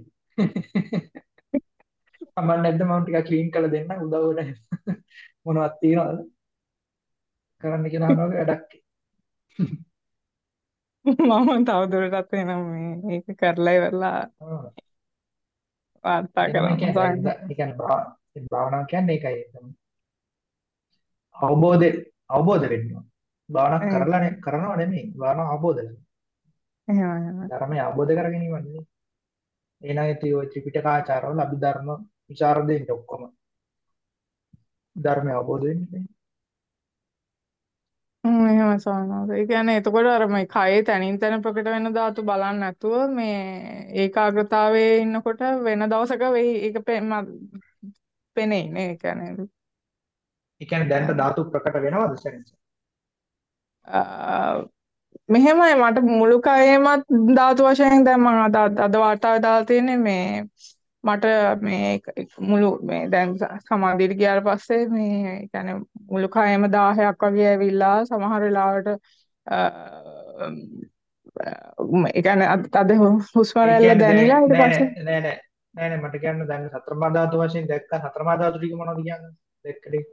කමක් නැද්ද මම ටිකක් ක්ලීන් කරලා දෙන්න උදව්වට මොනවද තියනවද කරන්න කියලා අහනවා වැඩක්. මම තවදුරටත් එනම් මේ ඒක කරලා ඉවරලා. වාර්තා. දැන් ඒ කියන්නේ භාවනාව කියන්නේ ඒකයි. අවබෝධය අවබෝධ වෙන්න. භාවනා එහෙම කරලා නේ- කරනව නෙමෙයි. භාවනාව අවබෝධ කරගන්න. එහෙමයි. ධර්මය අවබෝධ කර ගැනීම නෙමෙයි. ඉතින් ওই ත්‍රිපිටකාචාරවල අභිධර්ම විචාරදෙන්න ඔක්කොම ධර්මය අවබෝධ වෙන්නේ. හ්ම් එහෙමයි ස්වාමීන් වහන්සේ. ඒ කියන්නේ එතකොට අර මේ කයේ තනින් තන ප්‍රකට වෙන ධාතු බලන්නේ නැතුව මේ ඒකාග්‍රතාවයේ ඉන්නකොට වෙන දවසක වෙයි ඒක පෙ- ම- පෙනෙයි නේ ඒ කියන්නේ ඒ කියන්නේ දැනට ධාතු ප්‍රකට වෙනවද සෙන්ස්? මෙහෙමයි මට මුළු කයෙමත් ධාතු වශයෙන් දැන් මම අද අද වාර්තාවේ දාලා තියෙන්නේ මේ මට මේ මුළු මේ දැන් සමාධියට ගියාට පස්සේ මේ කියන්නේ මුළු කයෙම 10ක් වගේ ඇවිල්ලා සමහර වෙලාවට ඒ කියන්නේ අද හුස්ම රැල්ල දැනිලා ඊට පස්සේ නෑ නෑ නෑ නෑ මට කියන්න දැන් සතර මා ධාතු වශයෙන් දැක්ක සතර මා ධාතු ටික මොනවද කියන්නේ? දැක්ක ටික.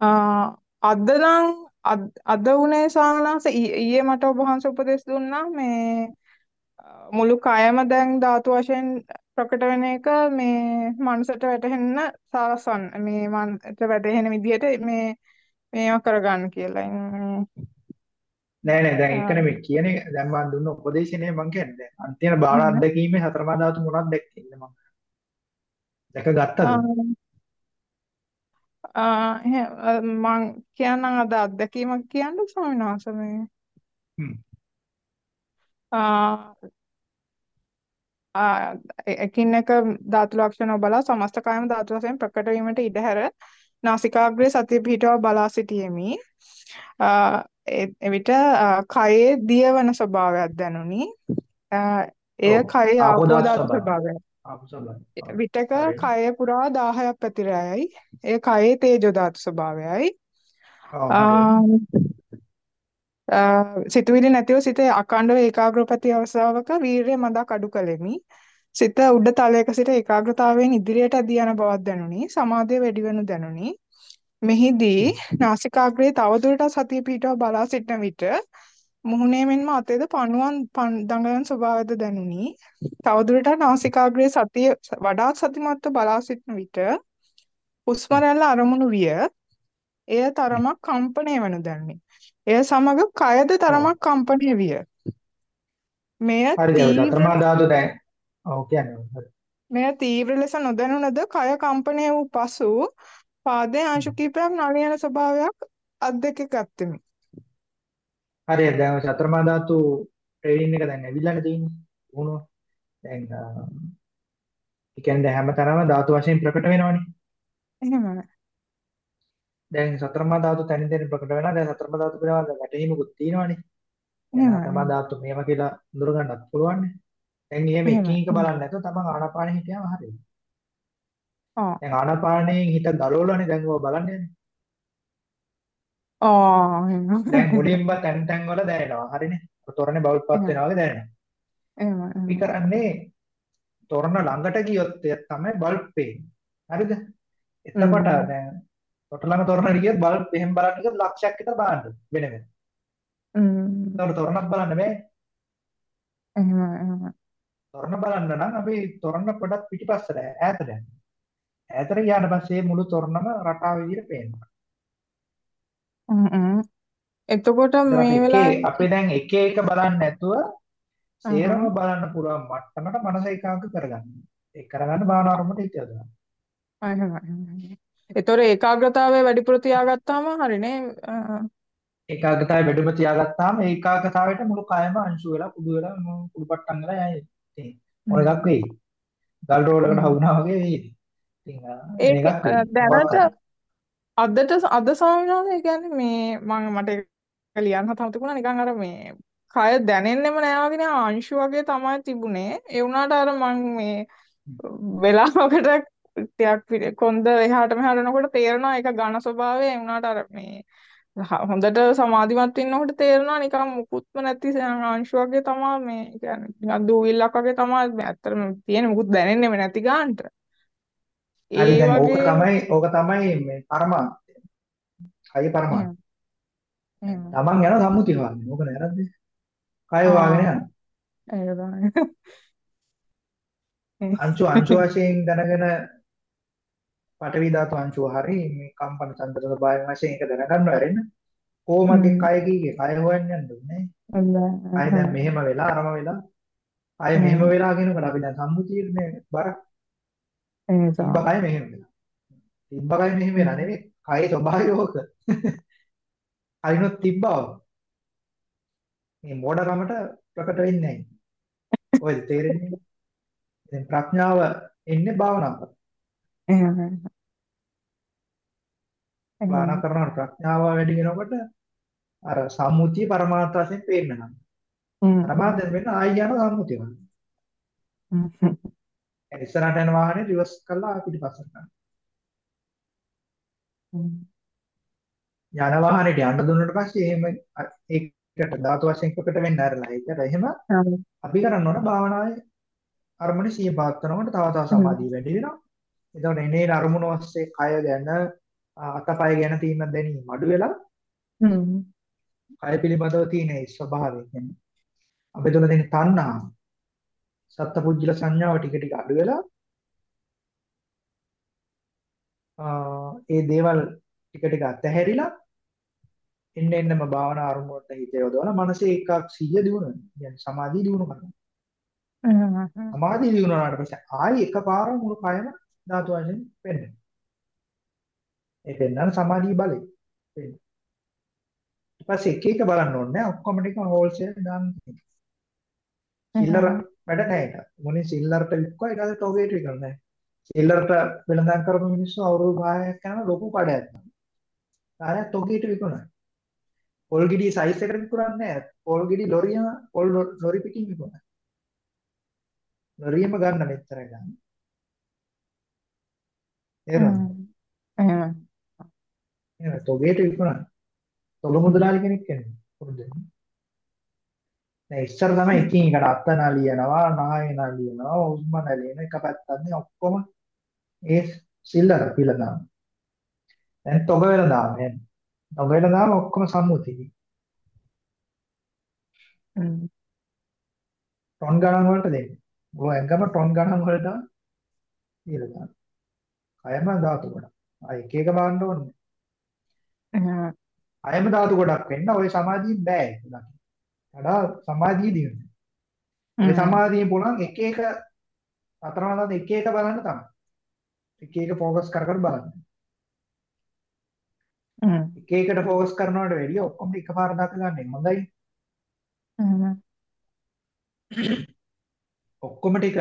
ආ, අද නම් අද උනේ සාමනාස ඊයේ මට ඔබ වහන්සේ උපදෙස් දුන්නා මේ මුළු කයම දැන් ධාතු වශයෙන් ප්‍රකට වෙන එක මේ මනසට වැටහෙන්න සලස්වන්න මේ මනසට වැටහෙන විදිහට මේ මේවා කරගන්න කියලා. මේ නෑ නෑ දැන් ඒක ආ, නෙමෙයි කියන එක දැන් මම දුන්න උපදේශය නේ මං කියන්නේ. දැන් අන්තිම භාවනා අත්දැකීමේ සතර මා ධාතු මොනවද දැක්කේ මම. දැක ගත්තද? මං කියන්නම් අද අත්දැකීමක් කියන්න ස්වාමීන් වහන්සේ මේ. එකින් එක ධාතු ලක්ෂණ බලා සමස්ත කායම ධාතු වශයෙන් ප්‍රකට වීමට ඉඩ හැර නාසිකාග්‍රේ සතිය පිහිටවා බලා සිටීමේ එවිට කයේ දියවන ස්වභාවයක් දැනුනි. එය කයේ ආපෝ ආපෝ හරියට කය පුරා 10ක් පැතිර යයි. එය කයේ තේජෝ ධාතු ස්වභාවයයි. සිතුවිලි නැතිව සිතේ අකණ්ඩව ඒකාග්‍රපති අවස්ථාවක වීර්ය මදක් අඩු කළෙමි. සිත උඩ තලයක සිට ඒකාග්‍රතාවයෙන් ඉදිරියට ඇදී යන බවක් දැනුනි. සමාධිය වැඩි වෙනු දැනුනි. මෙහිදී නාසිකාග්‍රයේ තවදුරටත් සතිය පිහිටව බලා සිටන විට මුහුණේ මෙන්ම අතේද පණුවන් දඟලන ස්වභාවයද දැනුනි. තවදුරටත් නාසිකාග්‍රයේ සතිය වඩාත් සතිමත්ව බලා සිටන විට හුස්ම රැල්ල අරමුණු විය. එය තරමක් කම්පණය වනු දැනුනි. එය සමග කයද තරමක් කම්පණය විය. මෙය මෙය තීව්‍ර ලෙස නොදැනුණද කය කම්පණය වූ පසු පාදයේ අංශු කිහිපයක් නලියන ස්වභාවයක් අත්දැක ගත්ෙමි. හරි දැන් චතුර්මා ධාතු ට්‍රේනින් එක දැන් ඇවිල්ලානේ තියෙන්නේ වුණා දැන් ඒ කියන්නේ දැන් හැමතැනම ධාතු වශයෙන් ප්‍රකට වෙනවනේ එහෙමයි. දැන් සතරමා ධාතු තැනින් තැන ප්‍රකට වෙනවා දැන් සතරමා ධාතු පිළිබඳ වැටහීමකුත් තියෙනවනේ. සතරමා ධාතු මේවා කියලා හඳුර ගන්නත් පුළුවන් දැන් එහෙම එකින්. එක බලන්නේ නැතුව තමන් ආනාපානෙ හිටියාම හරියි ආ. දැන් ආනාපානයෙන් හිත ගලවලානේ දැන් ඔය බලන්නේ ආ. දැන් මුලින්ම තැන් තැන් වල දැනෙනවා හරිනේ තොරණේ බවුල්පත් වෙනවා වගේ දැනෙනවා එහෙමයි. අපි කරන්නේ තොරණ ළඟට ගියොත් තමයි බල්බ් පේන්නේ හරිද එතකොට දැන් තොට ළඟ තොරණට ගියොත් බල්බ් එහෙම බලන්න ගියොත් ලක්ෂයක් විතර බලන්න වෙන වෙන හ්ම්. තොරණක් බලන්න බෑ එහෙමයි. එහෙමයි. තොරණ බලන්න නම් අපි තොරණ පොඩක් පිටිපස්සට ඈතට යන්න. ඈතට ගියාට පස්සේ මුළු තොරණම රටාව විදිහට පේනවා. හ්ම් හ්ම්. එතකොට දැන් අපි මේ එක වෙලාවේ අපි දැන් එක එක බලන්නේ නැතුව සේරම අහහ. බලන්න පුළුවන් මට්ටමට මනස ඒකාග්‍ර කරගන්න. ඒ කරගන්න භාවනා ආරම්භයට හිත යොදවන්න. එහෙමයි. එහෙමයි. ඒතොර ඒකාග්‍රතාවය වැඩිපුර තියාගත්තාම හරිනේ. අ, ඒකාග්‍රතාවය වැඩිම තියාගත්තාම ඒකාග්‍රතාවයට මුළු කයම අංශු වෙලා කුඩු වෙලා මුළු කුඩු පට්ටම් වෙලා යයි. ඉතින් මොන එකක් වෙයි? ගල් රෝලකට හවුනා වගේ වෙයි. ඉතින් අ, ඒක මේකක් වෙයි. මොකක් දැනට කරන්නේ? අදට අද ස්වාමීන් වහන්සේ කියන්නේ මේ මම මට ඒක ලියන්න තවතිකුණා නිකන් අර මේ කය දැනෙන්නෙම නෑ වගේ නේ. අංශු වගේ තමයි තිබුණේ. ඒ වුණාට අර මං මේ වෙලාවකට ටිකක් පිට- කොන්ද එහාට මෙහාට යනකොට තේරෙනවා ඒක ඝන ස්වභාවය. ඒ වුණාට අර මේ හ- හොඳට සමාධිමත් ඉන්නකොට තේරෙනවා නිකන් මුකුත්ම නැති ස- අංශු වගේ තමයි මේ කියන්නේ නිකන් දූවිල්ලක් වගේ තමයි මේ ඇත්තටම තියෙන්නේ. මුකුත් දැනෙන්නෙම නැති ගන්නට හරි ඒ දැන් ඕක වගේ තමයි ඕක තමයි මේ පරමාර්ථය. කය පරමාර්ථය. එහෙම එහෙම තමන් යන සම්මුතිය හොයන්නේ. ඕක නෑරද්ද? කය ආ හොයාගෙන යනවා. ඒක තමයි (laughs) අංශු අංශු වශයෙන් දැනගෙන පඨවි ධාතු අංශුව හරි මේ කම්පන චන්ද්‍ර ස්වභාවයෙන් වශයෙන් ඒක දැනගන්න ඇරෙන්න කොහොමගේ හ්ම් කය කීගේ කය හොයන්න යන්න ඕනේ. කය දැන් මෙහෙම වෙලා අරම වෙලා කය මෙහෙම වෙලා කියනකොට අපි දැන් සම්මුතියනේ බර ඒ තිබ්බ තමයි. කය මෙහෙම වෙනවා. තිබ්බ කය මෙහෙම වෙනා නෙමෙයි. කයේ ස්වභාවය ඕක. අරිනොත් තිබ්බව. මේ මෝඩකමට ප්‍රකට වෙන්නේ නැහැ. ඔයද තේරෙන්නේ? දැන් ප්‍රඥාව එන්නේ භාවනාව. එහෙමයි. භාවනා කරනකොට ප්‍රඥාව වැඩි වෙනකොට අර සම්මුතිය පරමාර්ථ වශයෙන් පේන්න ගන්නවා. ප්‍රමාදයෙන් වෙන ආය යන සම්මුතිය. ඉස්සරහට යන වාහනේ රිවර්ස් කරලා පිටිපස්සට. හ්ම්. යන වාහනේට යන්න දුන්නාට පස්සේ එහෙම ඒකට ධාතු වශයෙන් ප්‍රකට වෙන්න ඇරලා ඒකට එහෙම අපි කරන්න ඕන භාවනාවේ අරමුණේ සිය පාත්වනකොට තව තව සමාධිය වැඩි වෙනවා. එතකොට එනේන අරමුණ ඔස්සේ කය ගැන අතපය ගැන තියෙන දැනීම අඩු වෙලා හ්ම්. කය පිළිබඳව තියෙන ස්වභාවය කියන්නේ අපි තුල තියෙන තණ්හා සත්පුජ්‍යල සංඥාව ටික ටික අඩු වෙලා ආ, ඒ දේවල් ටික ටික අතහැරිලා එන්න එන්නම භාවනා අරමුණට හිත යොදවලා මනසේ එකක් සිහිය දිනු වෙනවා. කියන්නේ සමාධිය දිනු කරනවා. සමාධිය දිනු වුණාට පස්සේ ආයි එකපාරම මුළු කයම ධාතු වශයෙන් පෙන්වෙනවා. ඒ පෙන්වන සමාධිය බලය. ඊට පස්සේ එක එක බලන්න ඕනේ. ඔක්කොම ටික හෝල්සේල් දාන්න. සිල්ලර එහෙම වැඩ නැහැ ඒක. මොනේ සිල්ලරට වික්කෝ ඊට පස්සේ තෝගේට විකරන නැහැ. සිල්ලරට වෙළඳාම් කරපු මිනිස්සු අවුරුදු 5ක් යන ලොකු කඩයක් තමයි. ආයෙත් තෝගේට විකුණනවා. පොල් ගෙඩි සයිස් එකට විකුණන්නේ නැහැ. පොල් ගෙඩි ලොරියම පොල් ලො- ලොරි පිටින් විකුණනවා. ලොරියම ගන්න මෙච්චර ගන්න. තේරුණාද? එහෙම. එහෙනම් තොගේට විකුණන්නේ. තොග මුදලාලි කෙනෙක් වෙන්නේ. පුරුදු වෙන්න. දැන් ඉස්සර තමයි එකින් එකට අත්තන ලියනවා, නායන ලියනවා, උස්මන ලියන එක පැත්තක් ඔක්කොම ඒ සිල්ලර පිළ දානවා. දැන් තොග වෙලා. එහෙනම්. තොග වෙලා දාම ඔක්කොම සම්මුතියි. ටොන් ගණන් වලට දෙන්නේ. ඔය එකම ටොන් ගණන් වලට කියලා දානවා. අයම ධාතු ගොඩක්. ආ එක එක බලන්න ඕනේ. අයම ධාතු ගොඩක් වෙන්න ඔය සමාධියෙන් බෑ ඒක. වඩා සමාධිය දිනුන. ඒ හ්ම්. සමාධියෙන් පුළුවන් එක එක අතරමඟ එක එක බලන්න තමයි. එක එක ફોકસ කර කර බලන්න. හ්ම්. එක එකට ફોકસ කරනවට වැඩිය ඔක්කොම එකපාර දක ගන්න හොඳයි. එහෙම. ඔක්කොම ටික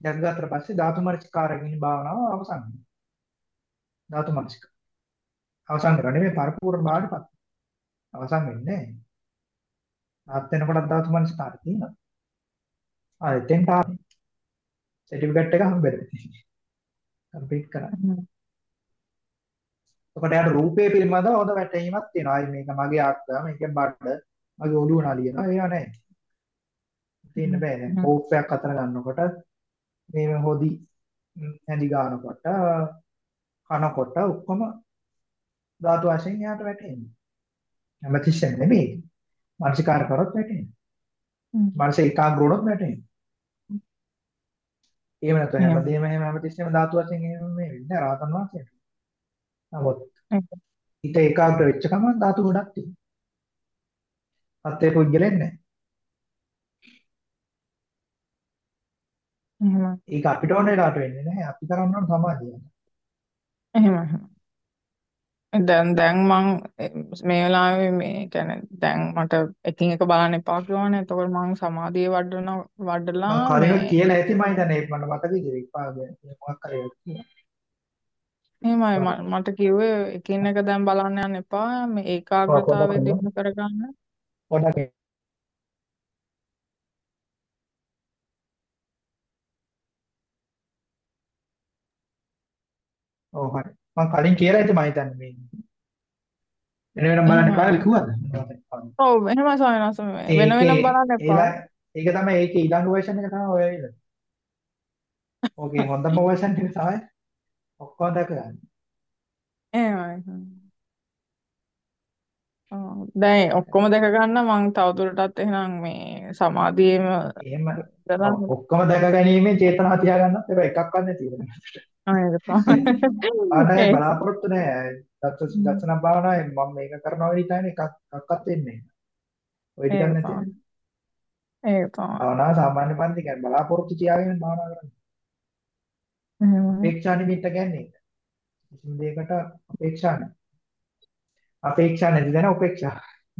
දැක ගත්තට පස්සේ ධාතු මනසිකාරකින් භාවනාව අවසන් වෙනවා. ධාතු මනසික. අවසන් කරන්නේ මේ පරිපූර්ණ භාවයටපත්. අවසන් වෙන්නේ නැහැ. රහත් වෙනකොට ධාතු මනසිකාරය තියෙනවා. ආ එතෙන්ට ආවේ. සර්ටිෆිකේට් එක හම්බෙලා තියෙනවා. කම්ප්ලීට් කරා. එතකොට යාට රූපේ පිළිබඳව හොඳ වැටහීමක් තියෙනවා. ආයි මේක මගේ ආත්මය, මේක බඩ, මගේ ඔළුව නලියනවා. ඒවා නැහැ. තියෙන්න බෑ. දැන් කෝප්පයක් අතර ගන්නකොට මේ හොදි ඇඳි ගන්නකොට කනකොට ඔක්කොම ධාතු වශයෙන් යාට වැටෙන්නේ. හැමතිස්සෙම නෙමෙයි. මානසිකාර කරොත් වැටෙන්නේ. හ්ම්. මනස ඒකාග්‍ර වුණොත් වැටෙන්නේ. එහෙම නැත්නම්. හැමදේම එහෙම හැමතිස්සෙම ධාතු වශයෙන් එහෙම මේ වෙන්නේ රහතන් වහන්සේට. නමුත්. හිත ඒකාග්‍ර වෙච්ච ගමන් ධාතු ගොඩක් තියෙනවා. අත්ේ පුද්ගලෙන්නේ නැහැ. ඒක අපිට ඕන වෙලාවට වෙන්නේ නැහැ. අපි කරන්න සමාධිය. එහෙම. දැන් දැන් මං මේ වෙලාවේ මේ කියන්නේ දැන් මට එකින් එක බලන්න එපා කියවනේ. එතකොට මං සමාධිය වඩන වඩලා මේ කියලා ඇති මම හිතන්නේ මට මතකයි පාද මොකක් කරේ කියලා. එහෙමයි මට කිව්වේ එකින් එක දැන් බලන්න යන්න එපා. මේ ඒකාග්‍රතාවය දිනු කරගන්න. පොඩක් ඔව් හරි. මම කලින් කියලා ඇති මම හිතන්නේ මේ වෙන වෙනම බලන්න එපා. කිව්වද? ඔව් එහෙමයි ස්වාමීන් වහන්සේ වෙන වෙනම ඒකේ බලන්න එපා. ඒක තමයි ඒකේ ඊළඟ version එක තමයි ඔය ඇවිල්ලා. ඕකේ හොඳම version එක තමයි ඔක්කොම දැක ගන්න. එහෙමයි. දැන් ඔක්කොම දැක ගන්න මං තවදුරටත් එහෙනම් මේ සමාධියේම එහෙම ඔක්කොම දැක ගැනීමෙන් චේතනාව තියාගන්නත් ඒවා එකක්වත් නැති වෙනවා. (laughs) ආනයි ඒක බලාපොරොත්තු. දත්ත හ්ම්. දර්ශන භාවනාවේ මම මේක කරනවා වෙලී තමයි එකක් එකක්වත් වෙන්නේ. ඔය ඒක නැති. ඒක තමයි. භාවනාව සාමාන්‍ය පරිදි කියන්නේ බලාපොරොත්තු තියාගෙන භාවනා කරන්නේ. අපේක්ෂා නිමිත්ත කියන්නේ. කිසිම දෙයකට අපේක්ෂා නැහැ. අපේක්ෂා නැති දැන උපේක්ෂා.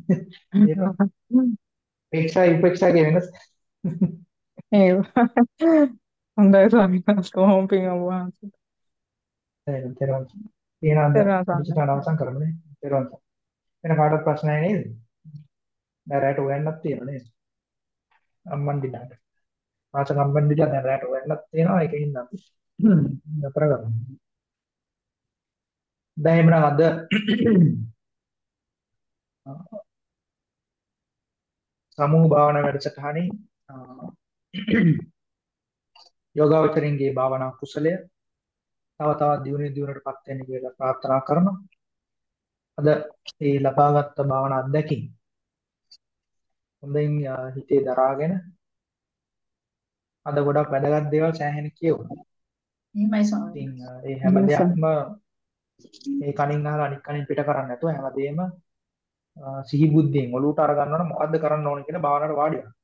ඒක අපේක්ෂා උපේක්ෂාගේ වෙනස. ඒක හොඳයි ස්වාමීන් කොහොම පින් ඔබ වහන්සේ. ඒක තේරුම්? තේරුණා ස්වාමීන් විචිතන අවසන් කරමු නේ. තේරුම් වෙන කාටවත් ප්‍රශ්න නැහැ නේද? දැන් රැට හොයන්නත් තියෙනවා නේද? අම්මන් දිනාට. මාස කම්බන් දිලා දැන් රැට හොයන්නත් තියෙනවා ඒකෙන් අපි නතර කරමු. දැන් එහෙනම් අද සමූහ භාවනා වැඩසටහනේ යෝගාවචරින්ගේ භාවනා කුසලය තව තවත් දියුණු දියුණුවටපත් වෙන්න කියලා ප්‍රාර්ථනා කරනවා. අද මේ ලබාගත් භාවනා අත්දැකීම් හොඳින් හිතේ දරාගෙන අද ගොඩක් වැදගත් දේවල් සෑහෙන කියවුණා. එහෙමයි ස්වාමීන් ඒ හැම දෙයක්ම මේ කණින් අහලා අනිත් කණින් පිට කරන්නේ නැතුව හැමදේම සිහි බුද්ධියෙන් ඔලුවට අර ගන්නවනම් මොකද්ද කරන්න ඕන කියලා භාවනාවට වාඩි වෙනවා.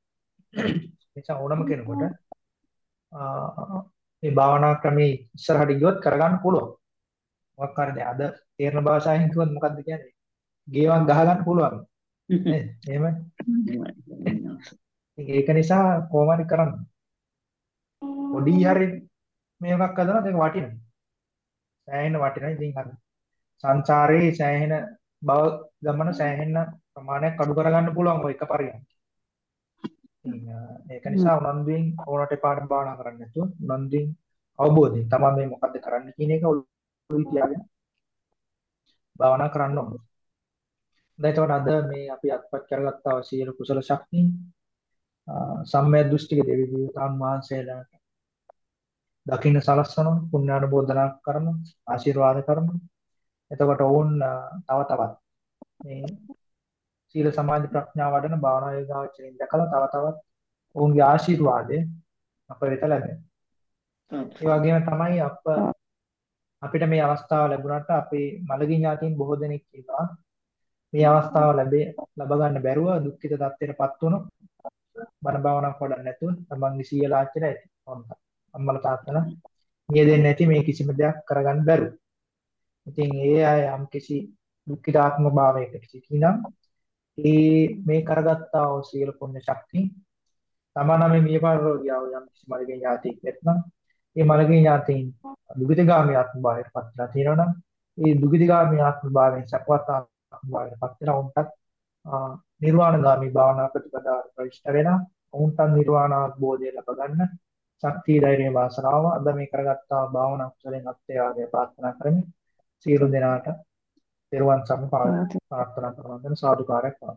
(coughs) නිසා ඕනම කෙනෙකුට මේ භාවනා ක්‍රමේ ඉස්සරහට ගියොත් කරගන්න පුළුවන්. මොකක් හරි දැන් අද තේරෙන භාෂාවෙන් කිව්වොත් මොකද්ද කියන්නේ? ගේවක් ගහ ගන්න පුළුවන්. නේද? එහෙම. ඉතින් (laughs) ඒක නිසා කොහොම හරි කරන්න. පොඩි හරි මේකක් හදනත් ඒක වටිනවා. සෑහෙන වටිනවා. ඉතින් අර සංසාරේ සෑහෙන බව ගමන සෑහෙන්න ප්‍රමාණයක් අඩු කරගන්න පුළුවන් ඔය එක පරියන්ක. ඒක නිසා උනන්දුවෙන් ඕනට එපාට භාවනා කරන්න නැතුව උනන්දුවෙන් අවබෝධයෙන් තමයි මේ මොකද්ද කරන්න කියන එක ඔළුවේ තියාගෙන භාවනා කරන්න ඕනේ. දැන් එතකොට අද මේ අපි අත්පත් කරගත්තා සියලු කුසල ශක්තිය සම්මය දෘෂ්ටික දෙවි දේවතාවුන් වහන්සේලාට දකින්න සලස්වනවා පුණ්‍යානුමෝදනා කරනවා ආශිර්වාද කරනවා. එතකොට ඔවුන් තව තවත් මේ සීල සමාධි ප්‍රඥා වඩන භාවනා යෝගාවචරයෙන් දැකලා තව තවත් ඔවුන්ගේ ආශිර්වාදය අප වෙත ලැබෙනවා ඒ වගේම තමයි අප අපිට මේ අවස්ථාව ලැබුණාට අපේ මළගිය ඥාතීන් බොහෝ දෙනෙක් ඉන්නවා මේ අවස්ථාව ලැබේ ලබ ගන්න බැරුව දුක්ඛිත තත්ත්වයටපත් වුණොත් බණ භාවනා කරන්න නැතුව තමන්ගේ සීලාචර ඇති. අම්මලා තාත්තලා මිය දෙන්නේ නැති මේ කිසිම දෙයක් කරගන්න බැරුව. ඉතින් ඒ අය යම් කිසි දුක්ඛිතාත්ම භාවයකට සිටිනම් ඒ මේ කරගත්තා වූ සීල පුණ්‍ය ශක්තිය තමනම මිය පාරෝගියාව යම් කිසි මළගේ ඥාතියෙක් නැත්නම් ඒ මළගේ ඥාතීන් දුගතිගාමී ආත්ම භාවයට පත් වෙලා තියෙනවා නම් ඒ දුගතිගාමී ආත්ම භාවයෙන් සපවත් ආත්ම භාවයට පත් වෙලා උන්ටත් නිර්වාණගාමී භාවනා ප්‍රතිපදාවට ප්‍රවිෂ්ඨ වෙලා උන්ට නිර්වාණ අවබෝධය ලබ ගන්න ශක්තිය ධෛර්ය වාසනාව අද මේ කරගත්තා භාවනා කුසලෙන් අත්යාවය ප්‍රාර්ථනා කරමි. සියලු දෙනාට පෙරවන් සම ප්‍රාර්ථනා කරනවා. සාදුකාරයක් පාන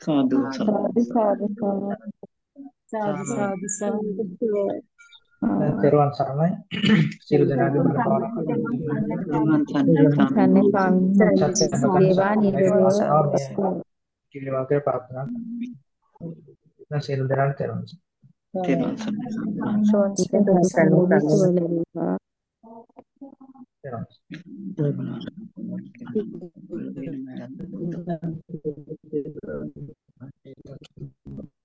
සාදු. සාදු සාදු. සාදු සාදු. සාදු පෙරවන් සරණයි. සියලු දෙනාගේ බල භාවනා සන්නේ සේවා නිරෝධ කිලිවාගේ ප්‍රාර්ථනා. කරනවා සියලු දෙනාට පෙරවන් තෙරුවන් සරණයි Thank you.